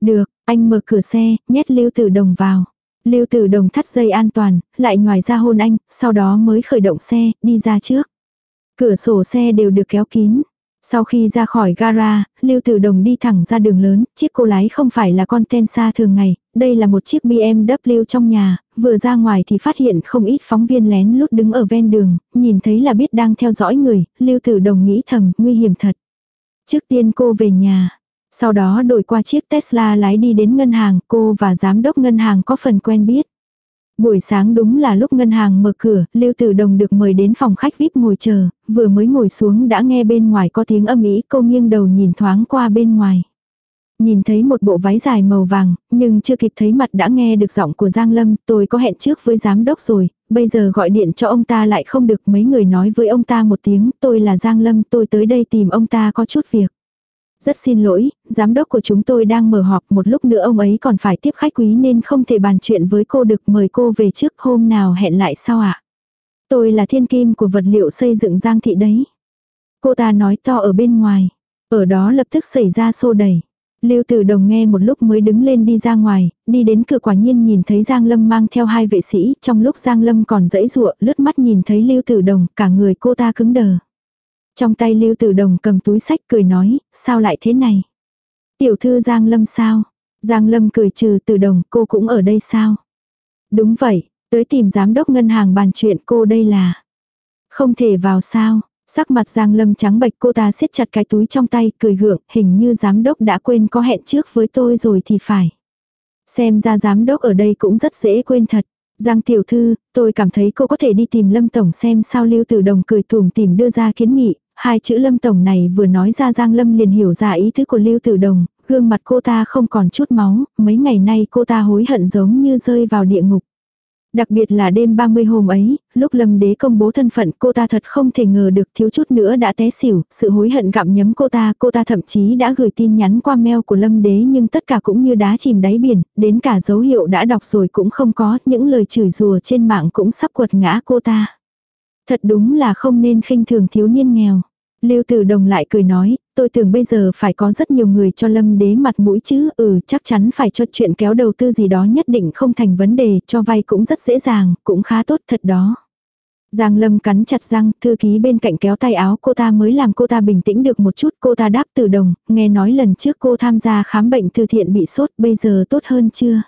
Được, anh mở cửa xe, nhét Lưu Tử Đồng vào. Lưu Tử Đồng thắt dây an toàn, lại ngoài ra hôn anh, sau đó mới khởi động xe, đi ra trước. Cửa sổ xe đều được kéo kín. Sau khi ra khỏi gara, Lưu Tử Đồng đi thẳng ra đường lớn, chiếc cô lái không phải là con ten xa thường ngày, đây là một chiếc BMW trong nhà, vừa ra ngoài thì phát hiện không ít phóng viên lén lút đứng ở ven đường, nhìn thấy là biết đang theo dõi người, Lưu Tử Đồng nghĩ thầm, nguy hiểm thật. Trước tiên cô về nhà, sau đó đổi qua chiếc Tesla lái đi đến ngân hàng, cô và giám đốc ngân hàng có phần quen biết. Buổi sáng đúng là lúc ngân hàng mở cửa, Lưu Tử Đồng được mời đến phòng khách VIP ngồi chờ, vừa mới ngồi xuống đã nghe bên ngoài có tiếng âm ý, cô nghiêng đầu nhìn thoáng qua bên ngoài. Nhìn thấy một bộ váy dài màu vàng, nhưng chưa kịp thấy mặt đã nghe được giọng của Giang Lâm, tôi có hẹn trước với giám đốc rồi, bây giờ gọi điện cho ông ta lại không được mấy người nói với ông ta một tiếng, tôi là Giang Lâm, tôi tới đây tìm ông ta có chút việc. Rất xin lỗi, giám đốc của chúng tôi đang mở họp một lúc nữa ông ấy còn phải tiếp khách quý nên không thể bàn chuyện với cô được mời cô về trước hôm nào hẹn lại sau ạ? À? Tôi là thiên kim của vật liệu xây dựng Giang Thị đấy. Cô ta nói to ở bên ngoài. Ở đó lập tức xảy ra xô đẩy. Lưu Tử Đồng nghe một lúc mới đứng lên đi ra ngoài, đi đến cửa quả nhiên nhìn thấy Giang Lâm mang theo hai vệ sĩ, trong lúc Giang Lâm còn dãy dụa, lướt mắt nhìn thấy Lưu Tử Đồng, cả người cô ta cứng đờ. Trong tay Lưu Tử Đồng cầm túi sách cười nói, sao lại thế này? Tiểu thư Giang Lâm sao? Giang Lâm cười trừ Tử Đồng, cô cũng ở đây sao? Đúng vậy, tới tìm giám đốc ngân hàng bàn chuyện cô đây là. Không thể vào sao? Sắc mặt Giang Lâm trắng bệch cô ta siết chặt cái túi trong tay, cười gượng, hình như giám đốc đã quên có hẹn trước với tôi rồi thì phải. Xem ra giám đốc ở đây cũng rất dễ quên thật. Giang tiểu thư, tôi cảm thấy cô có thể đi tìm Lâm Tổng xem sao Lưu Tử Đồng cười tùm tìm đưa ra kiến nghị, Hai chữ lâm tổng này vừa nói ra Giang Lâm liền hiểu ra ý thức của Lưu Tử Đồng, gương mặt cô ta không còn chút máu, mấy ngày nay cô ta hối hận giống như rơi vào địa ngục. Đặc biệt là đêm 30 hôm ấy, lúc Lâm Đế công bố thân phận cô ta thật không thể ngờ được thiếu chút nữa đã té xỉu, sự hối hận gặm nhấm cô ta, cô ta thậm chí đã gửi tin nhắn qua mail của Lâm Đế nhưng tất cả cũng như đá chìm đáy biển, đến cả dấu hiệu đã đọc rồi cũng không có, những lời chửi rùa trên mạng cũng sắp quật ngã cô ta. Thật đúng là không nên khinh thường thiếu niên nghèo. Lưu Tử Đồng lại cười nói, tôi tưởng bây giờ phải có rất nhiều người cho lâm đế mặt mũi chứ, ừ chắc chắn phải cho chuyện kéo đầu tư gì đó nhất định không thành vấn đề, cho vay cũng rất dễ dàng, cũng khá tốt thật đó. Giang Lâm cắn chặt răng, thư ký bên cạnh kéo tay áo cô ta mới làm cô ta bình tĩnh được một chút, cô ta đáp Tử Đồng, nghe nói lần trước cô tham gia khám bệnh từ thiện bị sốt, bây giờ tốt hơn chưa?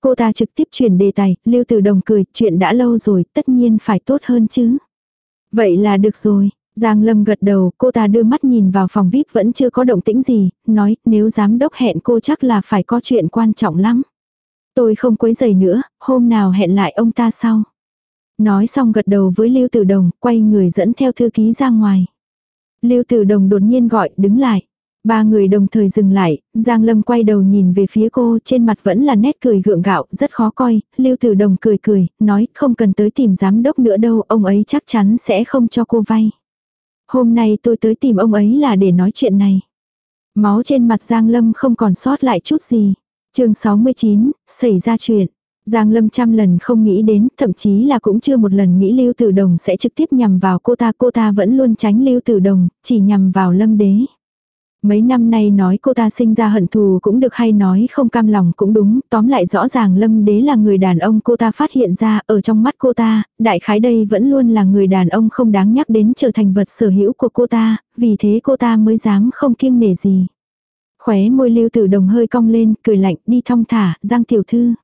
Cô ta trực tiếp chuyển đề tài, Lưu Tử Đồng cười, chuyện đã lâu rồi, tất nhiên phải tốt hơn chứ. Vậy là được rồi. Giang Lâm gật đầu, cô ta đưa mắt nhìn vào phòng VIP vẫn chưa có động tĩnh gì, nói nếu giám đốc hẹn cô chắc là phải có chuyện quan trọng lắm. Tôi không quấy giày nữa, hôm nào hẹn lại ông ta sau. Nói xong gật đầu với Lưu Tử Đồng, quay người dẫn theo thư ký ra ngoài. Lưu Tử Đồng đột nhiên gọi, đứng lại. Ba người đồng thời dừng lại, Giang Lâm quay đầu nhìn về phía cô, trên mặt vẫn là nét cười gượng gạo, rất khó coi, Lưu Tử Đồng cười cười, nói không cần tới tìm giám đốc nữa đâu, ông ấy chắc chắn sẽ không cho cô vay. Hôm nay tôi tới tìm ông ấy là để nói chuyện này. Máu trên mặt Giang Lâm không còn sót lại chút gì. chương 69, xảy ra chuyện. Giang Lâm trăm lần không nghĩ đến, thậm chí là cũng chưa một lần nghĩ Lưu Tử Đồng sẽ trực tiếp nhằm vào cô ta. Cô ta vẫn luôn tránh Lưu Tử Đồng, chỉ nhằm vào Lâm Đế. Mấy năm nay nói cô ta sinh ra hận thù cũng được hay nói không cam lòng cũng đúng, tóm lại rõ ràng Lâm Đế là người đàn ông cô ta phát hiện ra ở trong mắt cô ta, đại khái đây vẫn luôn là người đàn ông không đáng nhắc đến trở thành vật sở hữu của cô ta, vì thế cô ta mới dám không kiêng nể gì. Khóe môi lưu tử đồng hơi cong lên, cười lạnh, đi thong thả, Giang tiểu thư.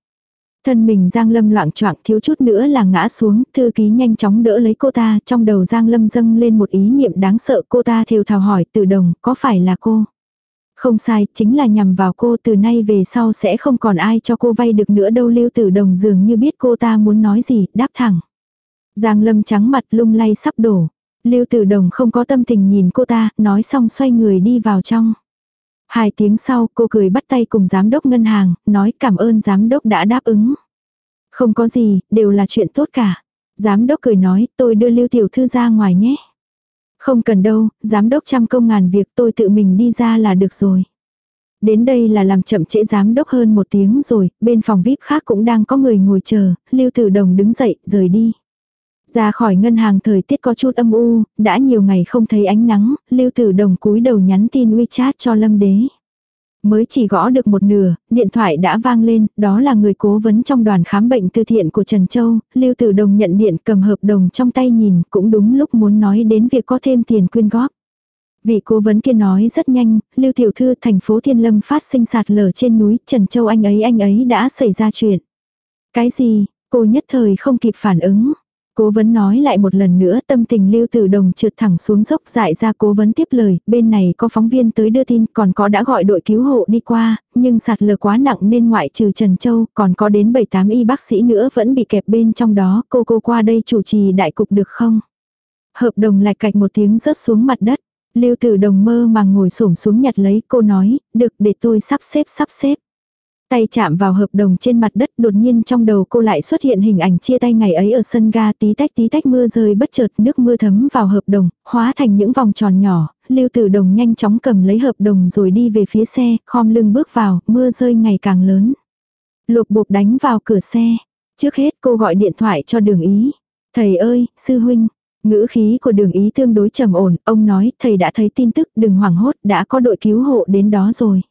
Thân mình Giang Lâm loạn choạng thiếu chút nữa là ngã xuống, thư ký nhanh chóng đỡ lấy cô ta, trong đầu Giang Lâm dâng lên một ý niệm đáng sợ cô ta thều thào hỏi từ đồng, có phải là cô? Không sai, chính là nhằm vào cô từ nay về sau sẽ không còn ai cho cô vay được nữa đâu lưu tử đồng dường như biết cô ta muốn nói gì, đáp thẳng. Giang Lâm trắng mặt lung lay sắp đổ. Lưu tử đồng không có tâm tình nhìn cô ta, nói xong xoay người đi vào trong. Hai tiếng sau cô cười bắt tay cùng giám đốc ngân hàng, nói cảm ơn giám đốc đã đáp ứng. Không có gì, đều là chuyện tốt cả. Giám đốc cười nói tôi đưa lưu tiểu thư ra ngoài nhé. Không cần đâu, giám đốc trăm công ngàn việc tôi tự mình đi ra là được rồi. Đến đây là làm chậm trễ giám đốc hơn một tiếng rồi, bên phòng VIP khác cũng đang có người ngồi chờ, Lưu Tử Đồng đứng dậy, rời đi. Ra khỏi ngân hàng thời tiết có chút âm u, đã nhiều ngày không thấy ánh nắng, Lưu Tử Đồng cúi đầu nhắn tin WeChat cho Lâm Đế. Mới chỉ gõ được một nửa, điện thoại đã vang lên, đó là người cố vấn trong đoàn khám bệnh từ thiện của Trần Châu, Lưu Tử Đồng nhận điện cầm hợp đồng trong tay nhìn, cũng đúng lúc muốn nói đến việc có thêm tiền quyên góp. Vị cố vấn kia nói rất nhanh, Lưu Tiểu Thư thành phố Thiên Lâm phát sinh sạt lở trên núi, Trần Châu anh ấy anh ấy đã xảy ra chuyện. Cái gì, cô nhất thời không kịp phản ứng. Cố vấn nói lại một lần nữa tâm tình lưu tử đồng trượt thẳng xuống dốc dại ra cố vấn tiếp lời, bên này có phóng viên tới đưa tin còn có đã gọi đội cứu hộ đi qua, nhưng sạt lở quá nặng nên ngoại trừ Trần Châu còn có đến 7-8 y bác sĩ nữa vẫn bị kẹp bên trong đó, cô cô qua đây chủ trì đại cục được không? Hợp đồng lạch cạch một tiếng rớt xuống mặt đất, lưu tử đồng mơ mà ngồi xổm xuống nhặt lấy cô nói, được để tôi sắp xếp sắp xếp. Tay chạm vào hợp đồng trên mặt đất đột nhiên trong đầu cô lại xuất hiện hình ảnh chia tay ngày ấy ở sân ga tí tách tí tách mưa rơi bất chợt nước mưa thấm vào hợp đồng, hóa thành những vòng tròn nhỏ, lưu tử đồng nhanh chóng cầm lấy hợp đồng rồi đi về phía xe, khom lưng bước vào, mưa rơi ngày càng lớn. Lục bột đánh vào cửa xe. Trước hết cô gọi điện thoại cho đường ý. Thầy ơi, sư huynh. Ngữ khí của đường ý tương đối trầm ổn, ông nói thầy đã thấy tin tức đừng hoảng hốt đã có đội cứu hộ đến đó rồi.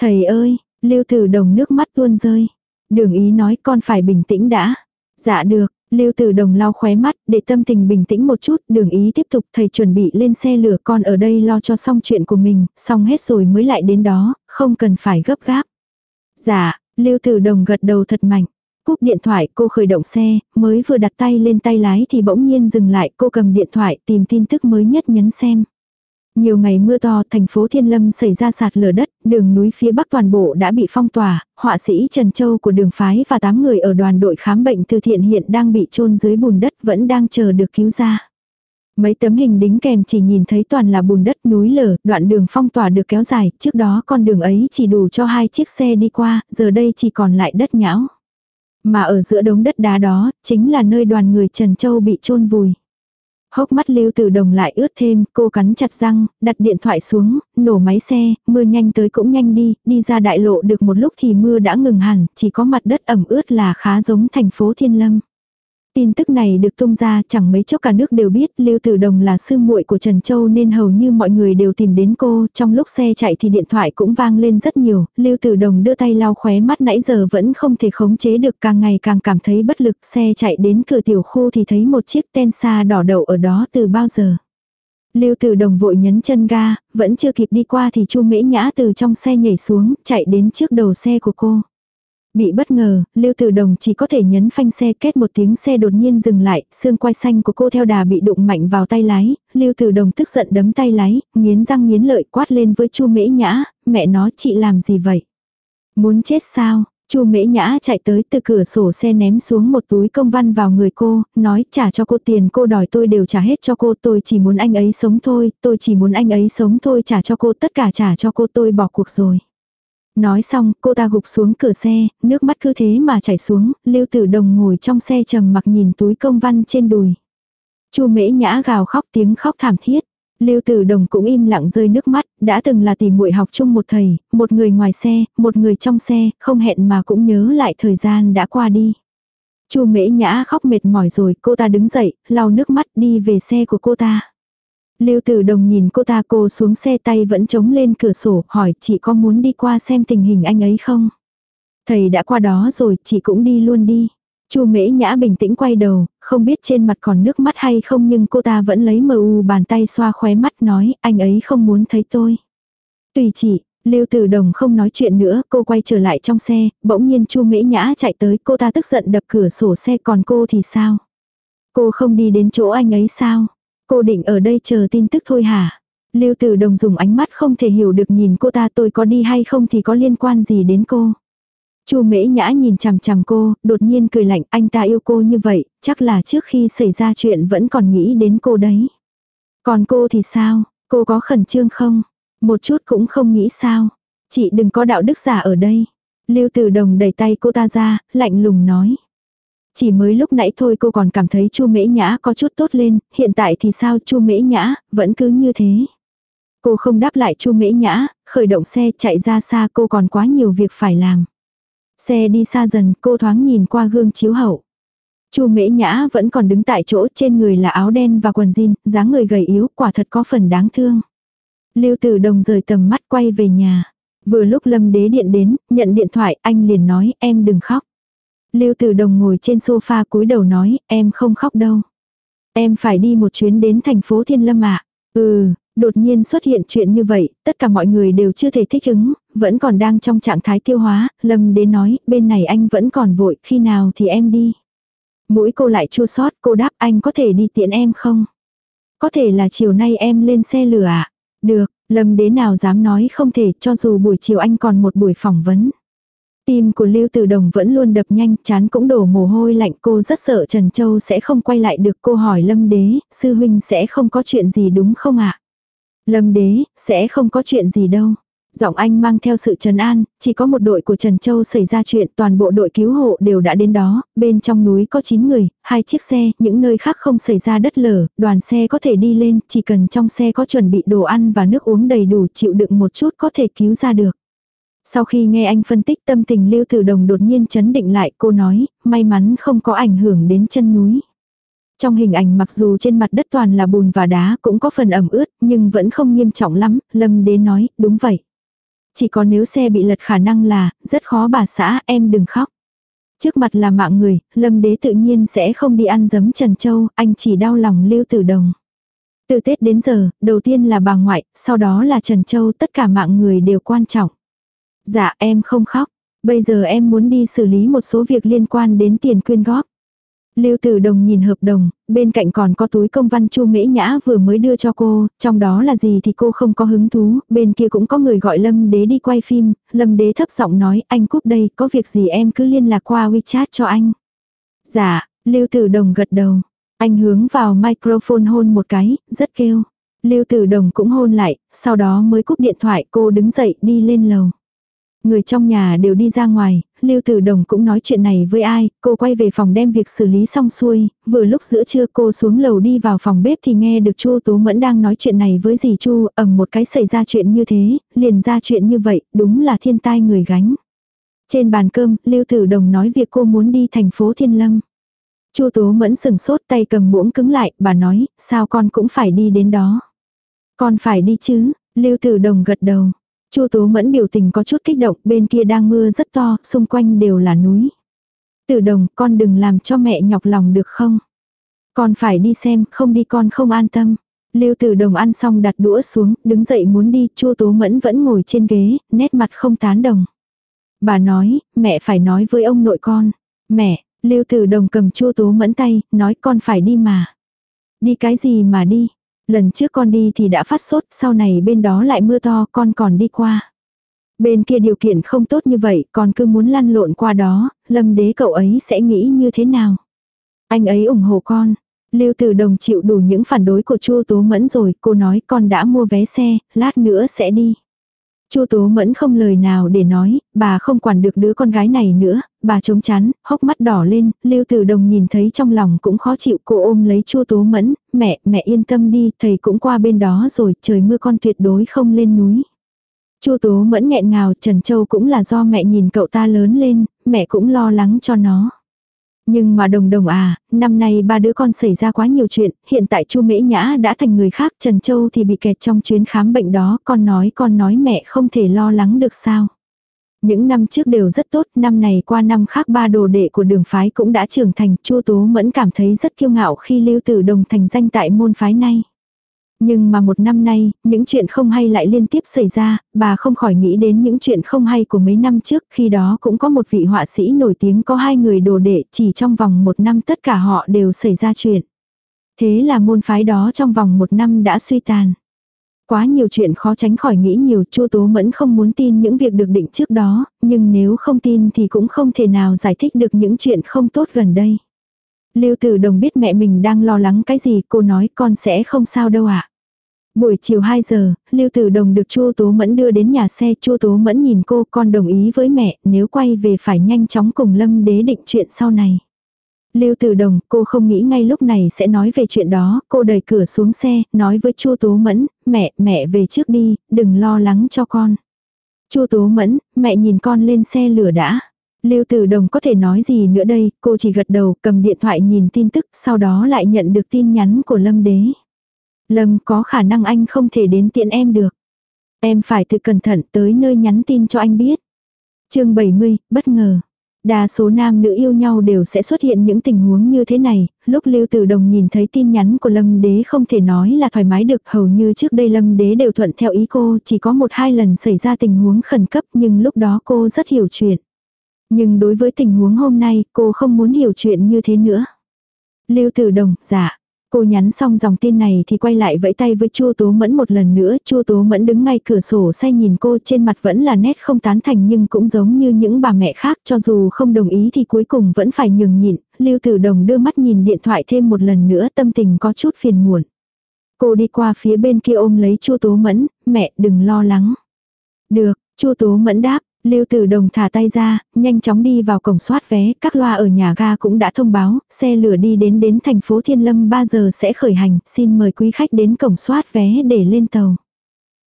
Thầy ơi, Lưu Tử Đồng nước mắt tuôn rơi. Đường ý nói con phải bình tĩnh đã. Dạ được, Lưu Tử Đồng lau khóe mắt, để tâm tình bình tĩnh một chút, đường ý tiếp tục thầy chuẩn bị lên xe lửa con ở đây lo cho xong chuyện của mình, xong hết rồi mới lại đến đó, không cần phải gấp gáp. Dạ, Lưu Tử Đồng gật đầu thật mạnh. Cúp điện thoại cô khởi động xe, mới vừa đặt tay lên tay lái thì bỗng nhiên dừng lại cô cầm điện thoại tìm tin tức mới nhất nhấn xem. Nhiều ngày mưa to, thành phố Thiên Lâm xảy ra sạt lở đất, đường núi phía bắc toàn bộ đã bị phong tỏa, họa sĩ Trần Châu của đường phái và 8 người ở đoàn đội khám bệnh từ thiện hiện đang bị chôn dưới bùn đất vẫn đang chờ được cứu ra. Mấy tấm hình đính kèm chỉ nhìn thấy toàn là bùn đất núi lở, đoạn đường phong tỏa được kéo dài, trước đó con đường ấy chỉ đủ cho hai chiếc xe đi qua, giờ đây chỉ còn lại đất nhão. Mà ở giữa đống đất đá đó, chính là nơi đoàn người Trần Châu bị chôn vùi. Hốc mắt lưu từ đồng lại ướt thêm, cô cắn chặt răng, đặt điện thoại xuống, nổ máy xe, mưa nhanh tới cũng nhanh đi, đi ra đại lộ được một lúc thì mưa đã ngừng hẳn, chỉ có mặt đất ẩm ướt là khá giống thành phố Thiên Lâm. Tin tức này được tung ra chẳng mấy chốc cả nước đều biết Lưu Tử Đồng là sư muội của Trần Châu nên hầu như mọi người đều tìm đến cô. Trong lúc xe chạy thì điện thoại cũng vang lên rất nhiều. Lưu Tử Đồng đưa tay lau khóe mắt nãy giờ vẫn không thể khống chế được càng ngày càng cảm thấy bất lực. Xe chạy đến cửa tiểu khu thì thấy một chiếc ten xa đỏ đậu ở đó từ bao giờ. Lưu Tử Đồng vội nhấn chân ga, vẫn chưa kịp đi qua thì Chu Mễ Nhã từ trong xe nhảy xuống, chạy đến trước đầu xe của cô. Bị bất ngờ, Lưu Tử Đồng chỉ có thể nhấn phanh xe kết một tiếng xe đột nhiên dừng lại, xương quai xanh của cô theo đà bị đụng mạnh vào tay lái, Lưu Tử Đồng tức giận đấm tay lái, nghiến răng nghiến lợi quát lên với Chu Mễ Nhã, mẹ nó chị làm gì vậy? Muốn chết sao? Chu Mễ Nhã chạy tới từ cửa sổ xe ném xuống một túi công văn vào người cô, nói trả cho cô tiền cô đòi tôi đều trả hết cho cô, tôi chỉ muốn anh ấy sống thôi, tôi chỉ muốn anh ấy sống thôi trả cho cô, tất cả trả cho cô tôi bỏ cuộc rồi. Nói xong, cô ta gục xuống cửa xe, nước mắt cứ thế mà chảy xuống, Lưu Tử Đồng ngồi trong xe trầm mặc nhìn túi công văn trên đùi. Chu Mễ Nhã gào khóc tiếng khóc thảm thiết. Lưu Tử Đồng cũng im lặng rơi nước mắt, đã từng là tỷ muội học chung một thầy, một người ngoài xe, một người trong xe, không hẹn mà cũng nhớ lại thời gian đã qua đi. Chu Mễ Nhã khóc mệt mỏi rồi, cô ta đứng dậy, lau nước mắt đi về xe của cô ta. Lưu Tử Đồng nhìn cô ta cô xuống xe tay vẫn chống lên cửa sổ, hỏi chị có muốn đi qua xem tình hình anh ấy không? Thầy đã qua đó rồi, chị cũng đi luôn đi. Chu Mễ Nhã bình tĩnh quay đầu, không biết trên mặt còn nước mắt hay không nhưng cô ta vẫn lấy mờ u bàn tay xoa khóe mắt nói, anh ấy không muốn thấy tôi. Tùy chị, Lưu Tử Đồng không nói chuyện nữa, cô quay trở lại trong xe, bỗng nhiên Chu Mễ Nhã chạy tới, cô ta tức giận đập cửa sổ xe còn cô thì sao? Cô không đi đến chỗ anh ấy sao? Cô định ở đây chờ tin tức thôi hả? Lưu Tử Đồng dùng ánh mắt không thể hiểu được nhìn cô ta tôi có đi hay không thì có liên quan gì đến cô. Chu Mễ Nhã nhìn chằm chằm cô, đột nhiên cười lạnh, anh ta yêu cô như vậy, chắc là trước khi xảy ra chuyện vẫn còn nghĩ đến cô đấy. Còn cô thì sao, cô có khẩn trương không? Một chút cũng không nghĩ sao. Chị đừng có đạo đức giả ở đây. Lưu Tử Đồng đẩy tay cô ta ra, lạnh lùng nói. Chỉ mới lúc nãy thôi cô còn cảm thấy Chu Mễ Nhã có chút tốt lên, hiện tại thì sao Chu Mễ Nhã, vẫn cứ như thế. Cô không đáp lại Chu Mễ Nhã, khởi động xe chạy ra xa cô còn quá nhiều việc phải làm. Xe đi xa dần, cô thoáng nhìn qua gương chiếu hậu. Chu Mễ Nhã vẫn còn đứng tại chỗ, trên người là áo đen và quần jean, dáng người gầy yếu, quả thật có phần đáng thương. Lưu Tử Đồng rời tầm mắt quay về nhà. Vừa lúc Lâm Đế điện đến, nhận điện thoại, anh liền nói, em đừng khóc. Lưu Tử Đồng ngồi trên sofa cúi đầu nói, em không khóc đâu. Em phải đi một chuyến đến thành phố Thiên Lâm ạ. Ừ, đột nhiên xuất hiện chuyện như vậy, tất cả mọi người đều chưa thể thích ứng, vẫn còn đang trong trạng thái tiêu hóa, Lâm đến nói, bên này anh vẫn còn vội, khi nào thì em đi. Mũi cô lại chua sót, cô đáp anh có thể đi tiện em không? Có thể là chiều nay em lên xe lửa ạ. À? Được, Lâm đế nào dám nói không thể cho dù buổi chiều anh còn một buổi phỏng vấn. Tim của Lưu Tử Đồng vẫn luôn đập nhanh, chán cũng đổ mồ hôi lạnh cô rất sợ Trần Châu sẽ không quay lại được cô hỏi Lâm Đế, sư huynh sẽ không có chuyện gì đúng không ạ? Lâm Đế, sẽ không có chuyện gì đâu. Giọng anh mang theo sự trấn an, chỉ có một đội của Trần Châu xảy ra chuyện, toàn bộ đội cứu hộ đều đã đến đó, bên trong núi có 9 người, hai chiếc xe, những nơi khác không xảy ra đất lở, đoàn xe có thể đi lên, chỉ cần trong xe có chuẩn bị đồ ăn và nước uống đầy đủ chịu đựng một chút có thể cứu ra được. Sau khi nghe anh phân tích tâm tình Lưu Tử Đồng đột nhiên chấn định lại cô nói, may mắn không có ảnh hưởng đến chân núi. Trong hình ảnh mặc dù trên mặt đất toàn là bùn và đá cũng có phần ẩm ướt nhưng vẫn không nghiêm trọng lắm, Lâm Đế nói, đúng vậy. Chỉ có nếu xe bị lật khả năng là, rất khó bà xã em đừng khóc. Trước mặt là mạng người, Lâm Đế tự nhiên sẽ không đi ăn giấm Trần Châu, anh chỉ đau lòng Lưu Tử Đồng. Từ Tết đến giờ, đầu tiên là bà ngoại, sau đó là Trần Châu, tất cả mạng người đều quan trọng. Dạ em không khóc. Bây giờ em muốn đi xử lý một số việc liên quan đến tiền quyên góp. Lưu Tử Đồng nhìn hợp đồng, bên cạnh còn có túi công văn Chu Mễ Nhã vừa mới đưa cho cô, trong đó là gì thì cô không có hứng thú, bên kia cũng có người gọi Lâm Đế đi quay phim, Lâm Đế thấp giọng nói, anh cúp đây, có việc gì em cứ liên lạc qua WeChat cho anh. Dạ, Lưu Tử Đồng gật đầu, anh hướng vào microphone hôn một cái, rất kêu. Lưu Tử Đồng cũng hôn lại, sau đó mới cúp điện thoại cô đứng dậy đi lên lầu. Người trong nhà đều đi ra ngoài, Lưu Tử Đồng cũng nói chuyện này với ai, cô quay về phòng đem việc xử lý xong xuôi, vừa lúc giữa trưa cô xuống lầu đi vào phòng bếp thì nghe được Chu Tố Mẫn đang nói chuyện này với dì Chu, ầm một cái xảy ra chuyện như thế, liền ra chuyện như vậy, đúng là thiên tai người gánh. Trên bàn cơm, Lưu Tử Đồng nói việc cô muốn đi thành phố Thiên Lâm. Chu Tố Mẫn sừng sốt tay cầm muỗng cứng lại, bà nói, sao con cũng phải đi đến đó. Con phải đi chứ, Lưu Tử Đồng gật đầu. Chu Tố Mẫn biểu tình có chút kích động, bên kia đang mưa rất to, xung quanh đều là núi. Tử đồng, con đừng làm cho mẹ nhọc lòng được không? Con phải đi xem, không đi con không an tâm. Lưu Tử Đồng ăn xong đặt đũa xuống, đứng dậy muốn đi, Chu Tố Mẫn vẫn ngồi trên ghế, nét mặt không tán đồng. Bà nói, mẹ phải nói với ông nội con. Mẹ, Lưu Tử Đồng cầm Chu Tố Mẫn tay, nói con phải đi mà. Đi cái gì mà đi? Lần trước con đi thì đã phát sốt, sau này bên đó lại mưa to, con còn đi qua. Bên kia điều kiện không tốt như vậy, con cứ muốn lăn lộn qua đó, lâm đế cậu ấy sẽ nghĩ như thế nào? Anh ấy ủng hộ con. Lưu Tử Đồng chịu đủ những phản đối của Chu Tố Mẫn rồi, cô nói con đã mua vé xe, lát nữa sẽ đi. Chu Tố Mẫn không lời nào để nói, bà không quản được đứa con gái này nữa, bà chống chán, hốc mắt đỏ lên, Lưu Tử Đồng nhìn thấy trong lòng cũng khó chịu, cô ôm lấy Chu Tố Mẫn, "Mẹ, mẹ yên tâm đi, thầy cũng qua bên đó rồi, trời mưa con tuyệt đối không lên núi." Chu Tố Mẫn nghẹn ngào, Trần Châu cũng là do mẹ nhìn cậu ta lớn lên, mẹ cũng lo lắng cho nó. Nhưng mà đồng đồng à, năm nay ba đứa con xảy ra quá nhiều chuyện, hiện tại chu Mễ Nhã đã thành người khác, Trần Châu thì bị kẹt trong chuyến khám bệnh đó, con nói con nói mẹ không thể lo lắng được sao. Những năm trước đều rất tốt, năm này qua năm khác ba đồ đệ của đường phái cũng đã trưởng thành, chu Tố Mẫn cảm thấy rất kiêu ngạo khi lưu tử đồng thành danh tại môn phái này. Nhưng mà một năm nay, những chuyện không hay lại liên tiếp xảy ra, bà không khỏi nghĩ đến những chuyện không hay của mấy năm trước, khi đó cũng có một vị họa sĩ nổi tiếng có hai người đồ đệ, chỉ trong vòng một năm tất cả họ đều xảy ra chuyện. Thế là môn phái đó trong vòng một năm đã suy tàn. Quá nhiều chuyện khó tránh khỏi nghĩ nhiều, Chu Tố Mẫn không muốn tin những việc được định trước đó, nhưng nếu không tin thì cũng không thể nào giải thích được những chuyện không tốt gần đây. Lưu Tử Đồng biết mẹ mình đang lo lắng cái gì, cô nói con sẽ không sao đâu ạ. À. Buổi chiều 2 giờ, Lưu Tử Đồng được Chu Tố Mẫn đưa đến nhà xe, Chu Tố Mẫn nhìn cô, con đồng ý với mẹ, nếu quay về phải nhanh chóng cùng Lâm Đế định chuyện sau này. Lưu Tử Đồng, cô không nghĩ ngay lúc này sẽ nói về chuyện đó, cô đẩy cửa xuống xe, nói với Chu Tố Mẫn, mẹ, mẹ về trước đi, đừng lo lắng cho con. Chu Tố Mẫn, mẹ nhìn con lên xe lửa đã. Lưu Tử Đồng có thể nói gì nữa đây, cô chỉ gật đầu, cầm điện thoại nhìn tin tức, sau đó lại nhận được tin nhắn của Lâm Đế. Lâm có khả năng anh không thể đến tiện em được. Em phải tự cẩn thận tới nơi nhắn tin cho anh biết. chương 70, bất ngờ. Đa số nam nữ yêu nhau đều sẽ xuất hiện những tình huống như thế này, lúc Lưu Tử Đồng nhìn thấy tin nhắn của Lâm Đế không thể nói là thoải mái được, hầu như trước đây Lâm Đế đều thuận theo ý cô, chỉ có một hai lần xảy ra tình huống khẩn cấp nhưng lúc đó cô rất hiểu chuyện. Nhưng đối với tình huống hôm nay, cô không muốn hiểu chuyện như thế nữa. Lưu Tử Đồng, dạ. Cô nhắn xong dòng tin này thì quay lại vẫy tay với Chu Tố Mẫn một lần nữa, Chu Tố Mẫn đứng ngay cửa sổ xe nhìn cô trên mặt vẫn là nét không tán thành nhưng cũng giống như những bà mẹ khác cho dù không đồng ý thì cuối cùng vẫn phải nhường nhịn, Lưu Tử Đồng đưa mắt nhìn điện thoại thêm một lần nữa tâm tình có chút phiền muộn. Cô đi qua phía bên kia ôm lấy Chu Tố Mẫn, mẹ đừng lo lắng. Được, Chu Tố Mẫn đáp, Lưu Tử Đồng thả tay ra, nhanh chóng đi vào cổng soát vé, các loa ở nhà ga cũng đã thông báo, xe lửa đi đến đến thành phố Thiên Lâm 3 giờ sẽ khởi hành, xin mời quý khách đến cổng soát vé để lên tàu.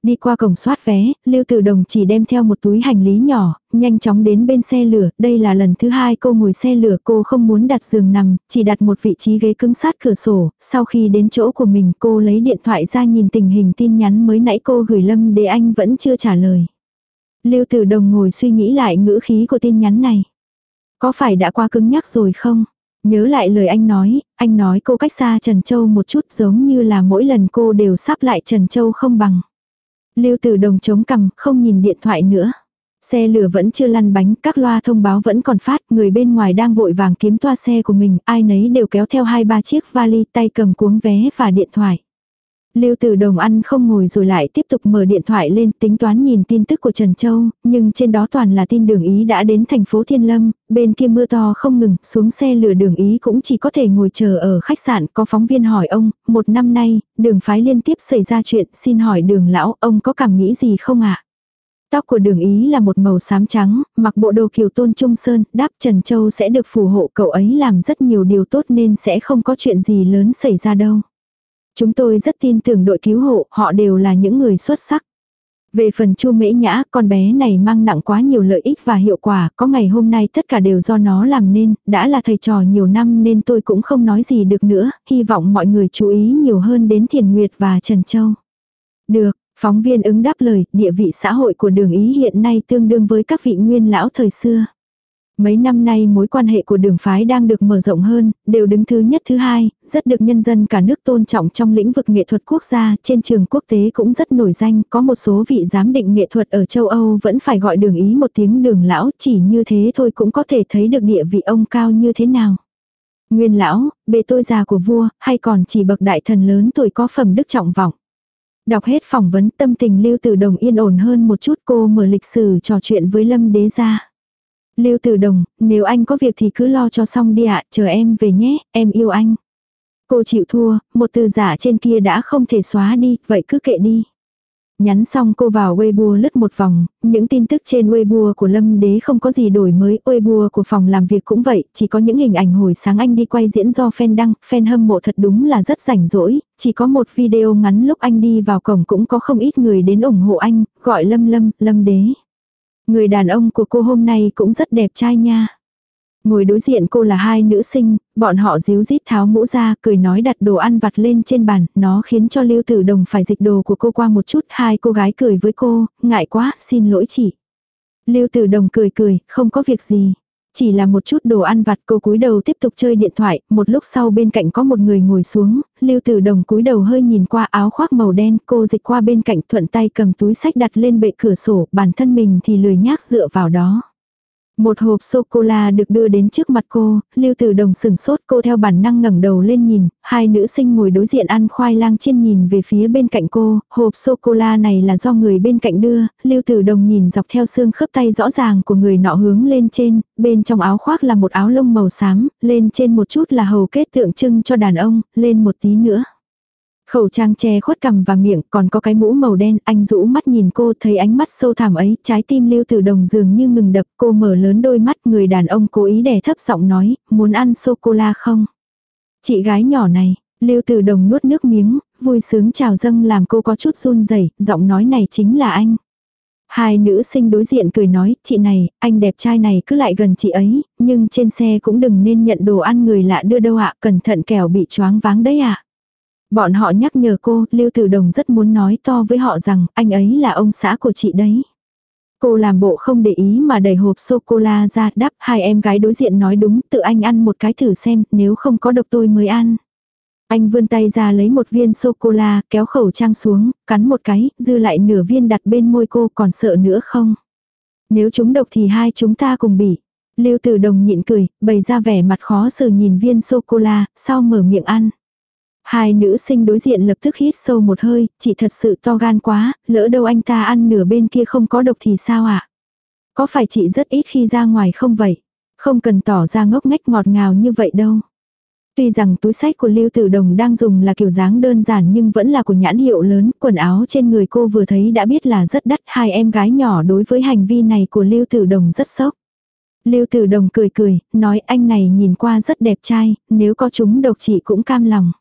Đi qua cổng soát vé, Lưu Tử Đồng chỉ đem theo một túi hành lý nhỏ, nhanh chóng đến bên xe lửa, đây là lần thứ hai cô ngồi xe lửa cô không muốn đặt giường nằm, chỉ đặt một vị trí ghế cứng sát cửa sổ, sau khi đến chỗ của mình cô lấy điện thoại ra nhìn tình hình tin nhắn mới nãy cô gửi Lâm để anh vẫn chưa trả lời. Lưu Tử Đồng ngồi suy nghĩ lại ngữ khí của tin nhắn này. Có phải đã qua cứng nhắc rồi không? Nhớ lại lời anh nói, anh nói cô cách xa Trần Châu một chút giống như là mỗi lần cô đều sắp lại Trần Châu không bằng. Lưu Tử Đồng chống cằm, không nhìn điện thoại nữa. Xe lửa vẫn chưa lăn bánh, các loa thông báo vẫn còn phát, người bên ngoài đang vội vàng kiếm toa xe của mình, ai nấy đều kéo theo hai ba chiếc vali tay cầm cuống vé và điện thoại. Lưu Tử Đồng ăn không ngồi rồi lại tiếp tục mở điện thoại lên tính toán nhìn tin tức của Trần Châu, nhưng trên đó toàn là tin đường ý đã đến thành phố Thiên Lâm, bên kia mưa to không ngừng, xuống xe lửa đường ý cũng chỉ có thể ngồi chờ ở khách sạn, có phóng viên hỏi ông, một năm nay, đường phái liên tiếp xảy ra chuyện, xin hỏi đường lão, ông có cảm nghĩ gì không ạ? Tóc của đường ý là một màu xám trắng, mặc bộ đồ kiều tôn trung sơn, đáp Trần Châu sẽ được phù hộ cậu ấy làm rất nhiều điều tốt nên sẽ không có chuyện gì lớn xảy ra đâu. Chúng tôi rất tin tưởng đội cứu hộ, họ đều là những người xuất sắc. Về phần Chu Mễ Nhã, con bé này mang nặng quá nhiều lợi ích và hiệu quả, có ngày hôm nay tất cả đều do nó làm nên, đã là thầy trò nhiều năm nên tôi cũng không nói gì được nữa, hy vọng mọi người chú ý nhiều hơn đến Thiền Nguyệt và Trần Châu. Được, phóng viên ứng đáp lời, địa vị xã hội của đường ý hiện nay tương đương với các vị nguyên lão thời xưa. Mấy năm nay mối quan hệ của đường phái đang được mở rộng hơn, đều đứng thứ nhất thứ hai, rất được nhân dân cả nước tôn trọng trong lĩnh vực nghệ thuật quốc gia, trên trường quốc tế cũng rất nổi danh, có một số vị giám định nghệ thuật ở châu Âu vẫn phải gọi đường ý một tiếng đường lão, chỉ như thế thôi cũng có thể thấy được địa vị ông cao như thế nào. Nguyên lão, bề tôi già của vua, hay còn chỉ bậc đại thần lớn tuổi có phẩm đức trọng vọng. Đọc hết phỏng vấn tâm tình Lưu từ Đồng yên ổn hơn một chút cô mở lịch sử trò chuyện với Lâm Đế gia. Lưu Tử Đồng, nếu anh có việc thì cứ lo cho xong đi ạ, chờ em về nhé, em yêu anh. Cô chịu thua, một từ giả trên kia đã không thể xóa đi, vậy cứ kệ đi. Nhắn xong cô vào Weibo lướt một vòng, những tin tức trên Weibo của Lâm Đế không có gì đổi mới, Weibo của phòng làm việc cũng vậy, chỉ có những hình ảnh hồi sáng anh đi quay diễn do fan đăng, fan hâm mộ thật đúng là rất rảnh rỗi, chỉ có một video ngắn lúc anh đi vào cổng cũng có không ít người đến ủng hộ anh, gọi Lâm Lâm, Lâm Đế. Người đàn ông của cô hôm nay cũng rất đẹp trai nha. Ngồi đối diện cô là hai nữ sinh, bọn họ díu dít tháo mũ ra, cười nói đặt đồ ăn vặt lên trên bàn, nó khiến cho Lưu Tử Đồng phải dịch đồ của cô qua một chút, hai cô gái cười với cô, ngại quá, xin lỗi chị. Lưu Tử Đồng cười cười, không có việc gì. Chỉ là một chút đồ ăn vặt cô cúi đầu tiếp tục chơi điện thoại, một lúc sau bên cạnh có một người ngồi xuống, Lưu Tử Đồng cúi đầu hơi nhìn qua áo khoác màu đen, cô dịch qua bên cạnh thuận tay cầm túi sách đặt lên bệ cửa sổ, bản thân mình thì lười nhác dựa vào đó. Một hộp sô-cô-la được đưa đến trước mặt cô, Lưu Tử Đồng sửng sốt cô theo bản năng ngẩng đầu lên nhìn, hai nữ sinh ngồi đối diện ăn khoai lang chiên nhìn về phía bên cạnh cô, hộp sô-cô-la này là do người bên cạnh đưa, Lưu Tử Đồng nhìn dọc theo xương khớp tay rõ ràng của người nọ hướng lên trên, bên trong áo khoác là một áo lông màu xám, lên trên một chút là hầu kết tượng trưng cho đàn ông, lên một tí nữa. Khẩu trang che khuất cằm và miệng, còn có cái mũ màu đen, anh rũ mắt nhìn cô, thấy ánh mắt sâu thẳm ấy, trái tim lưu tử đồng dường như ngừng đập, cô mở lớn đôi mắt, người đàn ông cố ý đè thấp giọng nói, muốn ăn sô-cô-la không? Chị gái nhỏ này, lưu tử đồng nuốt nước miếng, vui sướng chào dâng làm cô có chút run rẩy giọng nói này chính là anh. Hai nữ sinh đối diện cười nói, chị này, anh đẹp trai này cứ lại gần chị ấy, nhưng trên xe cũng đừng nên nhận đồ ăn người lạ đưa đâu ạ, cẩn thận kẻo bị choáng váng đấy ạ. Bọn họ nhắc nhở cô, Lưu Tử Đồng rất muốn nói to với họ rằng anh ấy là ông xã của chị đấy. Cô làm bộ không để ý mà đẩy hộp sô-cô-la ra đắp hai em gái đối diện nói đúng tự anh ăn một cái thử xem nếu không có độc tôi mới ăn. Anh vươn tay ra lấy một viên sô-cô-la kéo khẩu trang xuống, cắn một cái, dư lại nửa viên đặt bên môi cô còn sợ nữa không. Nếu chúng độc thì hai chúng ta cùng bị. Lưu Tử Đồng nhịn cười, bày ra vẻ mặt khó xử nhìn viên sô-cô-la, sau mở miệng ăn. Hai nữ sinh đối diện lập tức hít sâu một hơi, chị thật sự to gan quá, lỡ đâu anh ta ăn nửa bên kia không có độc thì sao ạ? À? Có phải chị rất ít khi ra ngoài không vậy? Không cần tỏ ra ngốc nghếch ngọt ngào như vậy đâu. Tuy rằng túi sách của Lưu Tử Đồng đang dùng là kiểu dáng đơn giản nhưng vẫn là của nhãn hiệu lớn, quần áo trên người cô vừa thấy đã biết là rất đắt, hai em gái nhỏ đối với hành vi này của Lưu Tử Đồng rất sốc. Lưu Tử Đồng cười cười, nói anh này nhìn qua rất đẹp trai, nếu có chúng độc chị cũng cam lòng.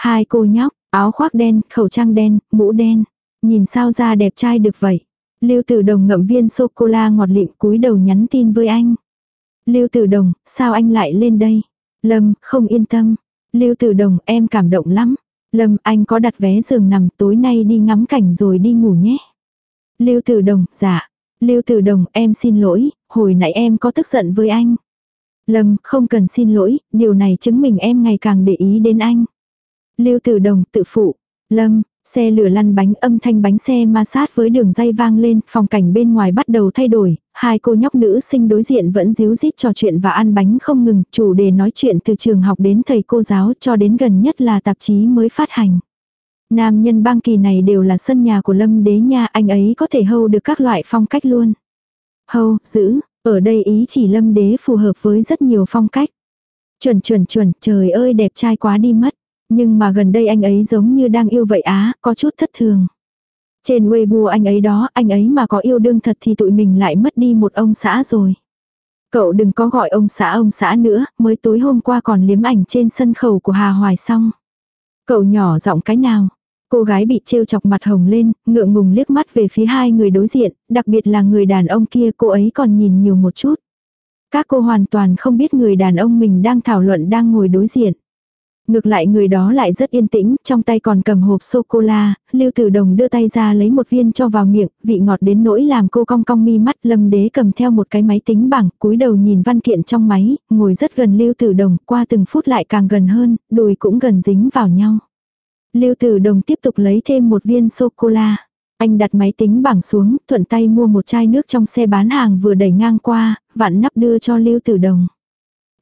Hai cô nhóc, áo khoác đen, khẩu trang đen, mũ đen. Nhìn sao ra đẹp trai được vậy. Lưu Tử Đồng ngậm viên sô-cô-la ngọt lịm cúi đầu nhắn tin với anh. Lưu Tử Đồng, sao anh lại lên đây? Lâm, không yên tâm. Lưu Tử Đồng, em cảm động lắm. Lâm, anh có đặt vé giường nằm tối nay đi ngắm cảnh rồi đi ngủ nhé. Lưu Tử Đồng, dạ. Lưu Tử Đồng, em xin lỗi, hồi nãy em có tức giận với anh. Lâm, không cần xin lỗi, điều này chứng minh em ngày càng để ý đến anh. Lưu Tử Đồng tự phụ. Lâm, xe lửa lăn bánh âm thanh bánh xe ma sát với đường dây vang lên, phong cảnh bên ngoài bắt đầu thay đổi, hai cô nhóc nữ sinh đối diện vẫn díu dít trò chuyện và ăn bánh không ngừng, chủ đề nói chuyện từ trường học đến thầy cô giáo cho đến gần nhất là tạp chí mới phát hành. Nam nhân bang kỳ này đều là sân nhà của Lâm đế nha, anh ấy có thể hâu được các loại phong cách luôn. Hâu, giữ, ở đây ý chỉ Lâm đế phù hợp với rất nhiều phong cách. Chuẩn chuẩn chuẩn, trời ơi đẹp trai quá đi mất. Nhưng mà gần đây anh ấy giống như đang yêu vậy á, có chút thất thường. Trên Weibo anh ấy đó, anh ấy mà có yêu đương thật thì tụi mình lại mất đi một ông xã rồi. Cậu đừng có gọi ông xã ông xã nữa, mới tối hôm qua còn liếm ảnh trên sân khấu của Hà Hoài xong. Cậu nhỏ giọng cái nào? Cô gái bị trêu chọc mặt hồng lên, ngượng ngùng liếc mắt về phía hai người đối diện, đặc biệt là người đàn ông kia cô ấy còn nhìn nhiều một chút. Các cô hoàn toàn không biết người đàn ông mình đang thảo luận đang ngồi đối diện. Ngược lại người đó lại rất yên tĩnh, trong tay còn cầm hộp sô-cô-la, Lưu Tử Đồng đưa tay ra lấy một viên cho vào miệng, vị ngọt đến nỗi làm cô cong cong mi mắt, Lâm Đế cầm theo một cái máy tính bảng, cúi đầu nhìn văn kiện trong máy, ngồi rất gần Lưu Tử Đồng, qua từng phút lại càng gần hơn, đùi cũng gần dính vào nhau. Lưu Tử Đồng tiếp tục lấy thêm một viên sô-cô-la. Anh đặt máy tính bảng xuống, thuận tay mua một chai nước trong xe bán hàng vừa đẩy ngang qua, vặn nắp đưa cho Lưu Tử Đồng.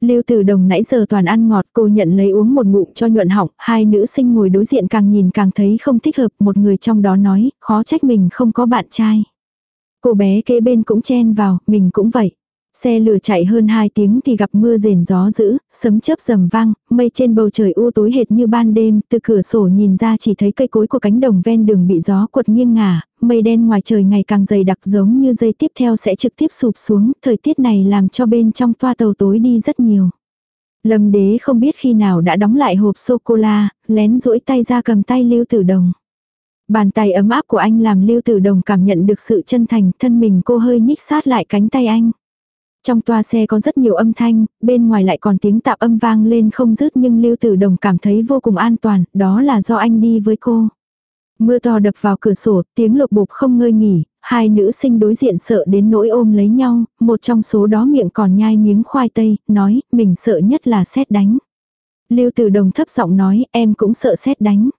Lưu Tử Đồng nãy giờ toàn ăn ngọt, cô nhận lấy uống một ngụm cho nhuận họng, hai nữ sinh ngồi đối diện càng nhìn càng thấy không thích hợp, một người trong đó nói, khó trách mình không có bạn trai. Cô bé kế bên cũng chen vào, mình cũng vậy. Xe lửa chạy hơn 2 tiếng thì gặp mưa rền gió dữ, sấm chớp rầm vang, mây trên bầu trời u tối hệt như ban đêm, từ cửa sổ nhìn ra chỉ thấy cây cối của cánh đồng ven đường bị gió quật nghiêng ngả, mây đen ngoài trời ngày càng dày đặc giống như dây tiếp theo sẽ trực tiếp sụp xuống, thời tiết này làm cho bên trong toa tàu tối đi rất nhiều. Lâm đế không biết khi nào đã đóng lại hộp sô-cô-la, lén duỗi tay ra cầm tay Lưu Tử Đồng. Bàn tay ấm áp của anh làm Lưu Tử Đồng cảm nhận được sự chân thành, thân mình cô hơi nhích sát lại cánh tay anh. Trong toa xe có rất nhiều âm thanh, bên ngoài lại còn tiếng tạp âm vang lên không dứt nhưng Lưu Tử Đồng cảm thấy vô cùng an toàn, đó là do anh đi với cô. Mưa to đập vào cửa sổ, tiếng lột bộp không ngơi nghỉ, hai nữ sinh đối diện sợ đến nỗi ôm lấy nhau, một trong số đó miệng còn nhai miếng khoai tây, nói, mình sợ nhất là xét đánh. Lưu Tử Đồng thấp giọng nói, em cũng sợ xét đánh.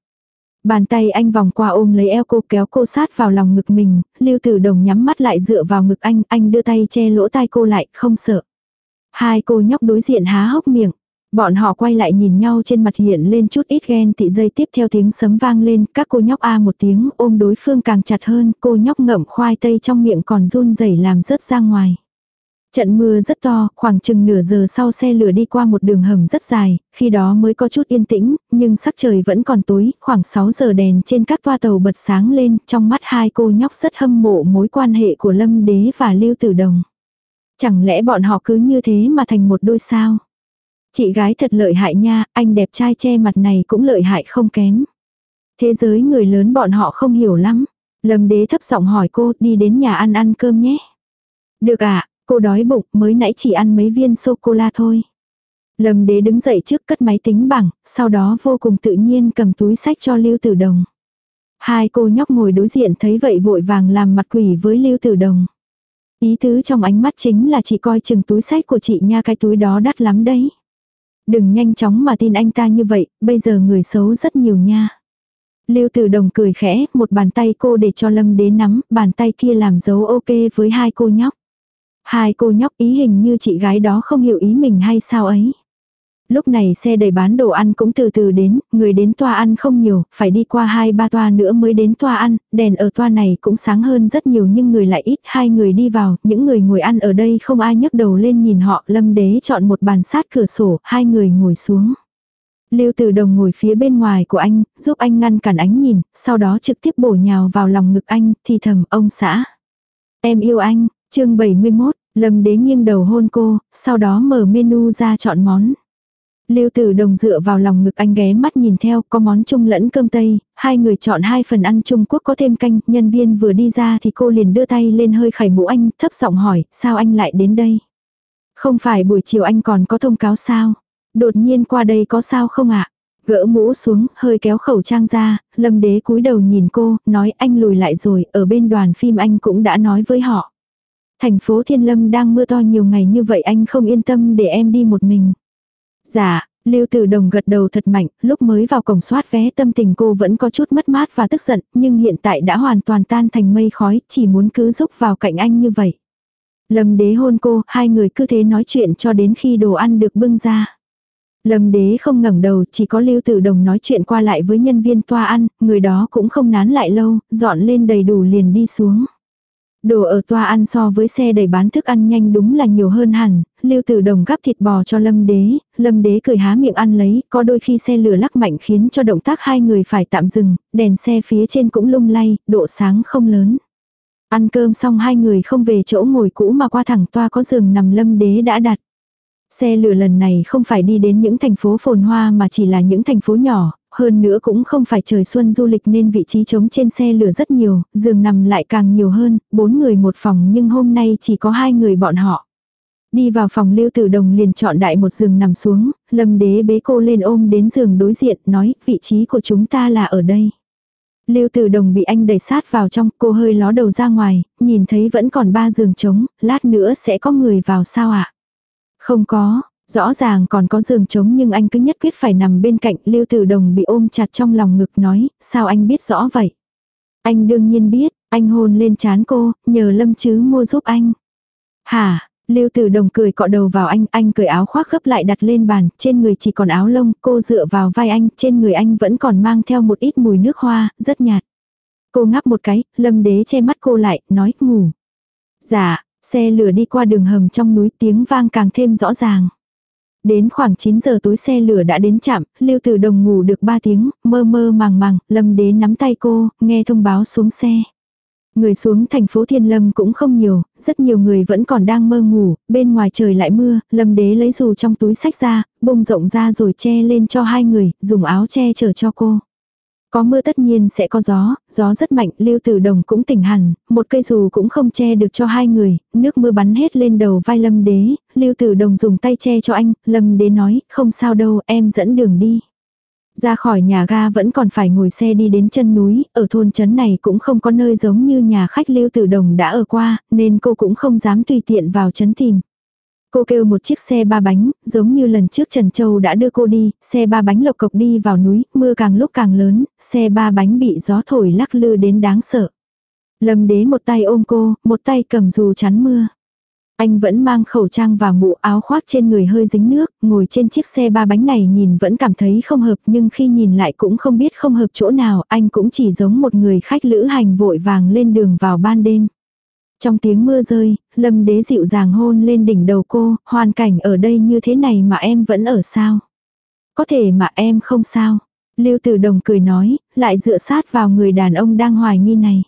Bàn tay anh vòng qua ôm lấy eo cô kéo cô sát vào lòng ngực mình, Lưu Tử Đồng nhắm mắt lại dựa vào ngực anh, anh đưa tay che lỗ tai cô lại, không sợ. Hai cô nhóc đối diện há hốc miệng. Bọn họ quay lại nhìn nhau trên mặt hiện lên chút ít ghen tị dây tiếp theo tiếng sấm vang lên, các cô nhóc a một tiếng ôm đối phương càng chặt hơn, cô nhóc ngậm khoai tây trong miệng còn run rẩy làm rớt ra ngoài. Trận mưa rất to, khoảng chừng nửa giờ sau xe lửa đi qua một đường hầm rất dài, khi đó mới có chút yên tĩnh, nhưng sắc trời vẫn còn tối, khoảng 6 giờ đèn trên các toa tàu bật sáng lên, trong mắt hai cô nhóc rất hâm mộ mối quan hệ của Lâm Đế và Lưu Tử Đồng. Chẳng lẽ bọn họ cứ như thế mà thành một đôi sao? Chị gái thật lợi hại nha, anh đẹp trai che mặt này cũng lợi hại không kém. Thế giới người lớn bọn họ không hiểu lắm. Lâm đế thấp giọng hỏi cô đi đến nhà ăn ăn cơm nhé. Được ạ, à, cô đói bụng mới nãy chỉ ăn mấy viên sô-cô-la thôi. Lâm đế đứng dậy trước cất máy tính bảng, sau đó vô cùng tự nhiên cầm túi sách cho Lưu Tử Đồng. Hai cô nhóc ngồi đối diện thấy vậy vội vàng làm mặt quỷ với Lưu Tử Đồng. Ý tứ trong ánh mắt chính là chị coi chừng túi sách của chị nha cái túi đó đắt lắm đấy. Đừng nhanh chóng mà tin anh ta như vậy, bây giờ người xấu rất nhiều nha. Lưu Tử Đồng cười khẽ, một bàn tay cô để cho Lâm Đế nắm, bàn tay kia làm dấu ok với hai cô nhóc. Hai cô nhóc ý hình như chị gái đó không hiểu ý mình hay sao ấy. Lúc này xe đầy bán đồ ăn cũng từ từ đến, người đến toa ăn không nhiều, phải đi qua hai ba toa nữa mới đến toa ăn, đèn ở toa này cũng sáng hơn rất nhiều nhưng người lại ít, hai người đi vào, những người ngồi ăn ở đây không ai nhấc đầu lên nhìn họ, lâm đế chọn một bàn sát cửa sổ, hai người ngồi xuống. Lưu Tử Đồng ngồi phía bên ngoài của anh, giúp anh ngăn cản ánh nhìn, sau đó trực tiếp bổ nhào vào lòng ngực anh, thì thầm ông xã. Em yêu anh, chương 71, Lâm Đế nghiêng đầu hôn cô, sau đó mở menu ra chọn món. Lưu Tử Đồng dựa vào lòng ngực anh ghé mắt nhìn theo, có món chung lẫn cơm tây, hai người chọn hai phần ăn Trung Quốc có thêm canh, nhân viên vừa đi ra thì cô liền đưa tay lên hơi khẩy mũ anh, thấp giọng hỏi, sao anh lại đến đây? Không phải buổi chiều anh còn có thông cáo sao? Đột nhiên qua đây có sao không ạ? Gỡ mũ xuống, hơi kéo khẩu trang ra, lâm đế cúi đầu nhìn cô, nói anh lùi lại rồi, ở bên đoàn phim anh cũng đã nói với họ. Thành phố Thiên Lâm đang mưa to nhiều ngày như vậy anh không yên tâm để em đi một mình. Dạ, Lưu Tử Đồng gật đầu thật mạnh, lúc mới vào cổng soát vé tâm tình cô vẫn có chút mất mát và tức giận, nhưng hiện tại đã hoàn toàn tan thành mây khói, chỉ muốn cứ giúp vào cạnh anh như vậy. Lâm đế hôn cô, hai người cứ thế nói chuyện cho đến khi đồ ăn được bưng ra. Lâm đế không ngẩng đầu, chỉ có Lưu Tử Đồng nói chuyện qua lại với nhân viên toa ăn, người đó cũng không nán lại lâu, dọn lên đầy đủ liền đi xuống. Đồ ở toa ăn so với xe đầy bán thức ăn nhanh đúng là nhiều hơn hẳn, lưu tử đồng gắp thịt bò cho lâm đế, lâm đế cười há miệng ăn lấy, có đôi khi xe lửa lắc mạnh khiến cho động tác hai người phải tạm dừng, đèn xe phía trên cũng lung lay, độ sáng không lớn. Ăn cơm xong hai người không về chỗ ngồi cũ mà qua thẳng toa có giường nằm lâm đế đã đặt. Xe lửa lần này không phải đi đến những thành phố phồn hoa mà chỉ là những thành phố nhỏ, hơn nữa cũng không phải trời xuân du lịch nên vị trí trống trên xe lửa rất nhiều, giường nằm lại càng nhiều hơn, bốn người một phòng nhưng hôm nay chỉ có hai người bọn họ. Đi vào phòng lưu tử đồng liền chọn đại một giường nằm xuống, lâm đế bế cô lên ôm đến giường đối diện, nói vị trí của chúng ta là ở đây. Lưu Tử Đồng bị anh đẩy sát vào trong, cô hơi ló đầu ra ngoài, nhìn thấy vẫn còn ba giường trống, lát nữa sẽ có người vào sao ạ? À? Không có, rõ ràng còn có giường trống nhưng anh cứ nhất quyết phải nằm bên cạnh, Lưu Tử Đồng bị ôm chặt trong lòng ngực nói, sao anh biết rõ vậy? Anh đương nhiên biết, anh hôn lên chán cô, nhờ Lâm Chứ mua giúp anh. Hả, Lưu Tử Đồng cười cọ đầu vào anh, anh cởi áo khoác gấp lại đặt lên bàn, trên người chỉ còn áo lông, cô dựa vào vai anh, trên người anh vẫn còn mang theo một ít mùi nước hoa, rất nhạt. Cô ngắp một cái, Lâm Đế che mắt cô lại, nói ngủ. Dạ, xe lửa đi qua đường hầm trong núi tiếng vang càng thêm rõ ràng. Đến khoảng 9 giờ tối xe lửa đã đến trạm, Lưu Tử Đồng ngủ được 3 tiếng, mơ mơ màng màng, Lâm Đế nắm tay cô, nghe thông báo xuống xe. Người xuống thành phố Thiên Lâm cũng không nhiều, rất nhiều người vẫn còn đang mơ ngủ, bên ngoài trời lại mưa, Lâm Đế lấy dù trong túi sách ra, bông rộng ra rồi che lên cho hai người, dùng áo che chở cho cô. Có mưa tất nhiên sẽ có gió, gió rất mạnh, Lưu Tử Đồng cũng tỉnh hẳn, một cây dù cũng không che được cho hai người, nước mưa bắn hết lên đầu vai Lâm Đế, Lưu Tử Đồng dùng tay che cho anh, Lâm Đế nói, không sao đâu, em dẫn đường đi. Ra khỏi nhà ga vẫn còn phải ngồi xe đi đến chân núi, ở thôn trấn này cũng không có nơi giống như nhà khách Lưu Tử Đồng đã ở qua, nên cô cũng không dám tùy tiện vào trấn tìm. Cô kêu một chiếc xe ba bánh, giống như lần trước Trần Châu đã đưa cô đi, xe ba bánh lộc cộc đi vào núi, mưa càng lúc càng lớn, xe ba bánh bị gió thổi lắc lư đến đáng sợ. Lâm đế một tay ôm cô, một tay cầm dù chắn mưa. Anh vẫn mang khẩu trang và mũ áo khoác trên người hơi dính nước, ngồi trên chiếc xe ba bánh này nhìn vẫn cảm thấy không hợp nhưng khi nhìn lại cũng không biết không hợp chỗ nào, anh cũng chỉ giống một người khách lữ hành vội vàng lên đường vào ban đêm. Trong tiếng mưa rơi, lâm đế dịu dàng hôn lên đỉnh đầu cô, hoàn cảnh ở đây như thế này mà em vẫn ở sao? Có thể mà em không sao. Lưu Tử Đồng cười nói, lại dựa sát vào người đàn ông đang hoài nghi này.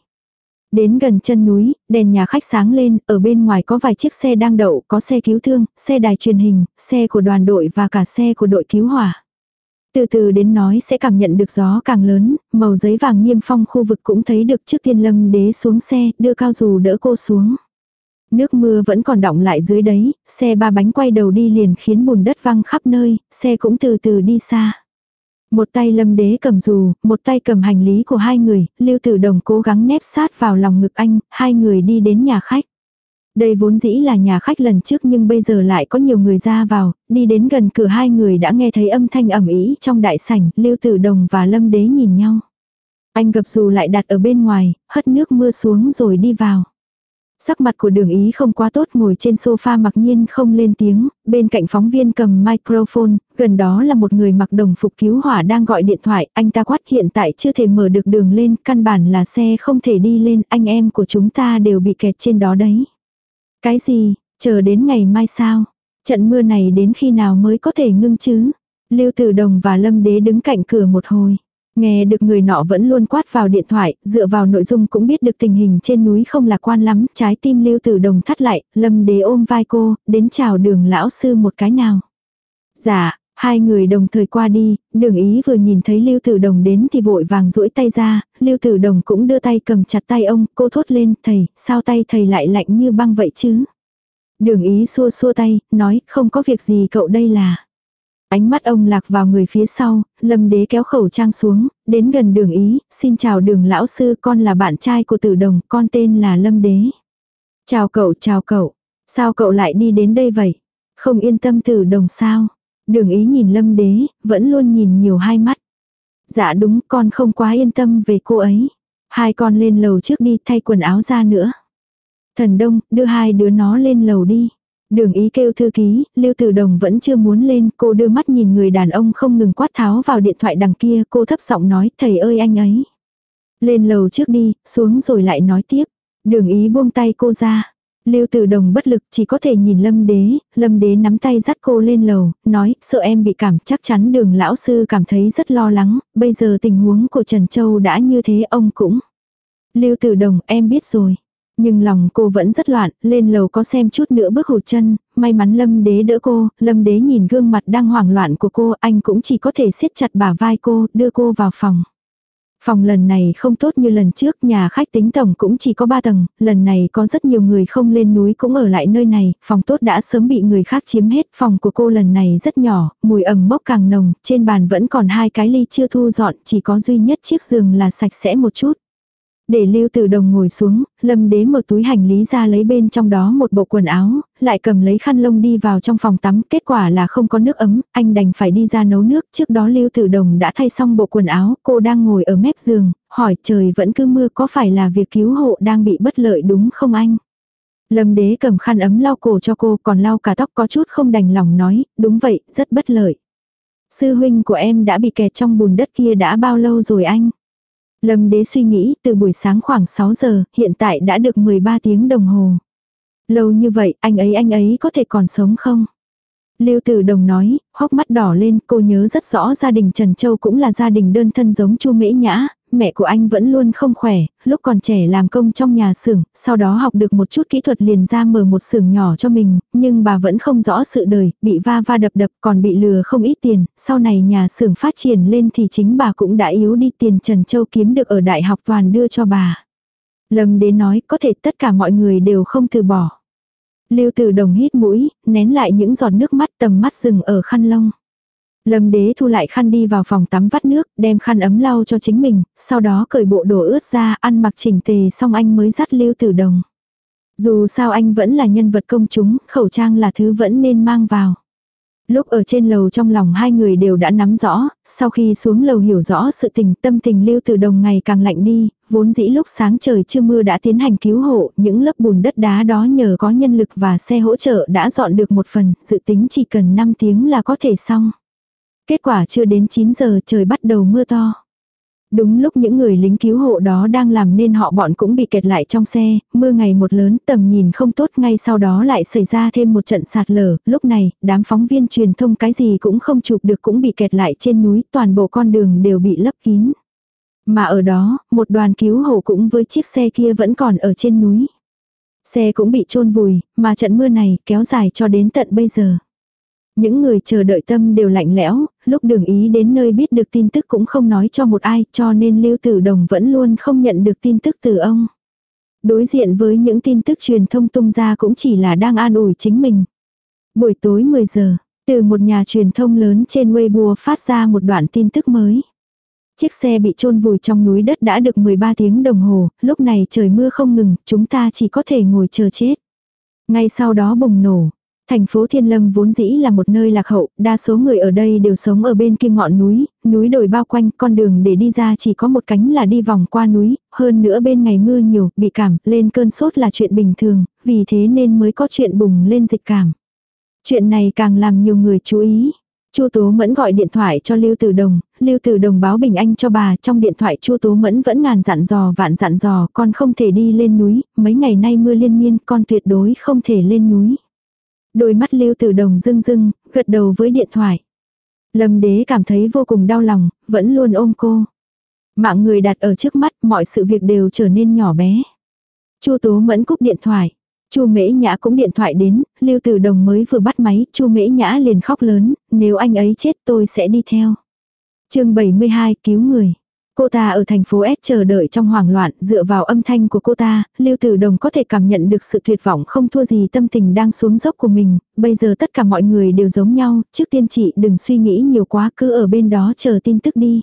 Đến gần chân núi, đèn nhà khách sáng lên, ở bên ngoài có vài chiếc xe đang đậu, có xe cứu thương, xe đài truyền hình, xe của đoàn đội và cả xe của đội cứu hỏa. Từ từ đến nói sẽ cảm nhận được gió càng lớn, màu giấy vàng niêm phong khu vực cũng thấy được trước tiên lâm đế xuống xe, đưa cao dù đỡ cô xuống. Nước mưa vẫn còn đọng lại dưới đấy, xe ba bánh quay đầu đi liền khiến bùn đất văng khắp nơi, xe cũng từ từ đi xa. Một tay lâm đế cầm dù, một tay cầm hành lý của hai người, lưu tử đồng cố gắng nép sát vào lòng ngực anh, hai người đi đến nhà khách. Đây vốn dĩ là nhà khách lần trước nhưng bây giờ lại có nhiều người ra vào, đi đến gần cửa hai người đã nghe thấy âm thanh ẩm ý trong đại sảnh, lưu tử đồng và lâm đế nhìn nhau. Anh gập dù lại đặt ở bên ngoài, hất nước mưa xuống rồi đi vào. Sắc mặt của đường ý không quá tốt ngồi trên sofa mặc nhiên không lên tiếng, bên cạnh phóng viên cầm microphone, gần đó là một người mặc đồng phục cứu hỏa đang gọi điện thoại, anh ta quát hiện tại chưa thể mở được đường lên, căn bản là xe không thể đi lên, anh em của chúng ta đều bị kẹt trên đó đấy. Cái gì, chờ đến ngày mai sao? Trận mưa này đến khi nào mới có thể ngưng chứ? Lưu Tử Đồng và Lâm Đế đứng cạnh cửa một hồi. Nghe được người nọ vẫn luôn quát vào điện thoại, dựa vào nội dung cũng biết được tình hình trên núi không lạc quan lắm, trái tim lưu tử đồng thắt lại, lâm đế ôm vai cô, đến chào đường lão sư một cái nào. Dạ, hai người đồng thời qua đi, đường ý vừa nhìn thấy lưu tử đồng đến thì vội vàng duỗi tay ra, lưu tử đồng cũng đưa tay cầm chặt tay ông, cô thốt lên, thầy, sao tay thầy lại lạnh như băng vậy chứ? Đường ý xua xua tay, nói, không có việc gì cậu đây là. Ánh mắt ông lạc vào người phía sau, lâm đế kéo khẩu trang xuống, đến gần đường ý, xin chào đường lão sư con là bạn trai của tử đồng, con tên là lâm đế. Chào cậu, chào cậu, sao cậu lại đi đến đây vậy? Không yên tâm tử đồng sao? Đường ý nhìn lâm đế, vẫn luôn nhìn nhiều hai mắt. Dạ đúng, con không quá yên tâm về cô ấy. Hai con lên lầu trước đi thay quần áo ra nữa. Thần đông, đưa hai đứa nó lên lầu đi. Đường ý kêu thư ký, Lưu Tử Đồng vẫn chưa muốn lên, cô đưa mắt nhìn người đàn ông không ngừng quát tháo vào điện thoại đằng kia, cô thấp giọng nói, thầy ơi anh ấy. Lên lầu trước đi, xuống rồi lại nói tiếp. Đường ý buông tay cô ra. Lưu Tử Đồng bất lực chỉ có thể nhìn Lâm Đế, Lâm Đế nắm tay dắt cô lên lầu, nói, sợ em bị cảm, chắc chắn đường lão sư cảm thấy rất lo lắng, bây giờ tình huống của Trần Châu đã như thế ông cũng. Lưu Tử Đồng, em biết rồi. Nhưng lòng cô vẫn rất loạn, lên lầu có xem chút nữa bước hụt chân, may mắn lâm đế đỡ cô, lâm đế nhìn gương mặt đang hoảng loạn của cô, anh cũng chỉ có thể siết chặt bả vai cô, đưa cô vào phòng. Phòng lần này không tốt như lần trước, nhà khách tính tổng cũng chỉ có 3 tầng, lần này có rất nhiều người không lên núi cũng ở lại nơi này, phòng tốt đã sớm bị người khác chiếm hết, phòng của cô lần này rất nhỏ, mùi ẩm mốc càng nồng, trên bàn vẫn còn hai cái ly chưa thu dọn, chỉ có duy nhất chiếc giường là sạch sẽ một chút. Để Lưu Tử Đồng ngồi xuống, Lâm Đế mở túi hành lý ra lấy bên trong đó một bộ quần áo, lại cầm lấy khăn lông đi vào trong phòng tắm, kết quả là không có nước ấm, anh đành phải đi ra nấu nước, trước đó Lưu Tử Đồng đã thay xong bộ quần áo, cô đang ngồi ở mép giường, hỏi trời vẫn cứ mưa có phải là việc cứu hộ đang bị bất lợi đúng không anh? Lâm Đế cầm khăn ấm lau cổ cho cô, còn lau cả tóc có chút không đành lòng nói, đúng vậy, rất bất lợi. Sư huynh của em đã bị kẹt trong bùn đất kia đã bao lâu rồi anh? Lâm đế suy nghĩ từ buổi sáng khoảng 6 giờ, hiện tại đã được 13 tiếng đồng hồ. Lâu như vậy, anh ấy anh ấy có thể còn sống không? Lưu Tử Đồng nói, hốc mắt đỏ lên, cô nhớ rất rõ gia đình Trần Châu cũng là gia đình đơn thân giống Chu Mễ Nhã, mẹ của anh vẫn luôn không khỏe, lúc còn trẻ làm công trong nhà xưởng, sau đó học được một chút kỹ thuật liền ra mở một xưởng nhỏ cho mình, nhưng bà vẫn không rõ sự đời, bị va va đập đập còn bị lừa không ít tiền, sau này nhà xưởng phát triển lên thì chính bà cũng đã yếu đi tiền Trần Châu kiếm được ở đại học toàn đưa cho bà. Lâm đến nói có thể tất cả mọi người đều không từ bỏ. Lưu Tử Đồng hít mũi, nén lại những giọt nước mắt tầm mắt dừng ở khăn lông. Lâm đế thu lại khăn đi vào phòng tắm vắt nước, đem khăn ấm lau cho chính mình, sau đó cởi bộ đồ ướt ra, ăn mặc chỉnh tề xong anh mới dắt Lưu Tử Đồng. Dù sao anh vẫn là nhân vật công chúng, khẩu trang là thứ vẫn nên mang vào. Lúc ở trên lầu trong lòng hai người đều đã nắm rõ, sau khi xuống lầu hiểu rõ sự tình tâm tình lưu từ đồng ngày càng lạnh đi, vốn dĩ lúc sáng trời chưa mưa đã tiến hành cứu hộ, những lớp bùn đất đá đó nhờ có nhân lực và xe hỗ trợ đã dọn được một phần, dự tính chỉ cần 5 tiếng là có thể xong. Kết quả chưa đến 9 giờ trời bắt đầu mưa to. Đúng lúc những người lính cứu hộ đó đang làm nên họ bọn cũng bị kẹt lại trong xe, mưa ngày một lớn tầm nhìn không tốt ngay sau đó lại xảy ra thêm một trận sạt lở, lúc này, đám phóng viên truyền thông cái gì cũng không chụp được cũng bị kẹt lại trên núi, toàn bộ con đường đều bị lấp kín. Mà ở đó, một đoàn cứu hộ cũng với chiếc xe kia vẫn còn ở trên núi. Xe cũng bị chôn vùi, mà trận mưa này kéo dài cho đến tận bây giờ. Những người chờ đợi tâm đều lạnh lẽo, lúc đường ý đến nơi biết được tin tức cũng không nói cho một ai cho nên Lưu Tử Đồng vẫn luôn không nhận được tin tức từ ông. Đối diện với những tin tức truyền thông tung ra cũng chỉ là đang an ủi chính mình. Buổi tối 10 giờ, từ một nhà truyền thông lớn trên Weibo phát ra một đoạn tin tức mới. Chiếc xe bị chôn vùi trong núi đất đã được 13 tiếng đồng hồ, lúc này trời mưa không ngừng, chúng ta chỉ có thể ngồi chờ chết. Ngay sau đó bùng nổ, Thành phố Thiên Lâm vốn dĩ là một nơi lạc hậu, đa số người ở đây đều sống ở bên kia ngọn núi, núi đồi bao quanh, con đường để đi ra chỉ có một cánh là đi vòng qua núi, hơn nữa bên ngày mưa nhiều, bị cảm, lên cơn sốt là chuyện bình thường, vì thế nên mới có chuyện bùng lên dịch cảm. Chuyện này càng làm nhiều người chú ý. Chu Tố Mẫn gọi điện thoại cho Lưu Tử Đồng, Lưu Tử Đồng báo bình anh cho bà, trong điện thoại Chu Tố Mẫn vẫn ngàn dặn dò vạn dặn dò, con không thể đi lên núi, mấy ngày nay mưa liên miên, con tuyệt đối không thể lên núi. Đôi mắt lưu tử đồng rưng rưng, gật đầu với điện thoại. Lâm đế cảm thấy vô cùng đau lòng, vẫn luôn ôm cô. Mạng người đặt ở trước mắt, mọi sự việc đều trở nên nhỏ bé. Chu Tố Mẫn cúp điện thoại. Chu Mễ Nhã cũng điện thoại đến, Lưu Tử Đồng mới vừa bắt máy, Chu Mễ Nhã liền khóc lớn, nếu anh ấy chết tôi sẽ đi theo. Chương 72 cứu người. Cô ta ở thành phố S chờ đợi trong hoảng loạn, dựa vào âm thanh của cô ta, Lưu Tử Đồng có thể cảm nhận được sự tuyệt vọng không thua gì tâm tình đang xuống dốc của mình, bây giờ tất cả mọi người đều giống nhau, trước tiên chị đừng suy nghĩ nhiều quá cứ ở bên đó chờ tin tức đi.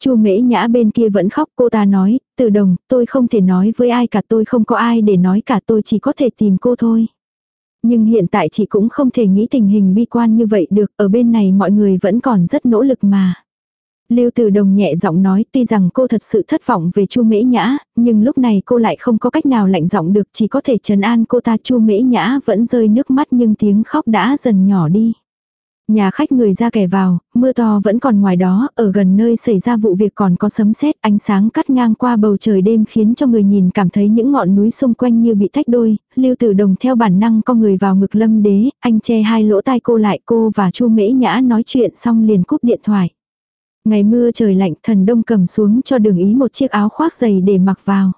Chu Mễ Nhã bên kia vẫn khóc, cô ta nói, Tử Đồng, tôi không thể nói với ai cả tôi không có ai để nói cả tôi chỉ có thể tìm cô thôi. Nhưng hiện tại chị cũng không thể nghĩ tình hình bi quan như vậy được, ở bên này mọi người vẫn còn rất nỗ lực mà. Lưu Tử Đồng nhẹ giọng nói tuy rằng cô thật sự thất vọng về Chu Mễ Nhã, nhưng lúc này cô lại không có cách nào lạnh giọng được chỉ có thể trấn an cô ta Chu Mễ Nhã vẫn rơi nước mắt nhưng tiếng khóc đã dần nhỏ đi. Nhà khách người ra kẻ vào, mưa to vẫn còn ngoài đó, ở gần nơi xảy ra vụ việc còn có sấm sét, ánh sáng cắt ngang qua bầu trời đêm khiến cho người nhìn cảm thấy những ngọn núi xung quanh như bị tách đôi, Lưu Tử Đồng theo bản năng con người vào ngực Lâm Đế, anh che hai lỗ tai cô lại cô và Chu Mễ Nhã nói chuyện xong liền cúp điện thoại. Ngày mưa trời lạnh thần đông cầm xuống cho đường ý một chiếc áo khoác dày để mặc vào.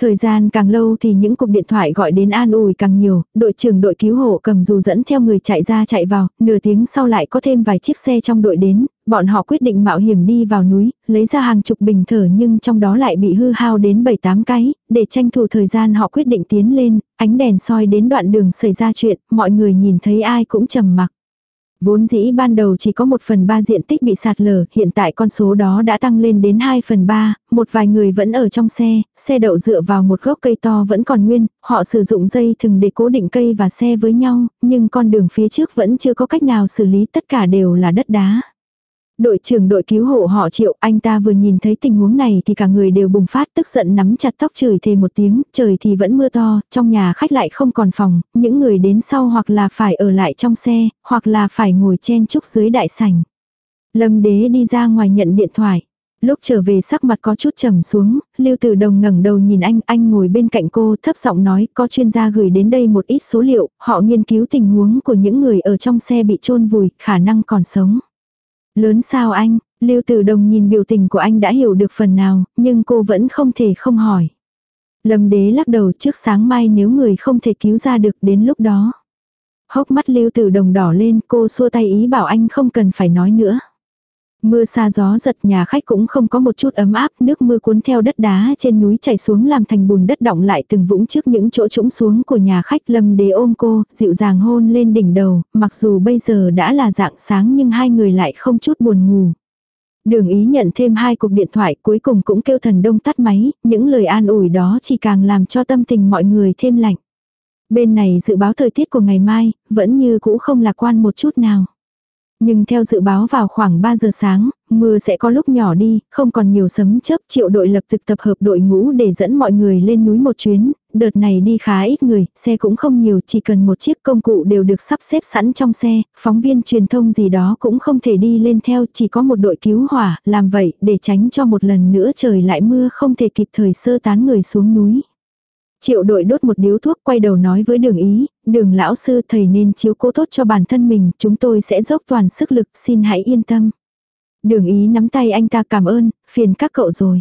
Thời gian càng lâu thì những cuộc điện thoại gọi đến an ủi càng nhiều, đội trưởng đội cứu hộ cầm dù dẫn theo người chạy ra chạy vào, nửa tiếng sau lại có thêm vài chiếc xe trong đội đến, bọn họ quyết định mạo hiểm đi vào núi, lấy ra hàng chục bình thở nhưng trong đó lại bị hư hao đến 7-8 cái, để tranh thủ thời gian họ quyết định tiến lên, ánh đèn soi đến đoạn đường xảy ra chuyện, mọi người nhìn thấy ai cũng trầm mặc. Vốn dĩ ban đầu chỉ có 1 phần 3 diện tích bị sạt lở, hiện tại con số đó đã tăng lên đến 2 phần 3, một vài người vẫn ở trong xe, xe đậu dựa vào một gốc cây to vẫn còn nguyên, họ sử dụng dây thừng để cố định cây và xe với nhau, nhưng con đường phía trước vẫn chưa có cách nào xử lý tất cả đều là đất đá. Đội trưởng đội cứu hộ họ triệu, anh ta vừa nhìn thấy tình huống này thì cả người đều bùng phát tức giận nắm chặt tóc chửi thề một tiếng, trời thì vẫn mưa to, trong nhà khách lại không còn phòng, những người đến sau hoặc là phải ở lại trong xe, hoặc là phải ngồi chen chúc dưới đại sảnh. Lâm đế đi ra ngoài nhận điện thoại. Lúc trở về sắc mặt có chút trầm xuống, Lưu Tử Đồng ngẩng đầu nhìn anh, anh ngồi bên cạnh cô, thấp giọng nói, có chuyên gia gửi đến đây một ít số liệu, họ nghiên cứu tình huống của những người ở trong xe bị chôn vùi, khả năng còn sống. Lớn sao anh, Lưu Tử Đồng nhìn biểu tình của anh đã hiểu được phần nào, nhưng cô vẫn không thể không hỏi. Lâm đế lắc đầu trước sáng mai nếu người không thể cứu ra được đến lúc đó. Hốc mắt Lưu Tử Đồng đỏ lên cô xua tay ý bảo anh không cần phải nói nữa. Mưa xa gió giật nhà khách cũng không có một chút ấm áp, nước mưa cuốn theo đất đá trên núi chảy xuống làm thành bùn đất động lại từng vũng trước những chỗ trũng xuống của nhà khách lâm đế ôm cô, dịu dàng hôn lên đỉnh đầu, mặc dù bây giờ đã là dạng sáng nhưng hai người lại không chút buồn ngủ. Đường ý nhận thêm hai cuộc điện thoại cuối cùng cũng kêu thần đông tắt máy, những lời an ủi đó chỉ càng làm cho tâm tình mọi người thêm lạnh. Bên này dự báo thời tiết của ngày mai, vẫn như cũ không lạc quan một chút nào. Nhưng theo dự báo vào khoảng 3 giờ sáng, mưa sẽ có lúc nhỏ đi, không còn nhiều sấm chớp triệu đội lập thực tập hợp đội ngũ để dẫn mọi người lên núi một chuyến, đợt này đi khá ít người, xe cũng không nhiều, chỉ cần một chiếc công cụ đều được sắp xếp sẵn trong xe, phóng viên truyền thông gì đó cũng không thể đi lên theo, chỉ có một đội cứu hỏa, làm vậy để tránh cho một lần nữa trời lại mưa không thể kịp thời sơ tán người xuống núi. Triệu đội đốt một điếu thuốc quay đầu nói với đường ý, đường lão sư thầy nên chiếu cố tốt cho bản thân mình, chúng tôi sẽ dốc toàn sức lực, xin hãy yên tâm. Đường ý nắm tay anh ta cảm ơn, phiền các cậu rồi.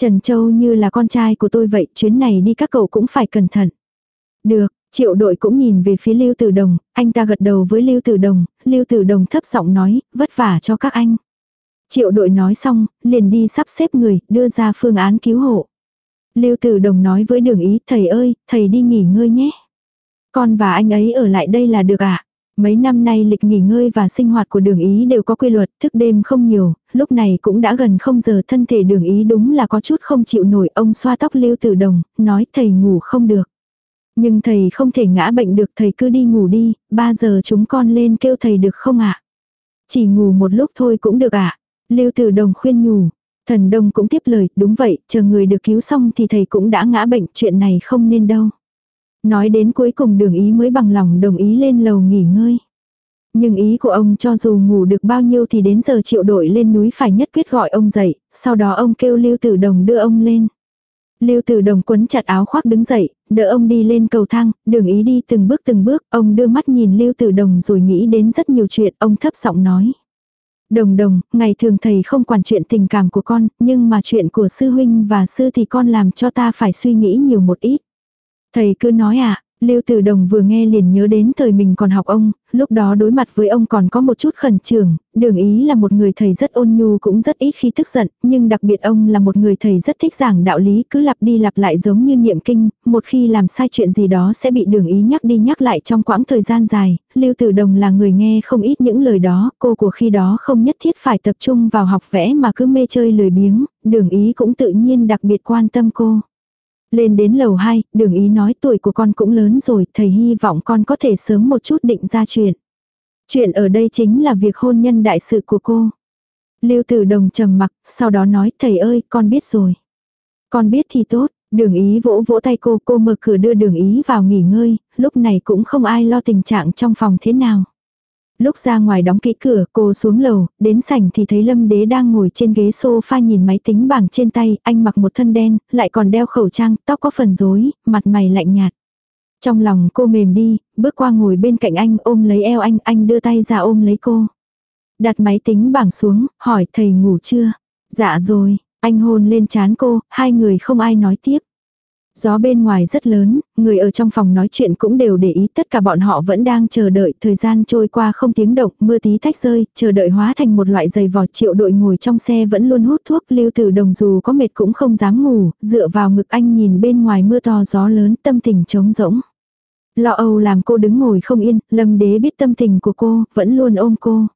Trần Châu như là con trai của tôi vậy, chuyến này đi các cậu cũng phải cẩn thận. Được, triệu đội cũng nhìn về phía Lưu Tử Đồng, anh ta gật đầu với Lưu Tử Đồng, Lưu Tử Đồng thấp giọng nói, vất vả cho các anh. Triệu đội nói xong, liền đi sắp xếp người, đưa ra phương án cứu hộ. Lưu Tử Đồng nói với đường ý, thầy ơi, thầy đi nghỉ ngơi nhé. Con và anh ấy ở lại đây là được ạ. À? Mấy năm nay lịch nghỉ ngơi và sinh hoạt của đường ý đều có quy luật, thức đêm không nhiều, lúc này cũng đã gần không giờ thân thể đường ý đúng là có chút không chịu nổi. Ông xoa tóc Lưu Tử Đồng, nói thầy ngủ không được. Nhưng thầy không thể ngã bệnh được thầy cứ đi ngủ đi, Ba giờ chúng con lên kêu thầy được không ạ? Chỉ ngủ một lúc thôi cũng được ạ. Lưu Tử Đồng khuyên nhủ, Thần Đông cũng tiếp lời, đúng vậy, chờ người được cứu xong thì thầy cũng đã ngã bệnh, chuyện này không nên đâu. Nói đến cuối cùng đường ý mới bằng lòng đồng ý lên lầu nghỉ ngơi. Nhưng ý của ông cho dù ngủ được bao nhiêu thì đến giờ triệu đội lên núi phải nhất quyết gọi ông dậy, sau đó ông kêu Lưu Tử Đồng đưa ông lên. Lưu Tử Đồng quấn chặt áo khoác đứng dậy, đỡ ông đi lên cầu thang, đường ý đi từng bước từng bước, ông đưa mắt nhìn Lưu Tử Đồng rồi nghĩ đến rất nhiều chuyện, ông thấp giọng nói. Đồng đồng, ngày thường thầy không quản chuyện tình cảm của con, nhưng mà chuyện của sư huynh và sư thì con làm cho ta phải suy nghĩ nhiều một ít. Thầy cứ nói à, Lưu Tử Đồng vừa nghe liền nhớ đến thời mình còn học ông, lúc đó đối mặt với ông còn có một chút khẩn trương, đường ý là một người thầy rất ôn nhu cũng rất ít khi tức giận, nhưng đặc biệt ông là một người thầy rất thích giảng đạo lý cứ lặp đi lặp lại giống như niệm kinh, một khi làm sai chuyện gì đó sẽ bị đường ý nhắc đi nhắc lại trong quãng thời gian dài, Lưu Tử Đồng là người nghe không ít những lời đó, cô của khi đó không nhất thiết phải tập trung vào học vẽ mà cứ mê chơi lười biếng, đường ý cũng tự nhiên đặc biệt quan tâm cô. Lên đến lầu 2, đường ý nói tuổi của con cũng lớn rồi, thầy hy vọng con có thể sớm một chút định ra chuyện. Chuyện ở đây chính là việc hôn nhân đại sự của cô. Lưu Tử Đồng trầm mặc, sau đó nói thầy ơi, con biết rồi. Con biết thì tốt, đường ý vỗ vỗ tay cô, cô mở cửa đưa đường ý vào nghỉ ngơi, lúc này cũng không ai lo tình trạng trong phòng thế nào. Lúc ra ngoài đóng kỹ cửa, cô xuống lầu, đến sảnh thì thấy Lâm Đế đang ngồi trên ghế sofa nhìn máy tính bảng trên tay, anh mặc một thân đen, lại còn đeo khẩu trang, tóc có phần rối, mặt mày lạnh nhạt. Trong lòng cô mềm đi, bước qua ngồi bên cạnh anh ôm lấy eo anh, anh đưa tay ra ôm lấy cô. Đặt máy tính bảng xuống, hỏi thầy ngủ chưa? Dạ rồi, anh hôn lên chán cô, hai người không ai nói tiếp. Gió bên ngoài rất lớn, người ở trong phòng nói chuyện cũng đều để ý tất cả bọn họ vẫn đang chờ đợi thời gian trôi qua không tiếng động, mưa tí tách rơi, chờ đợi hóa thành một loại giày vò triệu đội ngồi trong xe vẫn luôn hút thuốc lưu tử đồng dù có mệt cũng không dám ngủ, dựa vào ngực anh nhìn bên ngoài mưa to gió lớn tâm tình trống rỗng. Lo âu làm cô đứng ngồi không yên, lâm đế biết tâm tình của cô, vẫn luôn ôm cô.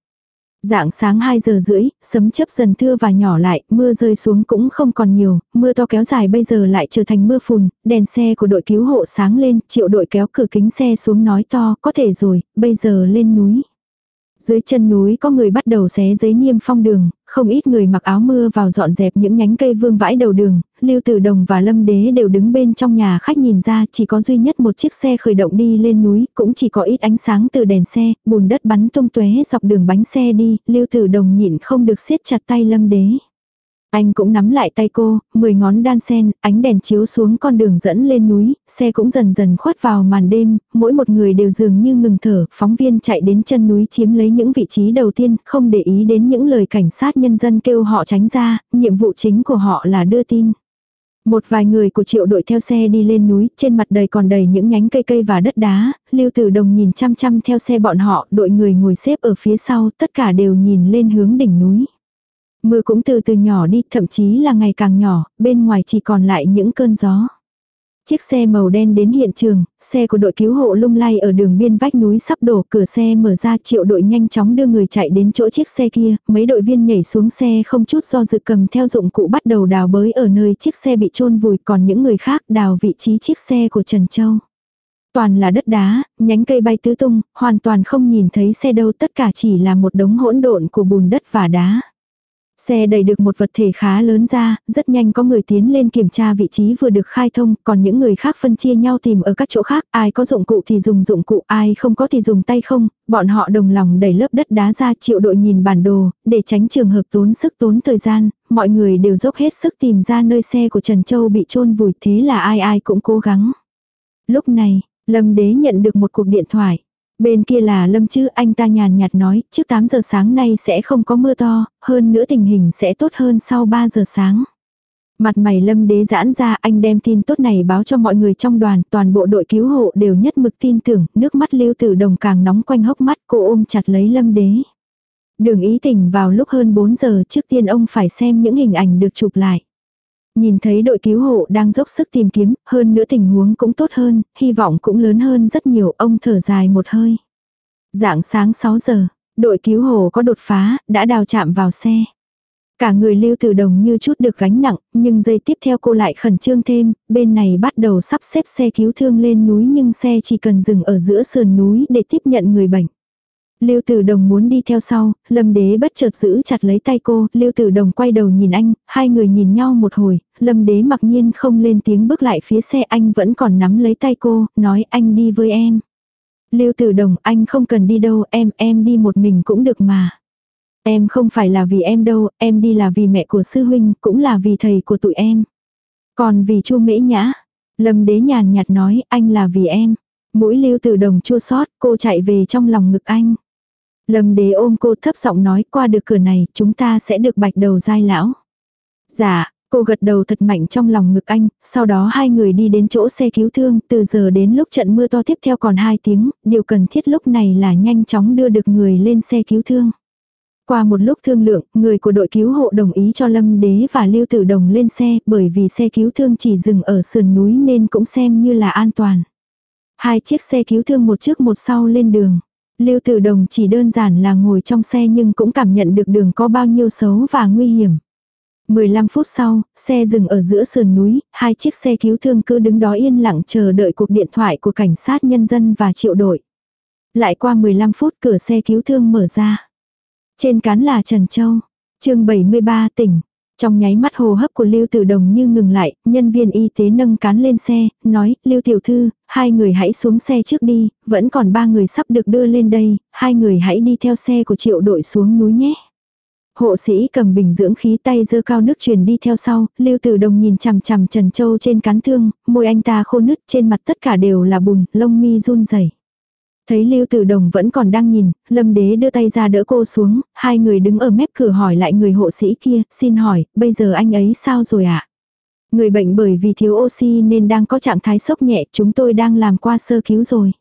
Dạng sáng 2 giờ rưỡi, sấm chớp dần thưa và nhỏ lại, mưa rơi xuống cũng không còn nhiều, mưa to kéo dài bây giờ lại trở thành mưa phùn, đèn xe của đội cứu hộ sáng lên, triệu đội kéo cửa kính xe xuống nói to, có thể rồi, bây giờ lên núi. Dưới chân núi có người bắt đầu xé giấy niêm phong đường, không ít người mặc áo mưa vào dọn dẹp những nhánh cây vương vãi đầu đường, Lưu Tử Đồng và Lâm Đế đều đứng bên trong nhà khách nhìn ra, chỉ có duy nhất một chiếc xe khởi động đi lên núi, cũng chỉ có ít ánh sáng từ đèn xe, bùn đất bắn tung tóe dọc đường bánh xe đi, Lưu Tử Đồng nhịn không được siết chặt tay Lâm Đế. Anh cũng nắm lại tay cô, mười ngón đan sen, ánh đèn chiếu xuống con đường dẫn lên núi, xe cũng dần dần khuất vào màn đêm, mỗi một người đều dường như ngừng thở, phóng viên chạy đến chân núi chiếm lấy những vị trí đầu tiên, không để ý đến những lời cảnh sát nhân dân kêu họ tránh ra, nhiệm vụ chính của họ là đưa tin. Một vài người của triệu đội theo xe đi lên núi, trên mặt đầy còn đầy những nhánh cây cây và đất đá, lưu tử đồng nhìn chăm chăm theo xe bọn họ, đội người ngồi xếp ở phía sau, tất cả đều nhìn lên hướng đỉnh núi. Mưa cũng từ từ nhỏ đi, thậm chí là ngày càng nhỏ, bên ngoài chỉ còn lại những cơn gió. Chiếc xe màu đen đến hiện trường, xe của đội cứu hộ lung lay ở đường biên vách núi sắp đổ, cửa xe mở ra triệu đội nhanh chóng đưa người chạy đến chỗ chiếc xe kia, mấy đội viên nhảy xuống xe không chút do dự cầm theo dụng cụ bắt đầu đào bới ở nơi chiếc xe bị chôn vùi, còn những người khác đào vị trí chiếc xe của Trần Châu. Toàn là đất đá, nhánh cây bay tứ tung, hoàn toàn không nhìn thấy xe đâu tất cả chỉ là một đống hỗn độn của bùn đất và đá. Xe đẩy được một vật thể khá lớn ra, rất nhanh có người tiến lên kiểm tra vị trí vừa được khai thông, còn những người khác phân chia nhau tìm ở các chỗ khác, ai có dụng cụ thì dùng dụng cụ, ai không có thì dùng tay không, bọn họ đồng lòng đẩy lớp đất đá ra triệu đội nhìn bản đồ, để tránh trường hợp tốn sức tốn thời gian, mọi người đều dốc hết sức tìm ra nơi xe của Trần Châu bị chôn vùi thế là ai ai cũng cố gắng. Lúc này, Lâm Đế nhận được một cuộc điện thoại. Bên kia là Lâm chứ anh ta nhàn nhạt nói, trước 8 giờ sáng nay sẽ không có mưa to, hơn nữa tình hình sẽ tốt hơn sau 3 giờ sáng. Mặt mày Lâm Đế giãn ra, anh đem tin tốt này báo cho mọi người trong đoàn, toàn bộ đội cứu hộ đều nhất mực tin tưởng, nước mắt lưu tử đồng càng nóng quanh hốc mắt, cô ôm chặt lấy Lâm Đế. Đường ý tình vào lúc hơn 4 giờ trước tiên ông phải xem những hình ảnh được chụp lại. Nhìn thấy đội cứu hộ đang dốc sức tìm kiếm, hơn nữa tình huống cũng tốt hơn, hy vọng cũng lớn hơn rất nhiều, ông thở dài một hơi. Dạng sáng 6 giờ, đội cứu hộ có đột phá, đã đào chạm vào xe. Cả người lưu từ đồng như chút được gánh nặng, nhưng giây tiếp theo cô lại khẩn trương thêm, bên này bắt đầu sắp xếp xe cứu thương lên núi nhưng xe chỉ cần dừng ở giữa sườn núi để tiếp nhận người bệnh. Lưu Tử Đồng muốn đi theo sau, Lâm Đế bất chợt giữ chặt lấy tay cô, Lưu Tử Đồng quay đầu nhìn anh, hai người nhìn nhau một hồi, Lâm Đế mặc nhiên không lên tiếng bước lại phía xe anh vẫn còn nắm lấy tay cô, nói anh đi với em. Lưu Tử Đồng, anh không cần đi đâu, em, em đi một mình cũng được mà. Em không phải là vì em đâu, em đi là vì mẹ của sư huynh, cũng là vì thầy của tụi em. Còn vì Chu Mễ Nhã, Lâm Đế nhàn nhạt nói, anh là vì em. Mũi Lưu Tử Đồng chua xót, cô chạy về trong lòng ngực anh. Lâm đế ôm cô thấp giọng nói qua được cửa này chúng ta sẽ được bạch đầu dai lão. Dạ, cô gật đầu thật mạnh trong lòng ngực anh, sau đó hai người đi đến chỗ xe cứu thương, từ giờ đến lúc trận mưa to tiếp theo còn hai tiếng, điều cần thiết lúc này là nhanh chóng đưa được người lên xe cứu thương. Qua một lúc thương lượng, người của đội cứu hộ đồng ý cho Lâm Đế và Lưu Tử Đồng lên xe, bởi vì xe cứu thương chỉ dừng ở sườn núi nên cũng xem như là an toàn. Hai chiếc xe cứu thương một trước một sau lên đường. Lưu Tử Đồng chỉ đơn giản là ngồi trong xe nhưng cũng cảm nhận được đường có bao nhiêu xấu và nguy hiểm. 15 phút sau, xe dừng ở giữa sườn núi, hai chiếc xe cứu thương cứ đứng đó yên lặng chờ đợi cuộc điện thoại của cảnh sát nhân dân và triệu đội. Lại qua 15 phút cửa xe cứu thương mở ra. Trên cán là Trần Châu. chương 73 tỉnh. Trong nháy mắt hồ hấp của Lưu Tử Đồng như ngừng lại, nhân viên y tế nâng cán lên xe, nói, Lưu Tiểu Thư, hai người hãy xuống xe trước đi, vẫn còn ba người sắp được đưa lên đây, hai người hãy đi theo xe của triệu đội xuống núi nhé. Hộ sĩ cầm bình dưỡng khí tay dơ cao nước truyền đi theo sau, Lưu Tử Đồng nhìn chằm chằm Trần Châu trên cán thương, môi anh ta khô nứt trên mặt tất cả đều là bùn, lông mi run rẩy. Thấy Lưu Tử Đồng vẫn còn đang nhìn, Lâm Đế đưa tay ra đỡ cô xuống, hai người đứng ở mép cửa hỏi lại người hộ sĩ kia, xin hỏi, bây giờ anh ấy sao rồi ạ? À? Người bệnh bởi vì thiếu oxy nên đang có trạng thái sốc nhẹ, chúng tôi đang làm qua sơ cứu rồi.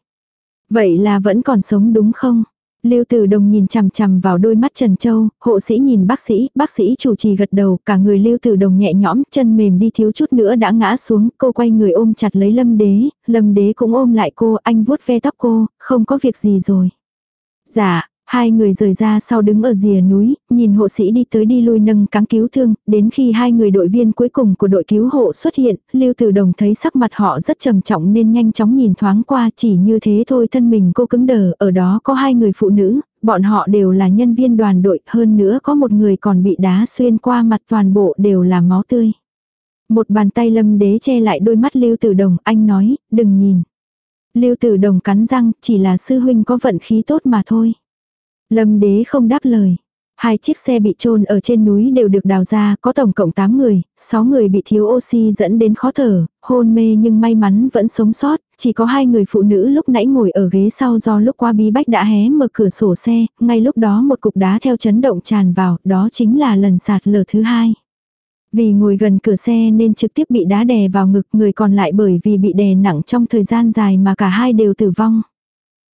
Vậy là vẫn còn sống đúng không? Lưu Tử Đồng nhìn chằm chằm vào đôi mắt Trần Châu, hộ sĩ nhìn bác sĩ, bác sĩ chủ trì gật đầu, cả người Lưu Tử Đồng nhẹ nhõm, chân mềm đi thiếu chút nữa đã ngã xuống, cô quay người ôm chặt lấy Lâm Đế, Lâm Đế cũng ôm lại cô, anh vuốt ve tóc cô, không có việc gì rồi. Dạ, Hai người rời ra sau đứng ở rìa núi, nhìn hộ sĩ đi tới đi lui nâng cáng cứu thương, đến khi hai người đội viên cuối cùng của đội cứu hộ xuất hiện, Lưu Tử Đồng thấy sắc mặt họ rất trầm trọng nên nhanh chóng nhìn thoáng qua chỉ như thế thôi thân mình cô cứng đờ, ở đó có hai người phụ nữ, bọn họ đều là nhân viên đoàn đội, hơn nữa có một người còn bị đá xuyên qua mặt toàn bộ đều là máu tươi. Một bàn tay lâm đế che lại đôi mắt Lưu Tử Đồng, anh nói, đừng nhìn. Lưu Tử Đồng cắn răng, chỉ là sư huynh có vận khí tốt mà thôi. Lâm đế không đáp lời. Hai chiếc xe bị trôn ở trên núi đều được đào ra, có tổng cộng 8 người, 6 người bị thiếu oxy dẫn đến khó thở, hôn mê nhưng may mắn vẫn sống sót, chỉ có hai người phụ nữ lúc nãy ngồi ở ghế sau do lúc qua bí bách đã hé mở cửa sổ xe, ngay lúc đó một cục đá theo chấn động tràn vào, đó chính là lần sạt lở thứ hai. Vì ngồi gần cửa xe nên trực tiếp bị đá đè vào ngực người còn lại bởi vì bị đè nặng trong thời gian dài mà cả hai đều tử vong.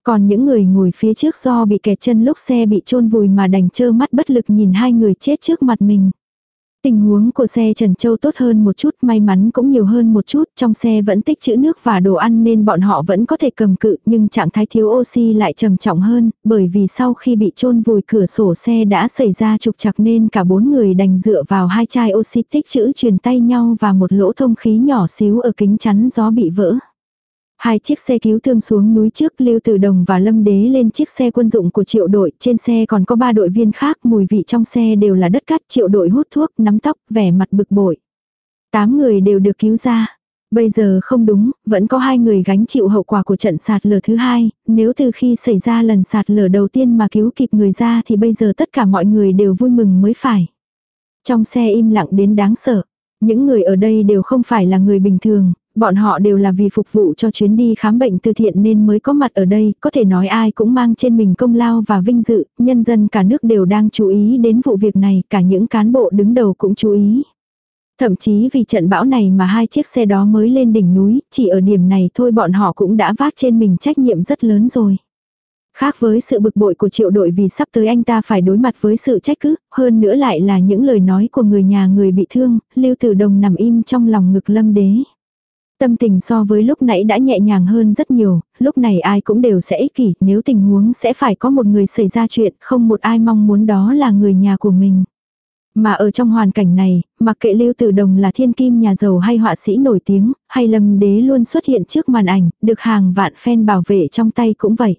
Còn những người ngồi phía trước do bị kẹt chân lúc xe bị chôn vùi mà đành trơ mắt bất lực nhìn hai người chết trước mặt mình. Tình huống của xe Trần Châu tốt hơn một chút, may mắn cũng nhiều hơn một chút, trong xe vẫn tích trữ nước và đồ ăn nên bọn họ vẫn có thể cầm cự, nhưng trạng thái thiếu oxy lại trầm trọng hơn, bởi vì sau khi bị chôn vùi cửa sổ xe đã xảy ra trục chặt nên cả bốn người đành dựa vào hai chai oxy tích trữ truyền tay nhau và một lỗ thông khí nhỏ xíu ở kính chắn gió bị vỡ. Hai chiếc xe cứu thương xuống núi trước Lưu Tử Đồng và Lâm Đế lên chiếc xe quân dụng của triệu đội, trên xe còn có ba đội viên khác, mùi vị trong xe đều là đất cát, triệu đội hút thuốc, nắm tóc, vẻ mặt bực bội. Tám người đều được cứu ra. Bây giờ không đúng, vẫn có hai người gánh chịu hậu quả của trận sạt lở thứ hai, nếu từ khi xảy ra lần sạt lở đầu tiên mà cứu kịp người ra thì bây giờ tất cả mọi người đều vui mừng mới phải. Trong xe im lặng đến đáng sợ. Những người ở đây đều không phải là người bình thường, bọn họ đều là vì phục vụ cho chuyến đi khám bệnh từ thiện nên mới có mặt ở đây, có thể nói ai cũng mang trên mình công lao và vinh dự, nhân dân cả nước đều đang chú ý đến vụ việc này, cả những cán bộ đứng đầu cũng chú ý. Thậm chí vì trận bão này mà hai chiếc xe đó mới lên đỉnh núi, chỉ ở điểm này thôi bọn họ cũng đã vác trên mình trách nhiệm rất lớn rồi. Khác với sự bực bội của triệu đội vì sắp tới anh ta phải đối mặt với sự trách cứ, hơn nữa lại là những lời nói của người nhà người bị thương, Lưu Tử Đồng nằm im trong lòng ngực lâm đế. Tâm tình so với lúc nãy đã nhẹ nhàng hơn rất nhiều, lúc này ai cũng đều sẽ ích kỷ, nếu tình huống sẽ phải có một người xảy ra chuyện, không một ai mong muốn đó là người nhà của mình. Mà ở trong hoàn cảnh này, mặc kệ Lưu Tử Đồng là thiên kim nhà giàu hay họa sĩ nổi tiếng, hay Lâm Đế luôn xuất hiện trước màn ảnh, được hàng vạn fan bảo vệ trong tay cũng vậy.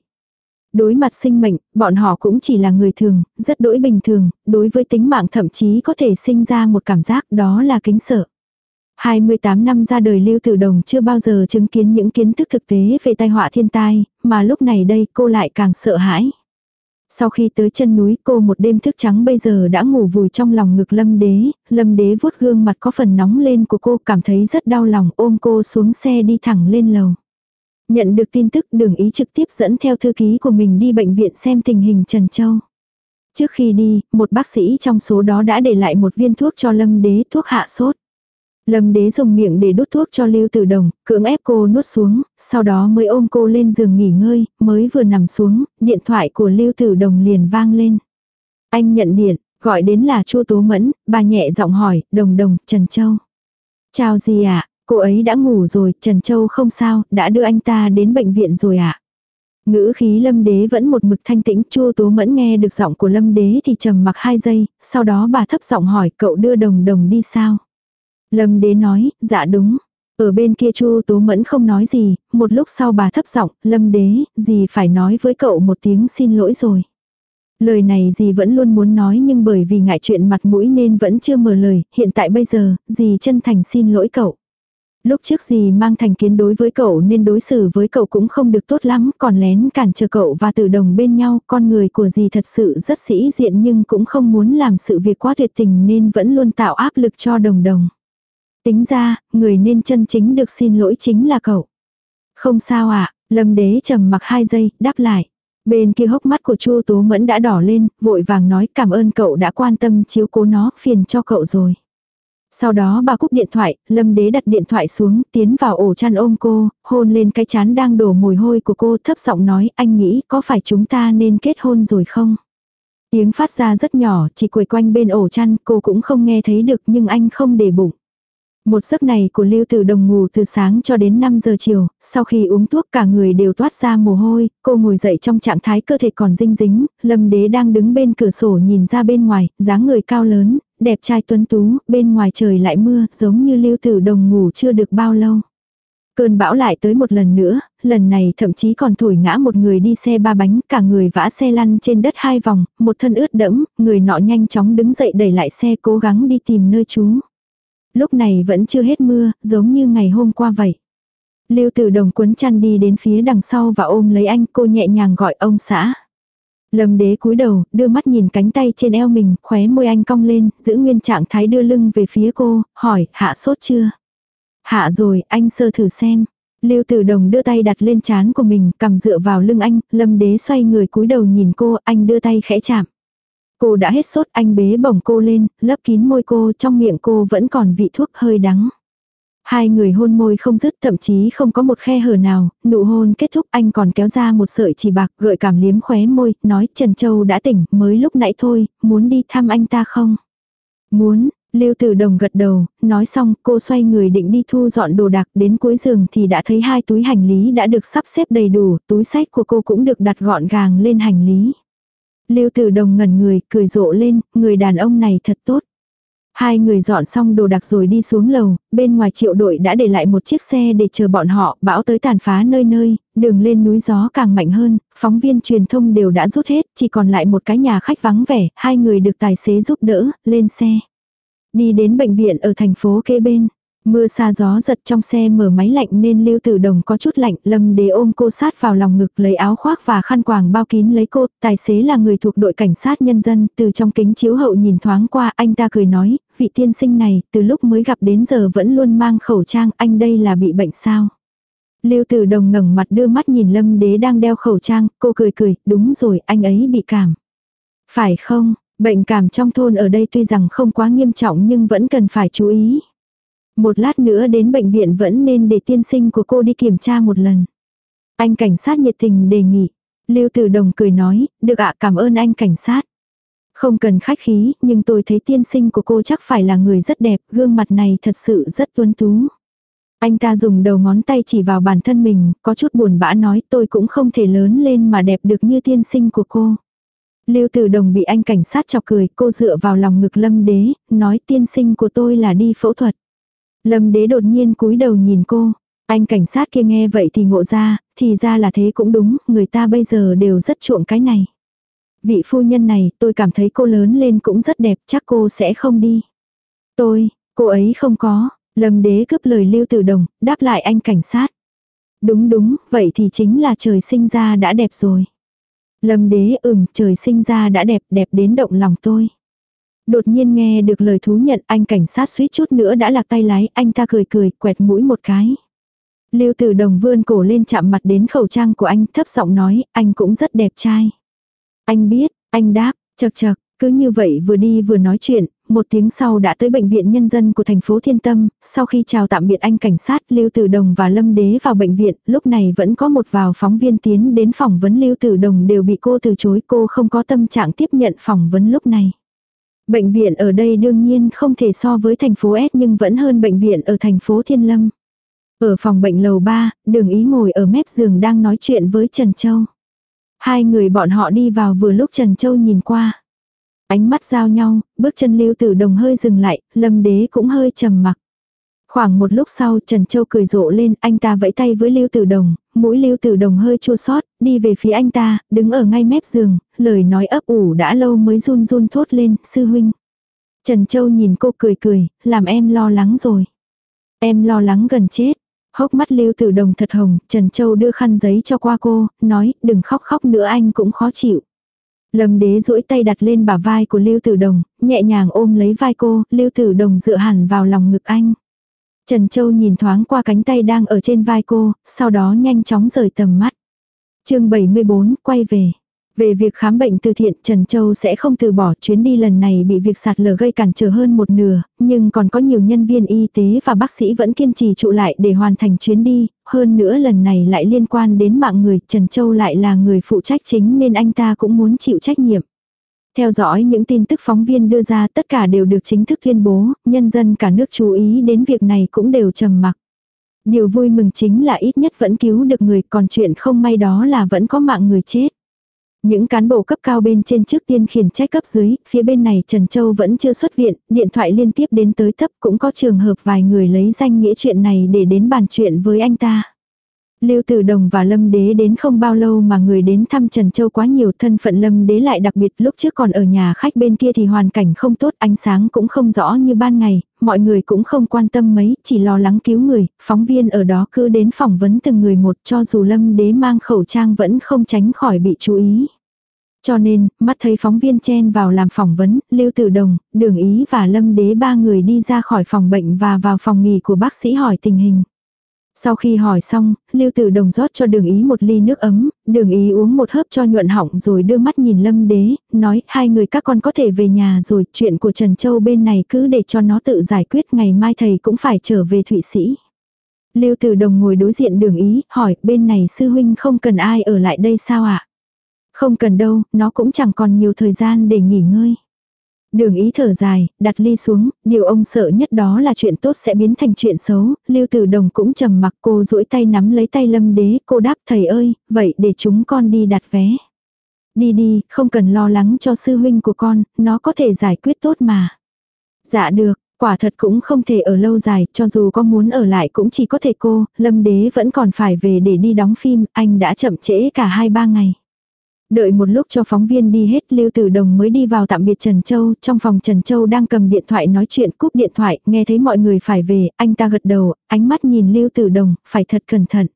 Đối mặt sinh mệnh, bọn họ cũng chỉ là người thường, rất đỗi bình thường, đối với tính mạng thậm chí có thể sinh ra một cảm giác đó là kính sợ. 28 năm ra đời Lưu Tử Đồng chưa bao giờ chứng kiến những kiến thức thực tế về tai họa thiên tai, mà lúc này đây cô lại càng sợ hãi. Sau khi tới chân núi cô một đêm thức trắng bây giờ đã ngủ vùi trong lòng ngực lâm đế, lâm đế vuốt gương mặt có phần nóng lên của cô cảm thấy rất đau lòng ôm cô xuống xe đi thẳng lên lầu. Nhận được tin tức đường ý trực tiếp dẫn theo thư ký của mình đi bệnh viện xem tình hình Trần Châu. Trước khi đi, một bác sĩ trong số đó đã để lại một viên thuốc cho lâm đế thuốc hạ sốt. Lâm đế dùng miệng để đút thuốc cho Lưu Tử Đồng, cưỡng ép cô nuốt xuống, sau đó mới ôm cô lên giường nghỉ ngơi, mới vừa nằm xuống, điện thoại của Lưu Tử Đồng liền vang lên. Anh nhận điện, gọi đến là Chu Tố Mẫn, bà nhẹ giọng hỏi, Đồng Đồng, Trần Châu. Chào gì ạ, cô ấy đã ngủ rồi, Trần Châu không sao, đã đưa anh ta đến bệnh viện rồi ạ. Ngữ khí lâm đế vẫn một mực thanh tĩnh, Chu Tố Mẫn nghe được giọng của lâm đế thì trầm mặc hai giây, sau đó bà thấp giọng hỏi cậu đưa đồng đồng đi sao. Lâm đế nói, dạ đúng. Ở bên kia Chu Tố Mẫn không nói gì, một lúc sau bà thấp giọng, Lâm đế, gì phải nói với cậu một tiếng xin lỗi rồi. Lời này dì vẫn luôn muốn nói nhưng bởi vì ngại chuyện mặt mũi nên vẫn chưa mở lời, hiện tại bây giờ, dì chân thành xin lỗi cậu. Lúc trước dì mang thành kiến đối với cậu nên đối xử với cậu cũng không được tốt lắm, còn lén cản trở cậu và tử đồng bên nhau, con người của dì thật sự rất sĩ diện nhưng cũng không muốn làm sự việc quá tuyệt tình nên vẫn luôn tạo áp lực cho đồng đồng. Tính ra, người nên chân chính được xin lỗi chính là cậu. Không sao ạ, lâm đế trầm mặc hai giây, đáp lại. Bên kia hốc mắt của Chu Tố Mẫn đã đỏ lên, vội vàng nói cảm ơn cậu đã quan tâm chiếu cố nó, phiền cho cậu rồi. Sau đó bà cúp điện thoại, Lâm Đế đặt điện thoại xuống, tiến vào ổ chăn ôm cô, hôn lên cái chán đang đổ mùi hôi của cô thấp giọng nói anh nghĩ có phải chúng ta nên kết hôn rồi không? Tiếng phát ra rất nhỏ, chỉ quầy quanh bên ổ chăn, cô cũng không nghe thấy được nhưng anh không để bụng. Một giấc này của Lưu Tử Đồng ngủ từ sáng cho đến 5 giờ chiều, sau khi uống thuốc cả người đều toát ra mồ hôi, cô ngồi dậy trong trạng thái cơ thể còn dinh dính, Lâm Đế đang đứng bên cửa sổ nhìn ra bên ngoài, dáng người cao lớn, đẹp trai tuấn tú, bên ngoài trời lại mưa, giống như Lưu Tử Đồng ngủ chưa được bao lâu. Cơn bão lại tới một lần nữa, lần này thậm chí còn thổi ngã một người đi xe ba bánh, cả người vã xe lăn trên đất hai vòng, một thân ướt đẫm, người nọ nhanh chóng đứng dậy đẩy lại xe cố gắng đi tìm nơi trú. Lúc này vẫn chưa hết mưa, giống như ngày hôm qua vậy. Lưu tử đồng quấn chăn đi đến phía đằng sau và ôm lấy anh cô nhẹ nhàng gọi ông xã. Lâm đế cúi đầu, đưa mắt nhìn cánh tay trên eo mình, khóe môi anh cong lên, giữ nguyên trạng thái đưa lưng về phía cô, hỏi, hạ sốt chưa? Hạ rồi, anh sơ thử xem. Lưu Tử Đồng đưa tay đặt lên trán của mình, cầm dựa vào lưng anh, Lâm Đế xoay người cúi đầu nhìn cô, anh đưa tay khẽ chạm. Cô đã hết sốt, anh bế bổng cô lên, lấp kín môi cô, trong miệng cô vẫn còn vị thuốc hơi đắng. Hai người hôn môi không dứt thậm chí không có một khe hở nào, nụ hôn kết thúc anh còn kéo ra một sợi chỉ bạc gợi cảm liếm khóe môi, nói Trần Châu đã tỉnh, mới lúc nãy thôi, muốn đi thăm anh ta không? Muốn, Lưu Tử Đồng gật đầu, nói xong cô xoay người định đi thu dọn đồ đạc đến cuối giường thì đã thấy hai túi hành lý đã được sắp xếp đầy đủ, túi sách của cô cũng được đặt gọn gàng lên hành lý. Lưu Tử Đồng ngẩn người, cười rộ lên, người đàn ông này thật tốt. Hai người dọn xong đồ đạc rồi đi xuống lầu, bên ngoài triệu đội đã để lại một chiếc xe để chờ bọn họ, bão tới tàn phá nơi nơi, đường lên núi gió càng mạnh hơn, phóng viên truyền thông đều đã rút hết, chỉ còn lại một cái nhà khách vắng vẻ, hai người được tài xế giúp đỡ, lên xe. Đi đến bệnh viện ở thành phố kế bên. Mưa xa gió giật trong xe mở máy lạnh nên Lưu Tử Đồng có chút lạnh, Lâm Đế ôm cô sát vào lòng ngực lấy áo khoác và khăn quàng bao kín lấy cô, tài xế là người thuộc đội cảnh sát nhân dân, từ trong kính chiếu hậu nhìn thoáng qua, anh ta cười nói, vị tiên sinh này, từ lúc mới gặp đến giờ vẫn luôn mang khẩu trang, anh đây là bị bệnh sao? Lưu Tử Đồng ngẩng mặt đưa mắt nhìn Lâm Đế đang đeo khẩu trang, cô cười cười, đúng rồi, anh ấy bị cảm. Phải không, bệnh cảm trong thôn ở đây tuy rằng không quá nghiêm trọng nhưng vẫn cần phải chú ý. Một lát nữa đến bệnh viện vẫn nên để tiên sinh của cô đi kiểm tra một lần. Anh cảnh sát nhiệt tình đề nghị. Lưu Tử Đồng cười nói, được ạ cảm ơn anh cảnh sát. Không cần khách khí, nhưng tôi thấy tiên sinh của cô chắc phải là người rất đẹp, gương mặt này thật sự rất tuấn tú. Anh ta dùng đầu ngón tay chỉ vào bản thân mình, có chút buồn bã nói tôi cũng không thể lớn lên mà đẹp được như tiên sinh của cô. Lưu Tử Đồng bị anh cảnh sát chọc cười, cô dựa vào lòng ngực lâm đế, nói tiên sinh của tôi là đi phẫu thuật. Lâm đế đột nhiên cúi đầu nhìn cô. Anh cảnh sát kia nghe vậy thì ngộ ra, thì ra là thế cũng đúng, người ta bây giờ đều rất chuộng cái này. Vị phu nhân này, tôi cảm thấy cô lớn lên cũng rất đẹp, chắc cô sẽ không đi. Tôi, cô ấy không có, lâm đế cướp lời lưu tử đồng, đáp lại anh cảnh sát. Đúng đúng, vậy thì chính là trời sinh ra đã đẹp rồi. Lâm đế ừm, trời sinh ra đã đẹp, đẹp đến động lòng tôi. Đột nhiên nghe được lời thú nhận anh cảnh sát suýt chút nữa đã lạc tay lái, anh ta cười cười, quẹt mũi một cái. Lưu tử đồng vươn cổ lên chạm mặt đến khẩu trang của anh thấp giọng nói, anh cũng rất đẹp trai. Anh biết, anh đáp, chật chật, cứ như vậy vừa đi vừa nói chuyện, một tiếng sau đã tới bệnh viện nhân dân của thành phố Thiên Tâm, sau khi chào tạm biệt anh cảnh sát Lưu Tử Đồng và Lâm Đế vào bệnh viện, lúc này vẫn có một vào phóng viên tiến đến phỏng vấn Lưu Tử Đồng đều bị cô từ chối cô không có tâm trạng tiếp nhận phỏng vấn lúc này. Bệnh viện ở đây đương nhiên không thể so với thành phố S nhưng vẫn hơn bệnh viện ở thành phố Thiên Lâm. Ở phòng bệnh lầu 3, đường ý ngồi ở mép giường đang nói chuyện với Trần Châu. Hai người bọn họ đi vào vừa lúc Trần Châu nhìn qua. Ánh mắt giao nhau, bước chân lưu tử đồng hơi dừng lại, lâm đế cũng hơi trầm mặc. Khoảng một lúc sau Trần Châu cười rộ lên, anh ta vẫy tay với Lưu Tử Đồng, mũi Lưu Tử Đồng hơi chua xót, đi về phía anh ta, đứng ở ngay mép giường, lời nói ấp ủ đã lâu mới run run thốt lên, sư huynh. Trần Châu nhìn cô cười cười, làm em lo lắng rồi. Em lo lắng gần chết. Hốc mắt Lưu Tử Đồng thật hồng, Trần Châu đưa khăn giấy cho qua cô, nói, đừng khóc khóc nữa anh cũng khó chịu. Lâm đế duỗi tay đặt lên bả vai của Lưu Tử Đồng, nhẹ nhàng ôm lấy vai cô, Lưu Tử Đồng dựa hẳn vào lòng ngực anh. Trần Châu nhìn thoáng qua cánh tay đang ở trên vai cô, sau đó nhanh chóng rời tầm mắt. chương 74, quay về. Về việc khám bệnh từ thiện Trần Châu sẽ không từ bỏ chuyến đi lần này bị việc sạt lở gây cản trở hơn một nửa, nhưng còn có nhiều nhân viên y tế và bác sĩ vẫn kiên trì trụ lại để hoàn thành chuyến đi, hơn nữa lần này lại liên quan đến mạng người, Trần Châu lại là người phụ trách chính nên anh ta cũng muốn chịu trách nhiệm. Theo dõi những tin tức phóng viên đưa ra tất cả đều được chính thức tuyên bố, nhân dân cả nước chú ý đến việc này cũng đều trầm mặc. Điều vui mừng chính là ít nhất vẫn cứu được người còn chuyện không may đó là vẫn có mạng người chết. Những cán bộ cấp cao bên trên trước tiên khiển trách cấp dưới, phía bên này Trần Châu vẫn chưa xuất viện, điện thoại liên tiếp đến tới thấp cũng có trường hợp vài người lấy danh nghĩa chuyện này để đến bàn chuyện với anh ta. Lưu Tử Đồng và Lâm Đế đến không bao lâu mà người đến thăm Trần Châu quá nhiều thân phận Lâm Đế lại đặc biệt lúc trước còn ở nhà khách bên kia thì hoàn cảnh không tốt ánh sáng cũng không rõ như ban ngày, mọi người cũng không quan tâm mấy, chỉ lo lắng cứu người, phóng viên ở đó cứ đến phỏng vấn từng người một cho dù Lâm Đế mang khẩu trang vẫn không tránh khỏi bị chú ý. Cho nên, mắt thấy phóng viên chen vào làm phỏng vấn, Lưu Tử Đồng, Đường Ý và Lâm Đế ba người đi ra khỏi phòng bệnh và vào phòng nghỉ của bác sĩ hỏi tình hình. Sau khi hỏi xong, Lưu Tử Đồng rót cho đường ý một ly nước ấm, đường ý uống một hớp cho nhuận họng rồi đưa mắt nhìn Lâm Đế, nói hai người các con có thể về nhà rồi, chuyện của Trần Châu bên này cứ để cho nó tự giải quyết ngày mai thầy cũng phải trở về Thụy Sĩ. Lưu Tử Đồng ngồi đối diện đường ý, hỏi bên này sư huynh không cần ai ở lại đây sao ạ? Không cần đâu, nó cũng chẳng còn nhiều thời gian để nghỉ ngơi. Đường ý thở dài, đặt ly xuống, điều ông sợ nhất đó là chuyện tốt sẽ biến thành chuyện xấu, Lưu Tử Đồng cũng trầm mặc cô duỗi tay nắm lấy tay Lâm Đế, cô đáp thầy ơi, vậy để chúng con đi đặt vé. Đi đi, không cần lo lắng cho sư huynh của con, nó có thể giải quyết tốt mà. Dạ được, quả thật cũng không thể ở lâu dài, cho dù có muốn ở lại cũng chỉ có thể cô, Lâm Đế vẫn còn phải về để đi đóng phim, anh đã chậm trễ cả hai ba ngày. Đợi một lúc cho phóng viên đi hết Lưu Tử Đồng mới đi vào tạm biệt Trần Châu, trong phòng Trần Châu đang cầm điện thoại nói chuyện cúp điện thoại, nghe thấy mọi người phải về, anh ta gật đầu, ánh mắt nhìn Lưu Tử Đồng, phải thật cẩn thận.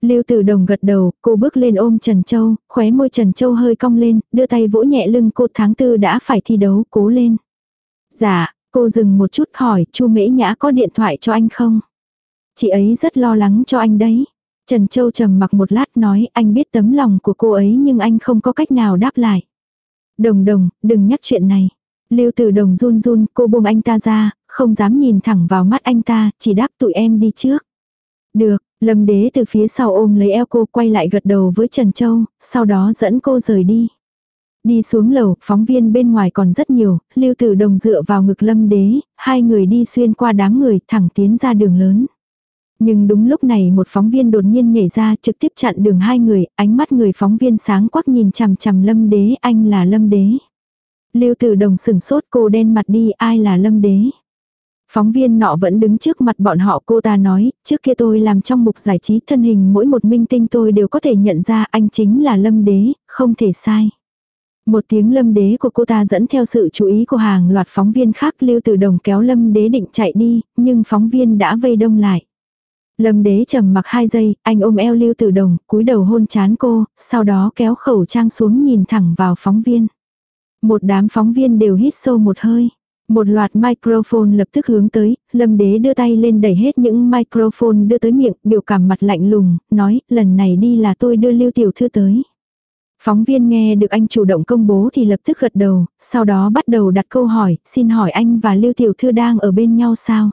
Lưu Tử Đồng gật đầu, cô bước lên ôm Trần Châu, khóe môi Trần Châu hơi cong lên, đưa tay vỗ nhẹ lưng cô tháng tư đã phải thi đấu, cố lên. Dạ, cô dừng một chút hỏi, Chu Mễ Nhã có điện thoại cho anh không? Chị ấy rất lo lắng cho anh đấy. Trần Châu trầm mặc một lát nói anh biết tấm lòng của cô ấy nhưng anh không có cách nào đáp lại. Đồng đồng, đừng nhắc chuyện này. Lưu tử đồng run run, cô buông anh ta ra, không dám nhìn thẳng vào mắt anh ta, chỉ đáp tụi em đi trước. Được, lâm đế từ phía sau ôm lấy eo cô quay lại gật đầu với Trần Châu, sau đó dẫn cô rời đi. Đi xuống lầu, phóng viên bên ngoài còn rất nhiều, lưu tử đồng dựa vào ngực lâm đế, hai người đi xuyên qua đám người thẳng tiến ra đường lớn. Nhưng đúng lúc này một phóng viên đột nhiên nhảy ra trực tiếp chặn đường hai người, ánh mắt người phóng viên sáng quắc nhìn chằm chằm lâm đế, anh là lâm đế. Lưu tử đồng sừng sốt cô đen mặt đi, ai là lâm đế. Phóng viên nọ vẫn đứng trước mặt bọn họ cô ta nói, trước kia tôi làm trong mục giải trí thân hình mỗi một minh tinh tôi đều có thể nhận ra anh chính là lâm đế, không thể sai. Một tiếng lâm đế của cô ta dẫn theo sự chú ý của hàng loạt phóng viên khác lưu từ đồng kéo lâm đế định chạy đi, nhưng phóng viên đã vây đông lại. Lâm đế trầm mặc hai giây, anh ôm eo lưu tử đồng, cúi đầu hôn chán cô, sau đó kéo khẩu trang xuống nhìn thẳng vào phóng viên. Một đám phóng viên đều hít sâu một hơi. Một loạt microphone lập tức hướng tới, lâm đế đưa tay lên đẩy hết những microphone đưa tới miệng, biểu cảm mặt lạnh lùng, nói, lần này đi là tôi đưa lưu tiểu thư tới. Phóng viên nghe được anh chủ động công bố thì lập tức gật đầu, sau đó bắt đầu đặt câu hỏi, xin hỏi anh và lưu tiểu thư đang ở bên nhau sao?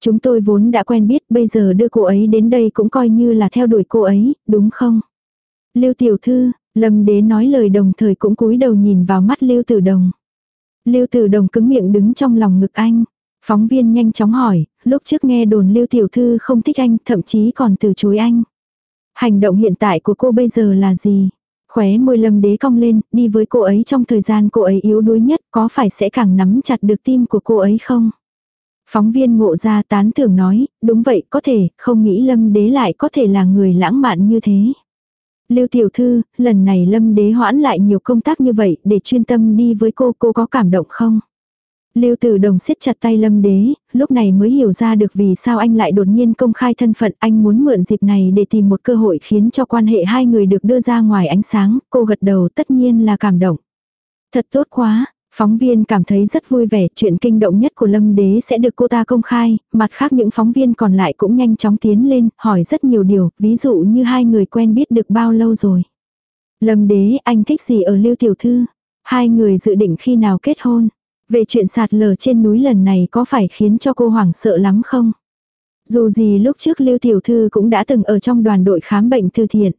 Chúng tôi vốn đã quen biết bây giờ đưa cô ấy đến đây cũng coi như là theo đuổi cô ấy, đúng không? Lưu tiểu thư, Lâm đế nói lời đồng thời cũng cúi đầu nhìn vào mắt Lưu tử đồng. Lưu tử đồng cứng miệng đứng trong lòng ngực anh. Phóng viên nhanh chóng hỏi, lúc trước nghe đồn Lưu tiểu thư không thích anh, thậm chí còn từ chối anh. Hành động hiện tại của cô bây giờ là gì? Khóe môi lâm đế cong lên, đi với cô ấy trong thời gian cô ấy yếu đuối nhất, có phải sẽ càng nắm chặt được tim của cô ấy không? Phóng viên ngộ ra tán thưởng nói, đúng vậy có thể, không nghĩ lâm đế lại có thể là người lãng mạn như thế. Lưu tiểu thư, lần này lâm đế hoãn lại nhiều công tác như vậy để chuyên tâm đi với cô, cô có cảm động không? Lưu Tử Đồng siết chặt tay Lâm Đế, lúc này mới hiểu ra được vì sao anh lại đột nhiên công khai thân phận, anh muốn mượn dịp này để tìm một cơ hội khiến cho quan hệ hai người được đưa ra ngoài ánh sáng, cô gật đầu tất nhiên là cảm động. Thật tốt quá, Phóng viên cảm thấy rất vui vẻ, chuyện kinh động nhất của Lâm Đế sẽ được cô ta công khai, mặt khác những phóng viên còn lại cũng nhanh chóng tiến lên, hỏi rất nhiều điều, ví dụ như hai người quen biết được bao lâu rồi. Lâm đế, anh thích gì ở Lưu Tiểu Thư? Hai người dự định khi nào kết hôn? Về chuyện sạt lở trên núi lần này có phải khiến cho cô hoảng sợ lắm không? Dù gì lúc trước Lưu Tiểu Thư cũng đã từng ở trong đoàn đội khám bệnh từ thiện.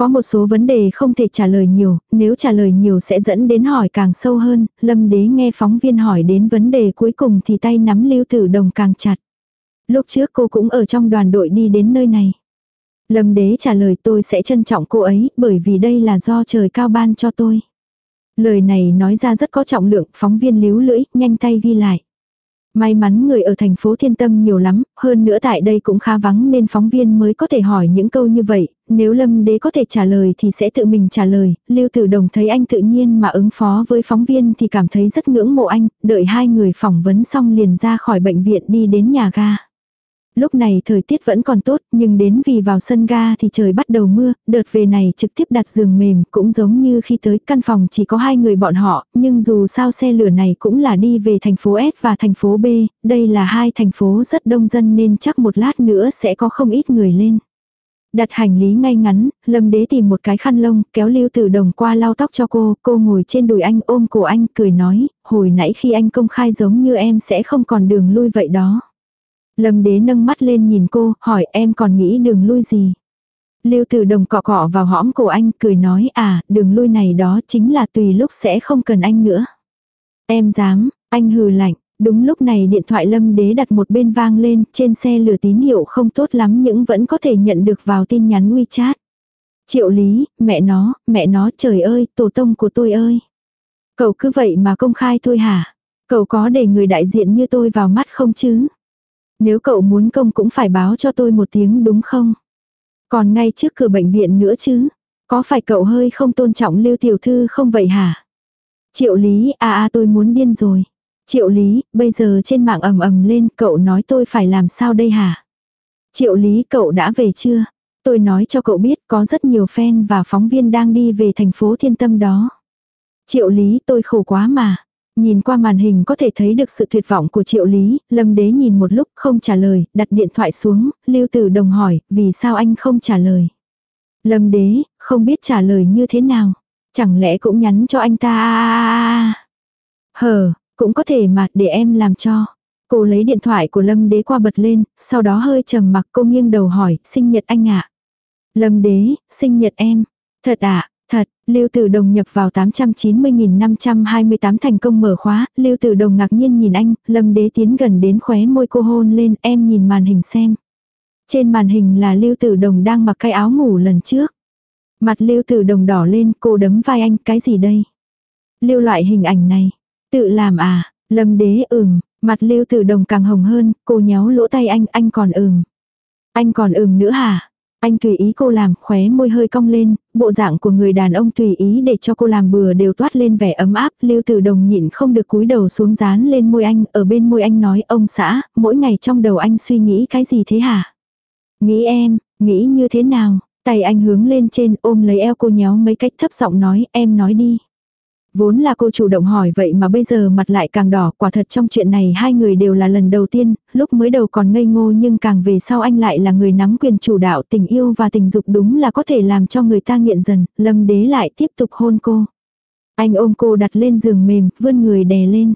Có một số vấn đề không thể trả lời nhiều, nếu trả lời nhiều sẽ dẫn đến hỏi càng sâu hơn, lâm đế nghe phóng viên hỏi đến vấn đề cuối cùng thì tay nắm lưu tử đồng càng chặt. Lúc trước cô cũng ở trong đoàn đội đi đến nơi này. Lâm đế trả lời tôi sẽ trân trọng cô ấy bởi vì đây là do trời cao ban cho tôi. Lời này nói ra rất có trọng lượng, phóng viên líu lưỡi, nhanh tay ghi lại. May mắn người ở thành phố Thiên Tâm nhiều lắm, hơn nữa tại đây cũng khá vắng nên phóng viên mới có thể hỏi những câu như vậy, nếu Lâm Đế có thể trả lời thì sẽ tự mình trả lời, Lưu Tử Đồng thấy anh tự nhiên mà ứng phó với phóng viên thì cảm thấy rất ngưỡng mộ anh, đợi hai người phỏng vấn xong liền ra khỏi bệnh viện đi đến nhà ga. Lúc này thời tiết vẫn còn tốt, nhưng đến vì vào sân ga thì trời bắt đầu mưa, đợt về này trực tiếp đặt giường mềm, cũng giống như khi tới căn phòng chỉ có hai người bọn họ, nhưng dù sao xe lửa này cũng là đi về thành phố S và thành phố B, đây là hai thành phố rất đông dân nên chắc một lát nữa sẽ có không ít người lên. Đặt hành lý ngay ngắn, Lâm Đế tìm một cái khăn lông, kéo Lưu Tử Đồng qua lau tóc cho cô, cô ngồi trên đùi anh ôm cổ anh, cười nói, hồi nãy khi anh công khai giống như em sẽ không còn đường lui vậy đó. Lâm đế nâng mắt lên nhìn cô, hỏi em còn nghĩ đường lui gì. Lưu tử đồng cọ cọ vào hõm cổ anh, cười nói à, đường lui này đó chính là tùy lúc sẽ không cần anh nữa. Em dám, anh hừ lạnh, đúng lúc này điện thoại lâm đế đặt một bên vang lên, trên xe lửa tín hiệu không tốt lắm nhưng vẫn có thể nhận được vào tin nhắn WeChat. Triệu lý, mẹ nó, mẹ nó trời ơi, tổ tông của tôi ơi. Cậu cứ vậy mà công khai thôi hả? Cậu có để người đại diện như tôi vào mắt không chứ? Nếu cậu muốn công cũng phải báo cho tôi một tiếng đúng không? Còn ngay trước cửa bệnh viện nữa chứ? Có phải cậu hơi không tôn trọng lưu tiểu thư không vậy hả? Triệu lý, à à tôi muốn điên rồi. Triệu lý, bây giờ trên mạng ầm ầm lên, cậu nói tôi phải làm sao đây hả? Triệu lý, cậu đã về chưa? Tôi nói cho cậu biết có rất nhiều fan và phóng viên đang đi về thành phố thiên tâm đó. Triệu lý, tôi khổ quá mà. Nhìn qua màn hình có thể thấy được sự tuyệt vọng của triệu lý, lâm đế nhìn một lúc không trả lời, đặt điện thoại xuống, lưu tử đồng hỏi, vì sao anh không trả lời. Lâm đế, không biết trả lời như thế nào. Chẳng lẽ cũng nhắn cho anh ta Hờ, cũng có thể mà, để em làm cho. Cô lấy điện thoại của Lâm đế qua bật lên, sau đó hơi trầm mặc cô nghiêng đầu hỏi, sinh nhật anh ạ. Lâm đế, sinh nhật em. Thật ạ, Lưu Tử Đồng nhập vào 890.528 thành công mở khóa, Lưu Tử Đồng ngạc nhiên nhìn anh, Lâm Đế tiến gần đến khóe môi cô hôn lên, em nhìn màn hình xem. Trên màn hình là Lưu Tử Đồng đang mặc cái áo ngủ lần trước. Mặt Lưu Tử Đồng đỏ lên, cô đấm vai anh, cái gì đây? Lưu loại hình ảnh này. Tự làm à? Lâm Đế ừm, mặt Lưu Tử Đồng càng hồng hơn, cô nhéo lỗ tay anh, anh còn ừm. Anh còn ừm nữa hả? Anh tùy ý cô làm, khóe môi hơi cong lên, bộ dạng của người đàn ông tùy ý để cho cô làm bừa đều toát lên vẻ ấm áp, lưu tử đồng nhịn không được cúi đầu xuống dán lên môi anh, ở bên môi anh nói, ông xã, mỗi ngày trong đầu anh suy nghĩ cái gì thế hả? Nghĩ em, nghĩ như thế nào? Tay anh hướng lên trên ôm lấy eo cô nhéo mấy cách thấp giọng nói, em nói đi. Vốn là cô chủ động hỏi vậy mà bây giờ mặt lại càng đỏ, quả thật trong chuyện này hai người đều là lần đầu tiên, lúc mới đầu còn ngây ngô nhưng càng về sau anh lại là người nắm quyền chủ đạo tình yêu và tình dục đúng là có thể làm cho người ta nghiện dần, lâm đế lại tiếp tục hôn cô. Anh ôm cô đặt lên giường mềm, vươn người đè lên.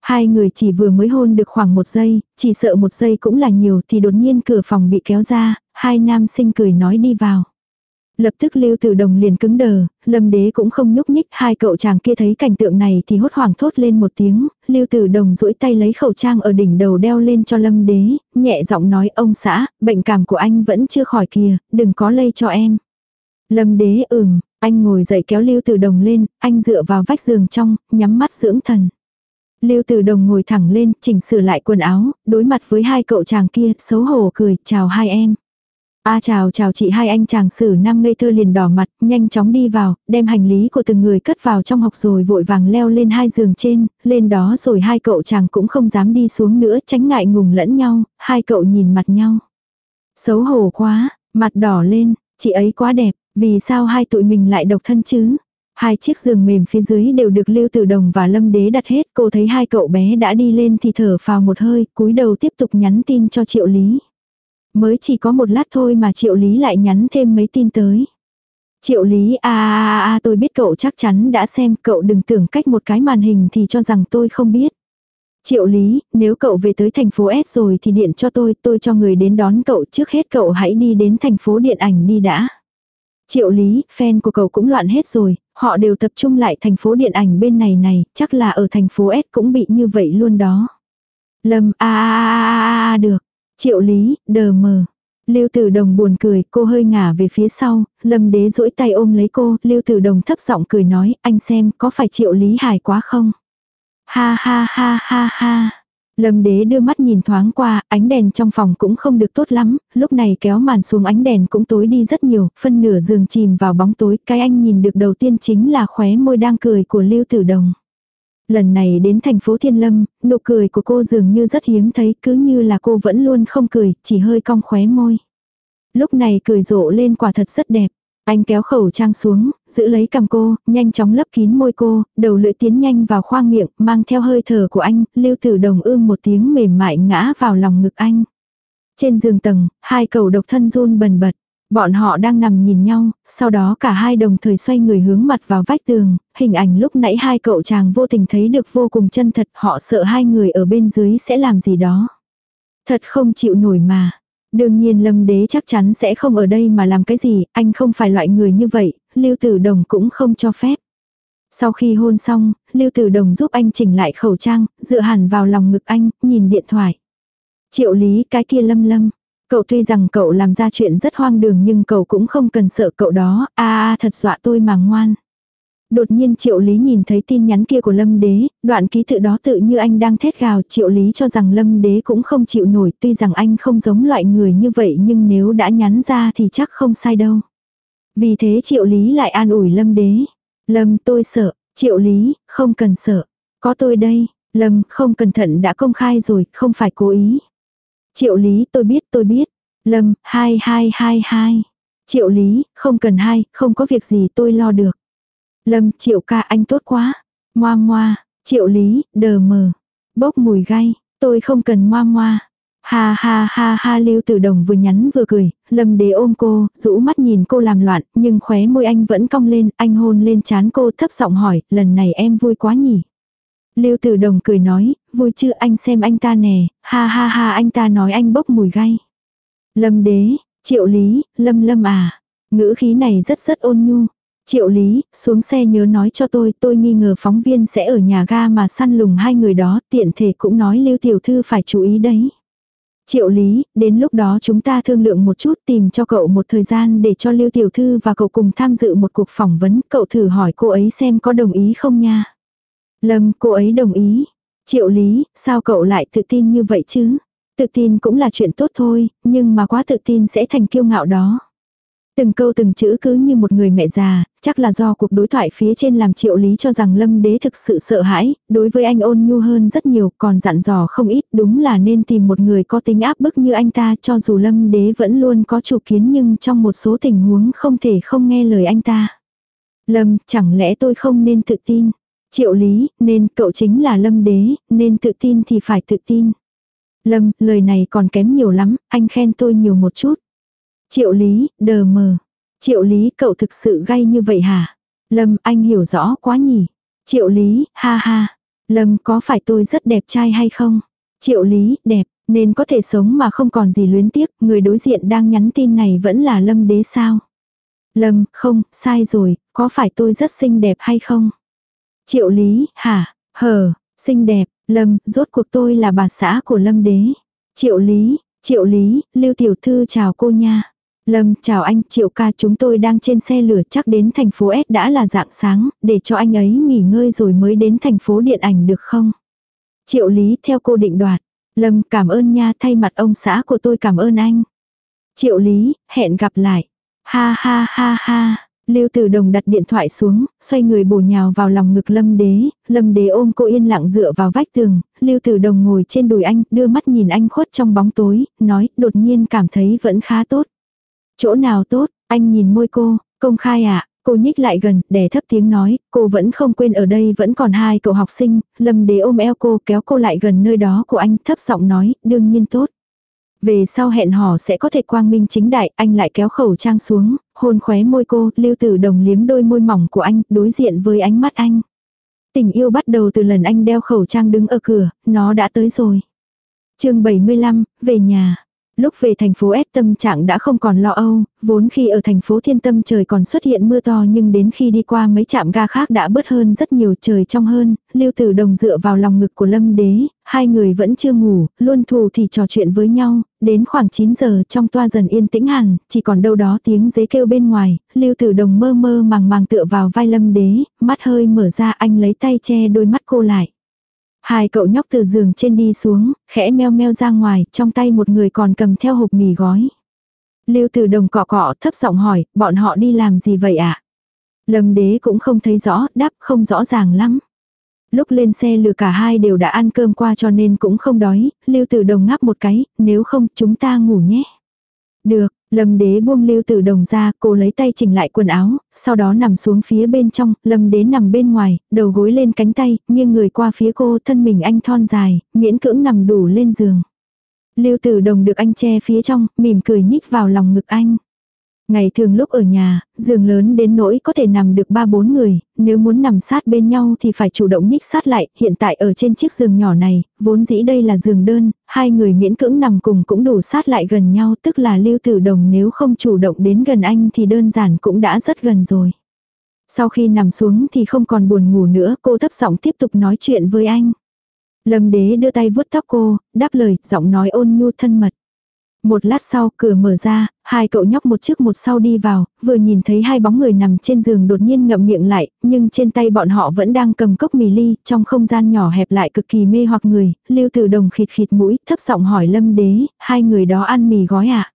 Hai người chỉ vừa mới hôn được khoảng một giây, chỉ sợ một giây cũng là nhiều thì đột nhiên cửa phòng bị kéo ra, hai nam sinh cười nói đi vào. Lập tức Lưu Tử Đồng liền cứng đờ, Lâm Đế cũng không nhúc nhích, hai cậu chàng kia thấy cảnh tượng này thì hốt hoảng thốt lên một tiếng, Lưu Tử Đồng duỗi tay lấy khẩu trang ở đỉnh đầu đeo lên cho Lâm Đế, nhẹ giọng nói ông xã, bệnh cảm của anh vẫn chưa khỏi kìa, đừng có lây cho em. Lâm Đế ừm, anh ngồi dậy kéo Lưu Tử Đồng lên, anh dựa vào vách giường trong, nhắm mắt dưỡng thần. Lưu Tử Đồng ngồi thẳng lên, chỉnh sửa lại quần áo, đối mặt với hai cậu chàng kia, xấu hổ cười, chào hai em. A chào chào chị hai anh chàng sử nam ngây thơ liền đỏ mặt, nhanh chóng đi vào, đem hành lý của từng người cất vào trong học rồi vội vàng leo lên hai giường trên, lên đó rồi hai cậu chàng cũng không dám đi xuống nữa tránh ngại ngùng lẫn nhau, hai cậu nhìn mặt nhau. Xấu hổ quá, mặt đỏ lên, chị ấy quá đẹp, vì sao hai tụi mình lại độc thân chứ? Hai chiếc giường mềm phía dưới đều được Lưu Tử Đồng và Lâm Đế đặt hết, cô thấy hai cậu bé đã đi lên thì thở phào một hơi, cúi đầu tiếp tục nhắn tin cho Triệu Lý. Mới chỉ có một lát thôi mà triệu lý lại nhắn thêm mấy tin tới. Triệu lý a a a tôi biết cậu chắc chắn đã xem, cậu đừng tưởng cách một cái màn hình thì cho rằng tôi không biết. Triệu lý, nếu cậu về tới thành phố S rồi thì điện cho tôi, tôi cho người đến đón cậu trước hết cậu hãy đi đến thành phố điện ảnh đi đã. Triệu lý, fan của cậu cũng loạn hết rồi, họ đều tập trung lại thành phố điện ảnh bên này này, chắc là ở thành phố S cũng bị như vậy luôn đó. Lâm a a a được. Triệu lý, đờ mờ. Lưu Tử Đồng buồn cười, cô hơi ngả về phía sau, Lâm Đế duỗi tay ôm lấy cô, Lưu Tử Đồng thấp giọng cười nói, anh xem, có phải Triệu Lý hài quá không? Ha ha ha ha ha. Lâm đế đưa mắt nhìn thoáng qua, ánh đèn trong phòng cũng không được tốt lắm, lúc này kéo màn xuống ánh đèn cũng tối đi rất nhiều, phân nửa giường chìm vào bóng tối, cái anh nhìn được đầu tiên chính là khóe môi đang cười của Lưu Tử Đồng. Lần này đến thành phố Thiên Lâm, nụ cười của cô dường như rất hiếm thấy, cứ như là cô vẫn luôn không cười, chỉ hơi cong khóe môi. Lúc này cười rộ lên quả thật rất đẹp. Anh kéo khẩu trang xuống, giữ lấy cầm cô, nhanh chóng lấp kín môi cô, đầu lưỡi tiến nhanh vào khoang miệng, mang theo hơi thở của anh, lưu tử đồng ưm một tiếng mềm mại ngã vào lòng ngực anh. Trên giường tầng, hai cầu độc thân run bần bật. Bọn họ đang nằm nhìn nhau, sau đó cả hai đồng thời xoay người hướng mặt vào vách tường, hình ảnh lúc nãy hai cậu chàng vô tình thấy được vô cùng chân thật, họ sợ hai người ở bên dưới sẽ làm gì đó. Thật không chịu nổi mà. Đương nhiên lâm đế chắc chắn sẽ không ở đây mà làm cái gì, anh không phải loại người như vậy, lưu tử đồng cũng không cho phép. Sau khi hôn xong, lưu tử đồng giúp anh chỉnh lại khẩu trang, dựa hẳn vào lòng ngực anh, nhìn điện thoại. Triệu lý cái kia lâm lâm. Cậu tuy rằng cậu làm ra chuyện rất hoang đường nhưng cậu cũng không cần sợ cậu đó, a a thật dọa tôi mà ngoan. Đột nhiên Triệu Lý nhìn thấy tin nhắn kia của Lâm Đế, đoạn ký tự đó tự như anh đang thét gào Triệu Lý cho rằng Lâm Đế cũng không chịu nổi tuy rằng anh không giống loại người như vậy nhưng nếu đã nhắn ra thì chắc không sai đâu. Vì thế Triệu Lý lại an ủi Lâm Đế. Lâm tôi sợ, Triệu Lý, không cần sợ. Có tôi đây, Lâm không cẩn thận đã công khai rồi, không phải cố ý. Triệu Lý tôi biết tôi biết. Lâm, hai hai hai hai. Triệu Lý, không cần hai, không có việc gì tôi lo được. Lâm, triệu ca anh tốt quá. Moa moa, triệu lý, đờ mờ. Bốc mùi gai, tôi không cần moa moa. Ha ha ha ha Lưu Tử Đồng vừa nhắn vừa cười, Lâm Đế ôm cô, rũ mắt nhìn cô làm loạn, nhưng khóe môi anh vẫn cong lên, anh hôn lên chán cô thấp giọng hỏi, lần này em vui quá nhỉ? Lưu Tử Đồng cười nói, vui chứ anh xem anh ta nè, ha ha ha anh ta nói anh bốc mùi gay. Lâm Đế, Triệu Lý, Lâm Lâm à, ngữ khí này rất rất ôn nhu, Triệu Lý, xuống xe nhớ nói cho tôi, tôi nghi ngờ phóng viên sẽ ở nhà ga mà săn lùng hai người đó, tiện thể cũng nói Lưu Tiểu Thư phải chú ý đấy. Triệu Lý, đến lúc đó chúng ta thương lượng một chút tìm cho cậu một thời gian để cho Lưu Tiểu Thư và cậu cùng tham dự một cuộc phỏng vấn, cậu thử hỏi cô ấy xem có đồng ý không nha. Lâm, cô ấy đồng ý. Triệu Lý, sao cậu lại tự tin như vậy chứ? Tự tin cũng là chuyện tốt thôi, nhưng mà quá tự tin sẽ thành kiêu ngạo đó. Từng câu từng chữ cứ như một người mẹ già, chắc là do cuộc đối thoại phía trên làm triệu lý cho rằng lâm đế thực sự sợ hãi, đối với anh ôn nhu hơn rất nhiều, còn dặn dò không ít, đúng là nên tìm một người có tính áp bức như anh ta cho dù lâm đế vẫn luôn có chủ kiến nhưng trong một số tình huống không thể không nghe lời anh ta. Lâm, chẳng lẽ tôi không nên tự tin? Triệu lý, nên cậu chính là lâm đế, nên tự tin thì phải tự tin. Lâm, lời này còn kém nhiều lắm, anh khen tôi nhiều một chút. Triệu lý, đờ mờ. Triệu lý cậu thực sự gay như vậy hả? Lâm anh hiểu rõ quá nhỉ. Triệu lý, ha ha. Lâm có phải tôi rất đẹp trai hay không? Triệu lý, đẹp, nên có thể sống mà không còn gì luyến tiếc, người đối diện đang nhắn tin này vẫn là Lâm đế sao? Lâm, không, sai rồi, có phải tôi rất xinh đẹp hay không? Triệu lý, hả, hờ, xinh đẹp, Lâm, rốt cuộc tôi là bà xã của Lâm đế. Triệu lý, triệu lý, lưu tiểu thư chào cô nha. Lâm, chào anh, Triệu ca chúng tôi đang trên xe lửa chắc đến thành phố S đã là dạng sáng, để cho anh ấy nghỉ ngơi rồi mới đến thành phố điện ảnh được không? Triệu Lý theo cô định đoạt. Lâm cảm ơn nha thay mặt ông xã của tôi cảm ơn anh. Triệu Lý, hẹn gặp lại. Ha ha ha ha. Lưu Tử Đồng đặt điện thoại xuống, xoay người bổ nhào vào lòng ngực Lâm Đế, Lâm Đế ôm cô yên lặng dựa vào vách tường, Lưu Tử Đồng ngồi trên đùi anh, đưa mắt nhìn anh khuất trong bóng tối, nói, đột nhiên cảm thấy vẫn khá tốt. Chỗ nào tốt, anh nhìn môi cô, công khai ạ, à? cô nhích lại gần, đè thấp tiếng nói, cô vẫn không quên ở đây vẫn còn hai cậu học sinh, lâm đế ôm eo cô kéo cô lại gần nơi đó của anh thấp giọng nói, đương nhiên tốt. Về sau hẹn hò sẽ có thể quang minh chính đại, anh lại kéo khẩu trang xuống, hôn khóe môi cô, lưu tử đồng liếm đôi môi mỏng của anh, đối diện với ánh mắt anh. Tình yêu bắt đầu từ lần anh đeo khẩu trang đứng ở cửa, nó đã tới rồi. chương 75, về nhà. Lúc về thành phố S tâm trạng đã không còn lo âu, vốn khi ở thành phố Thiên Tâm trời còn xuất hiện mưa to nhưng đến khi đi qua mấy trạm ga khác đã bớt hơn rất nhiều trời trong hơn, Lưu Tử Đồng dựa vào lòng ngực của Lâm Đế, hai người vẫn chưa ngủ, luôn thù thì trò chuyện với nhau, đến khoảng 9 giờ trong toa dần yên tĩnh hẳn, chỉ còn đâu đó tiếng dế kêu bên ngoài, Lưu Tử Đồng mơ mơ màng màng tựa vào vai Lâm Đế, mắt hơi mở ra anh lấy tay che đôi mắt cô lại. Hai cậu nhóc từ giường trên đi xuống, khẽ meo meo ra ngoài, trong tay một người còn cầm theo hộp mì gói. Lưu Tử Đồng cọ cọ thấp giọng hỏi, bọn họ đi làm gì vậy ạ? À? Lâm đế cũng không thấy rõ, đáp không rõ ràng lắm. Lúc lên xe lừa cả hai đều đã ăn cơm qua cho nên cũng không đói, Lưu Tử Đồng ngáp một cái, nếu không chúng ta ngủ nhé. Được, Lâm đế buông lưu tử đồng ra, cô lấy tay chỉnh lại quần áo, sau đó nằm xuống phía bên trong, lâm đế nằm bên ngoài, đầu gối lên cánh tay, nghiêng người qua phía cô, thân mình anh thon dài, miễn cưỡng nằm đủ lên giường. Lưu tử đồng được anh che phía trong, mỉm cười nhích vào lòng ngực anh. Ngày thường lúc ở nhà, giường lớn đến nỗi có thể nằm được ba bốn người, nếu muốn nằm sát bên nhau thì phải chủ động nhích sát lại, hiện tại ở trên chiếc giường nhỏ này, vốn dĩ đây là giường đơn, hai người miễn cưỡng nằm cùng cũng đủ sát lại gần nhau, tức là lưu tử đồng nếu không chủ động đến gần anh thì đơn giản cũng đã rất gần rồi. Sau khi nằm xuống thì không còn buồn ngủ nữa, cô thấp giọng tiếp tục nói chuyện với anh. Lâm đế đưa tay vuốt tóc cô, đáp lời, giọng nói ôn nhu thân mật. Một lát sau cửa mở ra, hai cậu nhóc một trước một sau đi vào, vừa nhìn thấy hai bóng người nằm trên giường đột nhiên ngậm miệng lại, nhưng trên tay bọn họ vẫn đang cầm cốc mì ly, trong không gian nhỏ hẹp lại cực kỳ mê hoặc người, lưu tử đồng khịt khịt mũi, thấp giọng hỏi lâm đế, hai người đó ăn mì gói à?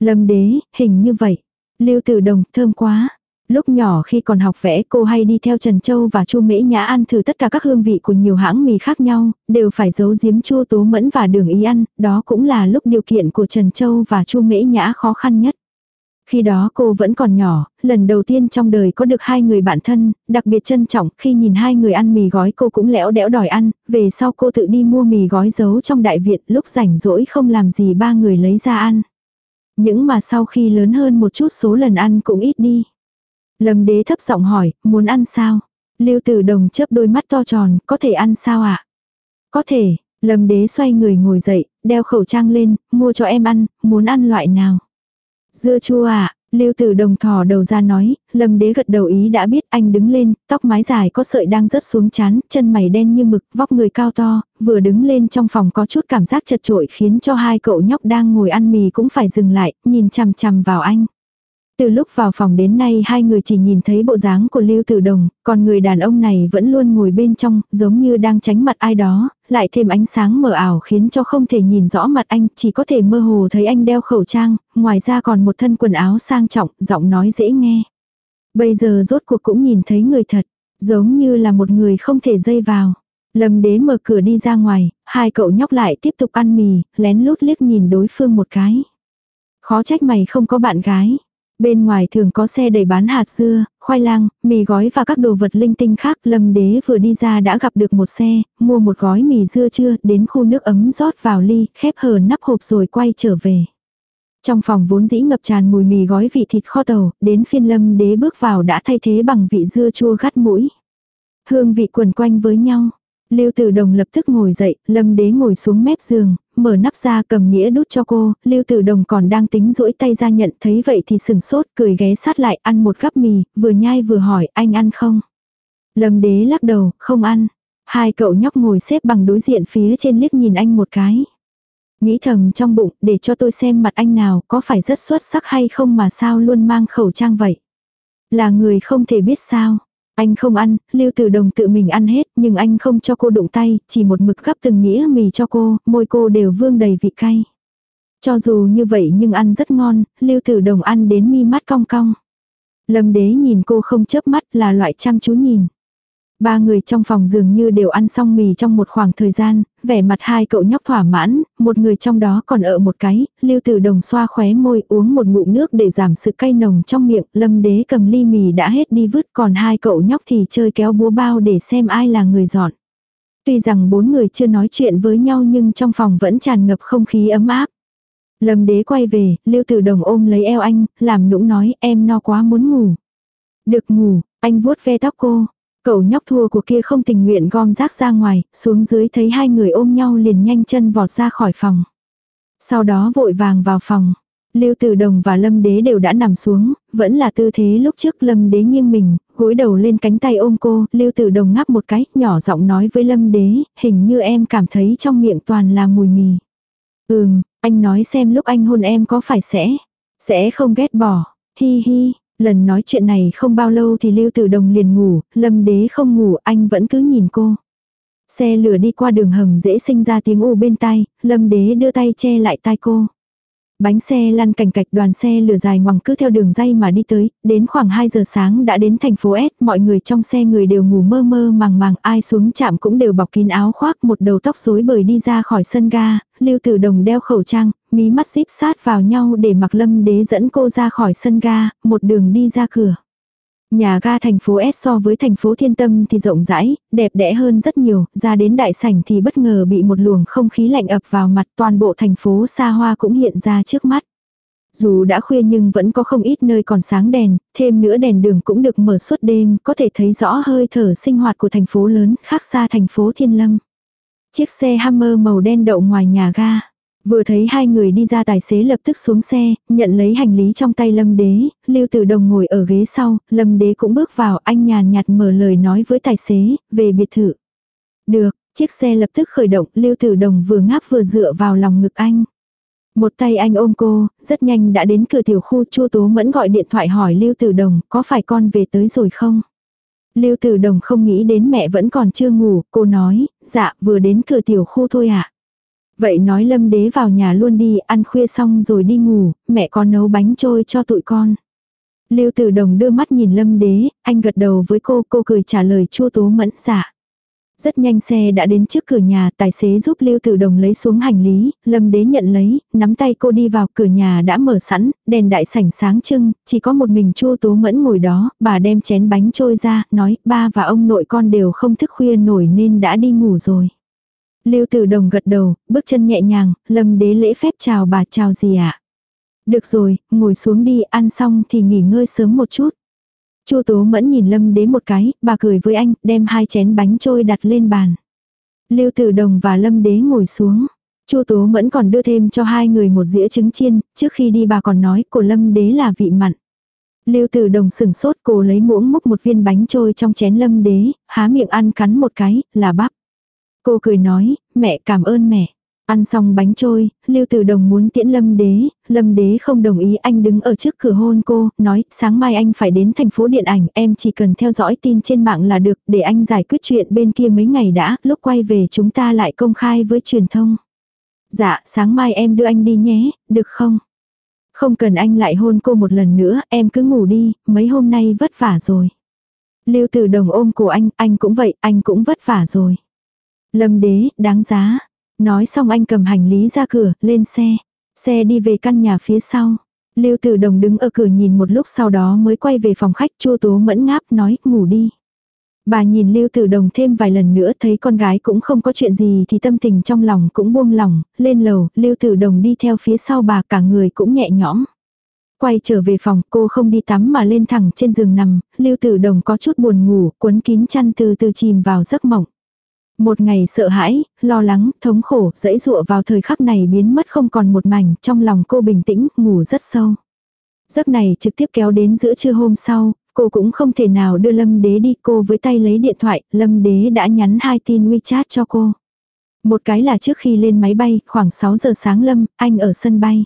Lâm đế, hình như vậy. Lưu tử đồng, thơm quá. Lúc nhỏ khi còn học vẽ cô hay đi theo Trần Châu và Chu Mễ Nhã ăn thử tất cả các hương vị của nhiều hãng mì khác nhau, đều phải giấu giếm Chu Tố Mẫn và Đường Ý ăn, đó cũng là lúc điều kiện của Trần Châu và Chu Mễ Nhã khó khăn nhất. Khi đó cô vẫn còn nhỏ, lần đầu tiên trong đời có được hai người bạn thân, đặc biệt trân trọng khi nhìn hai người ăn mì gói cô cũng lẽo đẽo đòi ăn, về sau cô tự đi mua mì gói giấu trong đại viện lúc rảnh rỗi không làm gì ba người lấy ra ăn. Những mà sau khi lớn hơn một chút số lần ăn cũng ít đi. Lâm đế thấp giọng hỏi, muốn ăn sao? Lưu tử đồng chớp đôi mắt to tròn, có thể ăn sao ạ? À? Có thể, lâm đế xoay người ngồi dậy, đeo khẩu trang lên, mua cho em ăn, muốn ăn loại nào? Dưa chua ạ, à? Lưu Tử Đồng thò đầu ra nói, Lâm Đế gật đầu ý đã biết anh đứng lên, tóc mái dài có sợi đang rớt xuống chán, chân mày đen như mực, vóc người cao to, vừa đứng lên trong phòng có chút cảm giác chật trội khiến cho hai cậu nhóc đang ngồi ăn mì cũng phải dừng lại, nhìn chằm chằm vào anh. Từ lúc vào phòng đến nay hai người chỉ nhìn thấy bộ dáng của Lưu Tử Đồng, còn người đàn ông này vẫn luôn ngồi bên trong, giống như đang tránh mặt ai đó, lại thêm ánh sáng mờ ảo khiến cho không thể nhìn rõ mặt anh, chỉ có thể mơ hồ thấy anh đeo khẩu trang, ngoài ra còn một thân quần áo sang trọng, giọng nói dễ nghe. Bây giờ rốt cuộc cũng nhìn thấy người thật, giống như là một người không thể dây vào. Lâm đế mở cửa đi ra ngoài, hai cậu nhóc lại tiếp tục ăn mì, lén lút liếc nhìn đối phương một cái. Khó trách mày không có bạn gái. Bên ngoài thường có xe đầy bán hạt dưa, khoai lang, mì gói và các đồ vật linh tinh khác. Lâm đế vừa đi ra đã gặp được một xe, mua một gói mì dưa chưa, đến khu nước ấm rót vào ly, khép hờ nắp hộp rồi quay trở về. Trong phòng vốn dĩ ngập tràn mùi mì gói vị thịt kho tàu, đến phiên lâm đế bước vào đã thay thế bằng vị dưa chua gắt mũi. Hương vị quần quanh với nhau. Lưu Tử Đồng lập tức ngồi dậy, Lâm Đế ngồi xuống mép giường, mở nắp ra cầm nĩa đút cho cô, Lưu Tử Đồng còn đang tính duỗi tay ra nhận, thấy vậy thì sừng sốt, cười ghé sát lại, ăn một gắp mì, vừa nhai vừa hỏi, anh ăn không? Lâm Đế lắc đầu, không ăn. Hai cậu nhóc ngồi xếp bằng đối diện phía trên liếc nhìn anh một cái. Nghĩ thầm trong bụng, để cho tôi xem mặt anh nào, có phải rất xuất sắc hay không mà sao luôn mang khẩu trang vậy? Là người không thể biết sao. Anh không ăn, Lưu Tử Đồng tự mình ăn hết, nhưng anh không cho cô đụng tay, chỉ một mực gắp từng nghĩa mì cho cô, môi cô đều vương đầy vị cay. Cho dù như vậy nhưng ăn rất ngon, Lưu Tử Đồng ăn đến mi mắt cong cong. Lâm Đế nhìn cô không chớp mắt là loại chăm chú nhìn. Ba người trong phòng dường như đều ăn xong mì trong một khoảng thời gian, vẻ mặt hai cậu nhóc thỏa mãn, một người trong đó còn ở một cái, lưu tử đồng xoa khóe môi uống một ngụm nước để giảm sự cay nồng trong miệng, lâm đế cầm ly mì đã hết đi vứt còn hai cậu nhóc thì chơi kéo búa bao để xem ai là người dọn. Tuy rằng bốn người chưa nói chuyện với nhau nhưng trong phòng vẫn tràn ngập không khí ấm áp. Lâm đế quay về, Lưu Tử Đồng ôm lấy eo anh, làm nũng nói em no quá muốn ngủ. Được ngủ, anh vuốt ve tóc cô. Cậu nhóc thua của kia không tình nguyện gom rác ra ngoài, xuống dưới thấy hai người ôm nhau liền nhanh chân vọt ra khỏi phòng. Sau đó vội vàng vào phòng. Lưu Tử Đồng và Lâm Đế đều đã nằm xuống, vẫn là tư thế lúc trước Lâm Đế nghiêng mình, gối đầu lên cánh tay ôm cô, Lưu Tử Đồng ngáp một cái, nhỏ giọng nói với Lâm Đế, hình như em cảm thấy trong miệng toàn là mùi mì. Ừm, anh nói xem lúc anh hôn em có phải sẽ, sẽ không ghét bỏ, hi hi. Lần nói chuyện này không bao lâu thì Lưu Tử Đồng liền ngủ, Lâm Đế không ngủ, anh vẫn cứ nhìn cô. Xe lửa đi qua đường hầm dễ sinh ra tiếng u bên tai, Lâm Đế đưa tay che lại tai cô. Bánh xe lăn cành cạch đoàn xe lửa dài ngoằng cứ theo đường dây mà đi tới, đến khoảng 2 giờ sáng đã đến thành phố S, mọi người trong xe người đều ngủ mơ mơ màng màng, ai xuống chạm cũng đều bọc kín áo khoác, một đầu tóc rối bời đi ra khỏi sân ga, Lưu Tử Đồng đeo khẩu trang, mí mắt díp sát vào nhau để mặc Lâm Đế dẫn cô ra khỏi sân ga, một đường đi ra cửa. Nhà ga thành phố S so với thành phố Thiên Tâm thì rộng rãi, đẹp đẽ hơn rất nhiều, ra đến đại sảnh thì bất ngờ bị một luồng không khí lạnh ập vào mặt toàn bộ thành phố xa hoa cũng hiện ra trước mắt. Dù đã khuya nhưng vẫn có không ít nơi còn sáng đèn, thêm nữa đèn đường cũng được mở suốt đêm, có thể thấy rõ hơi thở sinh hoạt của thành phố lớn, khác xa thành phố Thiên Lâm. Chiếc xe Hammer màu đen đậu ngoài nhà ga. Vừa thấy hai người đi ra tài xế lập tức xuống xe, nhận lấy hành lý trong tay Lâm Đế, Lưu Tử Đồng ngồi ở ghế sau, Lâm Đế cũng bước vào, anh nhàn nhạt mở lời nói với tài xế, về biệt thự. Được, chiếc xe lập tức khởi động, Lưu Tử Đồng vừa ngáp vừa dựa vào lòng ngực anh. Một tay anh ôm cô, rất nhanh đã đến cửa tiểu khu Chu Tố Mẫn gọi điện thoại hỏi Lưu Tử Đồng, có phải con về tới rồi không? Lưu Tử Đồng không nghĩ đến mẹ vẫn còn chưa ngủ, cô nói, dạ vừa đến cửa tiểu khu thôi ạ. À. Vậy nói lâm đế vào nhà luôn đi, ăn khuya xong rồi đi ngủ, mẹ có nấu bánh trôi cho tụi con. Lưu Tử Đồng đưa mắt nhìn Lâm Đế, anh gật đầu với cô, cô cười trả lời chua tố mẫn dạ. Rất nhanh xe đã đến trước cửa nhà, tài xế giúp Lưu Tử Đồng lấy xuống hành lý, Lâm Đế nhận lấy, nắm tay cô đi vào cửa nhà đã mở sẵn, đèn đại sảnh sáng trưng, chỉ có một mình Chu Tố Mẫn ngồi đó, bà đem chén bánh trôi ra, nói, ba và ông nội con đều không thức khuya nổi nên đã đi ngủ rồi. Lưu Tử Đồng gật đầu, bước chân nhẹ nhàng, Lâm Đế lễ phép chào bà chào gì ạ? À? Được rồi, ngồi xuống đi, ăn xong thì nghỉ ngơi sớm một chút. Chu Tố Mẫn nhìn Lâm Đế một cái, bà cười với anh, đem hai chén bánh trôi đặt lên bàn. Lưu Tử Đồng và Lâm Đế ngồi xuống. Chu Tố Mẫn còn đưa thêm cho hai người một dĩa trứng chiên, trước khi đi bà còn nói của Lâm Đế là vị mặn. Lưu Tử Đồng sừng sốt cô lấy muỗng múc một viên bánh trôi trong chén Lâm Đế, há miệng ăn cắn một cái, là bắp. Cô cười nói, mẹ cảm ơn mẹ. Ăn xong bánh trôi, Lưu Tử Đồng muốn tiễn Lâm Đế, Lâm Đế không đồng ý anh đứng ở trước cửa hôn cô, nói sáng mai anh phải đến thành phố điện ảnh, em chỉ cần theo dõi tin trên mạng là được, để anh giải quyết chuyện bên kia mấy ngày đã, lúc quay về chúng ta lại công khai với truyền thông. Dạ, sáng mai em đưa anh đi nhé, được không? Không cần anh lại hôn cô một lần nữa, em cứ ngủ đi, mấy hôm nay vất vả rồi. Lưu Tử Đồng ôm cổ anh, anh cũng vậy, anh cũng vất vả rồi. Lâm đế, đáng giá. Nói xong anh cầm hành lý ra cửa, lên xe. Xe đi về căn nhà phía sau. Lưu Tử Đồng đứng ở cửa nhìn một lúc sau đó mới quay về phòng khách chua tố mẫn ngáp nói ngủ đi. Bà nhìn Lưu Tử Đồng thêm vài lần nữa thấy con gái cũng không có chuyện gì thì tâm tình trong lòng cũng buông lỏng, lên lầu, Lưu Tử Đồng đi theo phía sau bà cả người cũng nhẹ nhõm. Quay trở về phòng cô không đi tắm mà lên thẳng trên giường nằm, Lưu Tử Đồng có chút buồn ngủ, cuốn kín chăn từ từ chìm vào giấc mộng. Một ngày sợ hãi, lo lắng, thống khổ, dẫy dụa vào thời khắc này biến mất không còn một mảnh, trong lòng cô bình tĩnh, ngủ rất sâu. Giấc này trực tiếp kéo đến giữa trưa hôm sau, cô cũng không thể nào đưa Lâm Đế đi cô với tay lấy điện thoại, Lâm Đế đã nhắn hai tin WeChat cho cô. Một cái là trước khi lên máy bay, khoảng 6 giờ sáng Lâm, anh ở sân bay.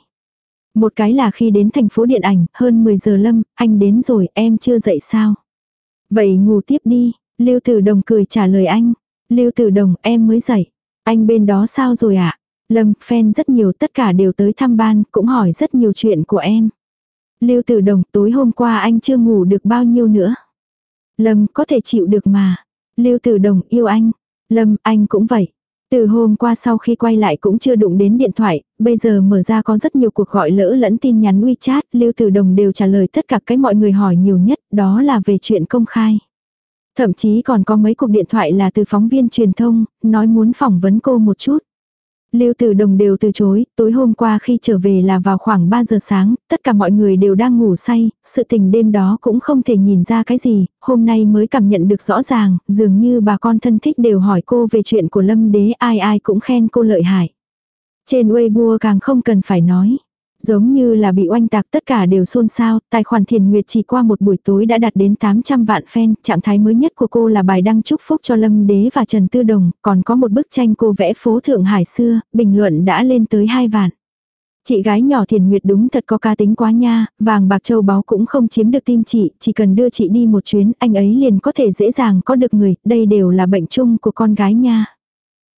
Một cái là khi đến thành phố điện ảnh, hơn 10 giờ Lâm, anh đến rồi, em chưa dậy sao? Vậy ngủ tiếp đi, Lưu Tử Đồng cười trả lời anh. Lưu Tử Đồng, em mới dậy. Anh bên đó sao rồi ạ? À? Lâm, fan rất nhiều tất cả đều tới thăm ban, cũng hỏi rất nhiều chuyện của em. Lưu Tử Đồng, tối hôm qua anh chưa ngủ được bao nhiêu nữa. Lâm, có thể chịu được mà. Lưu Tử Đồng, yêu anh. Lâm, anh cũng vậy. Từ hôm qua sau khi quay lại cũng chưa đụng đến điện thoại, bây giờ mở ra có rất nhiều cuộc gọi lỡ lẫn tin nhắn WeChat, Lưu Tử Đồng đều trả lời tất cả cái mọi người hỏi nhiều nhất, đó là về chuyện công khai. Thậm chí còn có mấy cuộc điện thoại là từ phóng viên truyền thông, nói muốn phỏng vấn cô một chút. Lưu Tử Đồng đều từ chối, tối hôm qua khi trở về là vào khoảng 3 giờ sáng, tất cả mọi người đều đang ngủ say, sự tình đêm đó cũng không thể nhìn ra cái gì, hôm nay mới cảm nhận được rõ ràng, dường như bà con thân thích đều hỏi cô về chuyện của Lâm Đế ai ai cũng khen cô lợi hại. Trên Weibo càng không cần phải nói. Giống như là bị oanh tạc tất cả đều xôn xao, tài khoản thiền nguyệt chỉ qua một buổi tối đã đạt đến 800 vạn fan, trạng thái mới nhất của cô là bài đăng chúc phúc cho Lâm Đế và Trần Tư Đồng, còn có một bức tranh cô vẽ phố Thượng Hải xưa, bình luận đã lên tới 2 vạn. Chị gái nhỏ thiền nguyệt đúng thật có ca tính quá nha, vàng bạc châu báu cũng không chiếm được tim chị, chỉ cần đưa chị đi một chuyến, anh ấy liền có thể dễ dàng có được người, đây đều là bệnh chung của con gái nha.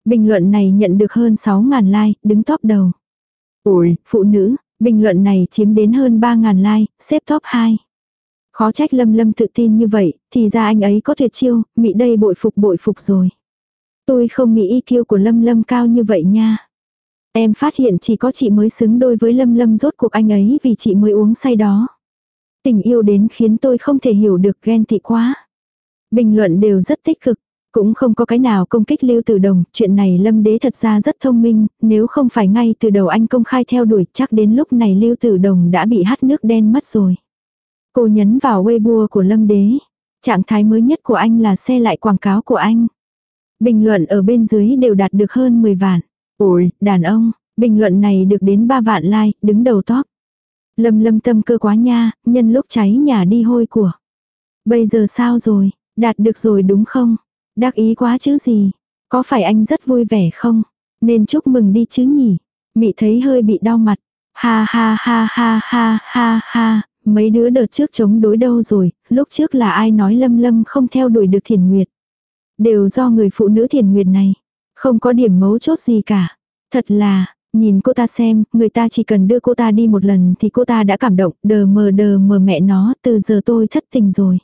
Bình luận này nhận được hơn 6.000 like, đứng top đầu. Ôi, Phụ nữ, bình luận này chiếm đến hơn 3.000 like, xếp top 2. Khó trách Lâm Lâm tự tin như vậy, thì ra anh ấy có tuyệt chiêu, mị đây bội phục bội phục rồi. Tôi không nghĩ IQ của Lâm Lâm cao như vậy nha. Em phát hiện chỉ có chị mới xứng đôi với Lâm Lâm rốt cuộc anh ấy vì chị mới uống say đó. Tình yêu đến khiến tôi không thể hiểu được ghen tị quá. Bình luận đều rất tích cực, cũng không có cái nào công kích Lưu Tử Đồng, chuyện này Lâm Đế thật ra rất thông minh, nếu không phải ngay từ đầu anh công khai theo đuổi, chắc đến lúc này Lưu Tử Đồng đã bị hắt nước đen mất rồi. Cô nhấn vào Weibo của Lâm Đế. Trạng thái mới nhất của anh là xe lại quảng cáo của anh. Bình luận ở bên dưới đều đạt được hơn 10 vạn. ôi, Đàn ông, bình luận này được đến 3 vạn like, đứng đầu top. Lâm lâm tâm cơ quá nha, nhân lúc cháy nhà đi hôi của. Bây giờ sao rồi, đạt được rồi đúng không? Đắc ý quá chứ gì? Có phải anh rất vui vẻ không? Nên chúc mừng đi chứ nhỉ? Mị thấy hơi bị đau mặt. Ha ha ha ha ha ha ha, mấy đứa đợt trước chống đối đâu rồi, lúc trước là ai nói lâm lâm không theo đuổi được thiền nguyệt. Đều do người phụ nữ thiền nguyệt này. Không có điểm mấu chốt gì cả. Thật là, nhìn cô ta xem, người ta chỉ cần đưa cô ta đi một lần thì cô ta đã cảm động, đờ mờ đờ mờ mẹ nó, từ giờ tôi thất tình rồi.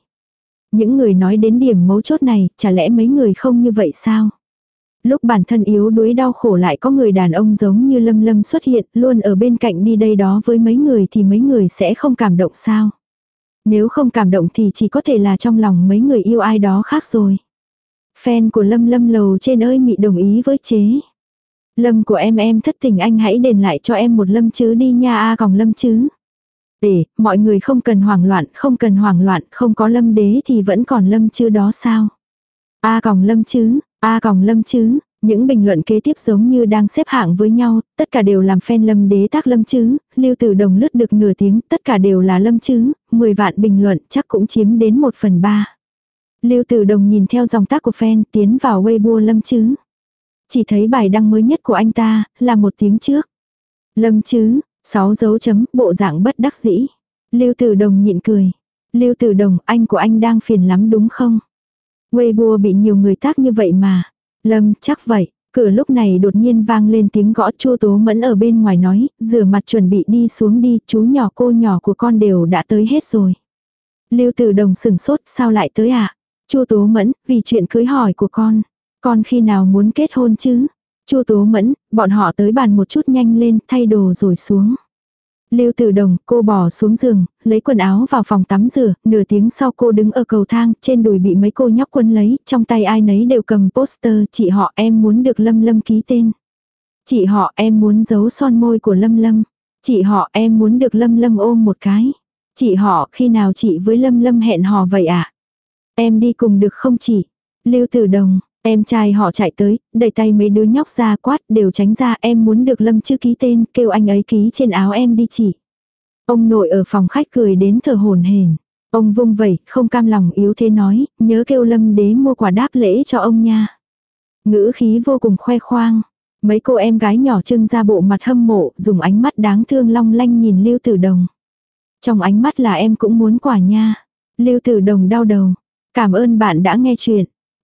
Những người nói đến điểm mấu chốt này, chả lẽ mấy người không như vậy sao? Lúc bản thân yếu đuối đau khổ lại có người đàn ông giống như Lâm Lâm xuất hiện, luôn ở bên cạnh đi đây đó với mấy người thì mấy người sẽ không cảm động sao? Nếu không cảm động thì chỉ có thể là trong lòng mấy người yêu ai đó khác rồi. Fan của Lâm Lâm lầu trên ơi mị đồng ý với chế. Lâm của em em thất tình anh hãy đền lại cho em một lâm chứ đi nha a à còng lâm chứ. Để, mọi người không cần hoảng loạn, không cần hoảng loạn, không có lâm đế thì vẫn còn lâm chứ đó sao. A à còng lâm chứ, A à còng lâm chứ, những bình luận kế tiếp giống như đang xếp hạng với nhau, tất cả đều làm fan lâm đế tác lâm chứ, lưu tử đồng lướt được nửa tiếng, tất cả đều là lâm chứ, 10 vạn bình luận chắc cũng chiếm đến 1 phần 3. Lưu tử đồng nhìn theo dòng tác của fan tiến vào Weibo lâm chứ. Chỉ thấy bài đăng mới nhất của anh ta, là một tiếng trước. Lâm chứ, sáu dấu chấm, bộ dạng bất đắc dĩ. Lưu tử đồng nhịn cười. Lưu tử đồng, anh của anh đang phiền lắm đúng không? Weibo bị nhiều người tác như vậy mà. Lâm, chắc vậy. Cửa lúc này đột nhiên vang lên tiếng gõ chua tố mẫn ở bên ngoài nói, rửa mặt chuẩn bị đi xuống đi, chú nhỏ cô nhỏ của con đều đã tới hết rồi. Lưu tử đồng sừng sốt, sao lại tới ạ? À? Chu Tố Mẫn, vì chuyện cưới hỏi của con. Con khi nào muốn kết hôn chứ? Chu Tố Mẫn, bọn họ tới bàn một chút nhanh lên, thay đồ rồi xuống. Lưu Tử Đồng, cô bỏ xuống giường, lấy quần áo vào phòng tắm rửa, nửa tiếng sau cô đứng ở cầu thang, trên đùi bị mấy cô nhóc quân lấy, trong tay ai nấy đều cầm poster, chị họ em muốn được Lâm Lâm ký tên. Chị họ em muốn giấu son môi của Lâm Lâm. Chị họ em muốn được Lâm Lâm ôm một cái. Chị họ khi nào chị với Lâm Lâm hẹn hò vậy ạ? À? Em đi cùng được không chị? Lưu Tử Đồng, em trai họ chạy tới, đẩy tay mấy đứa nhóc ra quát đều tránh ra em muốn được Lâm chữ ký tên, kêu anh ấy ký trên áo em đi chị. Ông nội ở phòng khách cười đến thở hồn hển. Ông vung vẩy, không cam lòng yếu thế nói, nhớ kêu Lâm đế mua quả đáp lễ cho ông nha. Ngữ khí vô cùng khoe khoang. Mấy cô em gái nhỏ trưng ra bộ mặt hâm mộ, dùng ánh mắt đáng thương long lanh nhìn Lưu Tử Đồng. Trong ánh mắt là em cũng muốn quả nha. Lưu Tử Đồng đau đầu. Cảm ơn bạn đã nghe chuyện.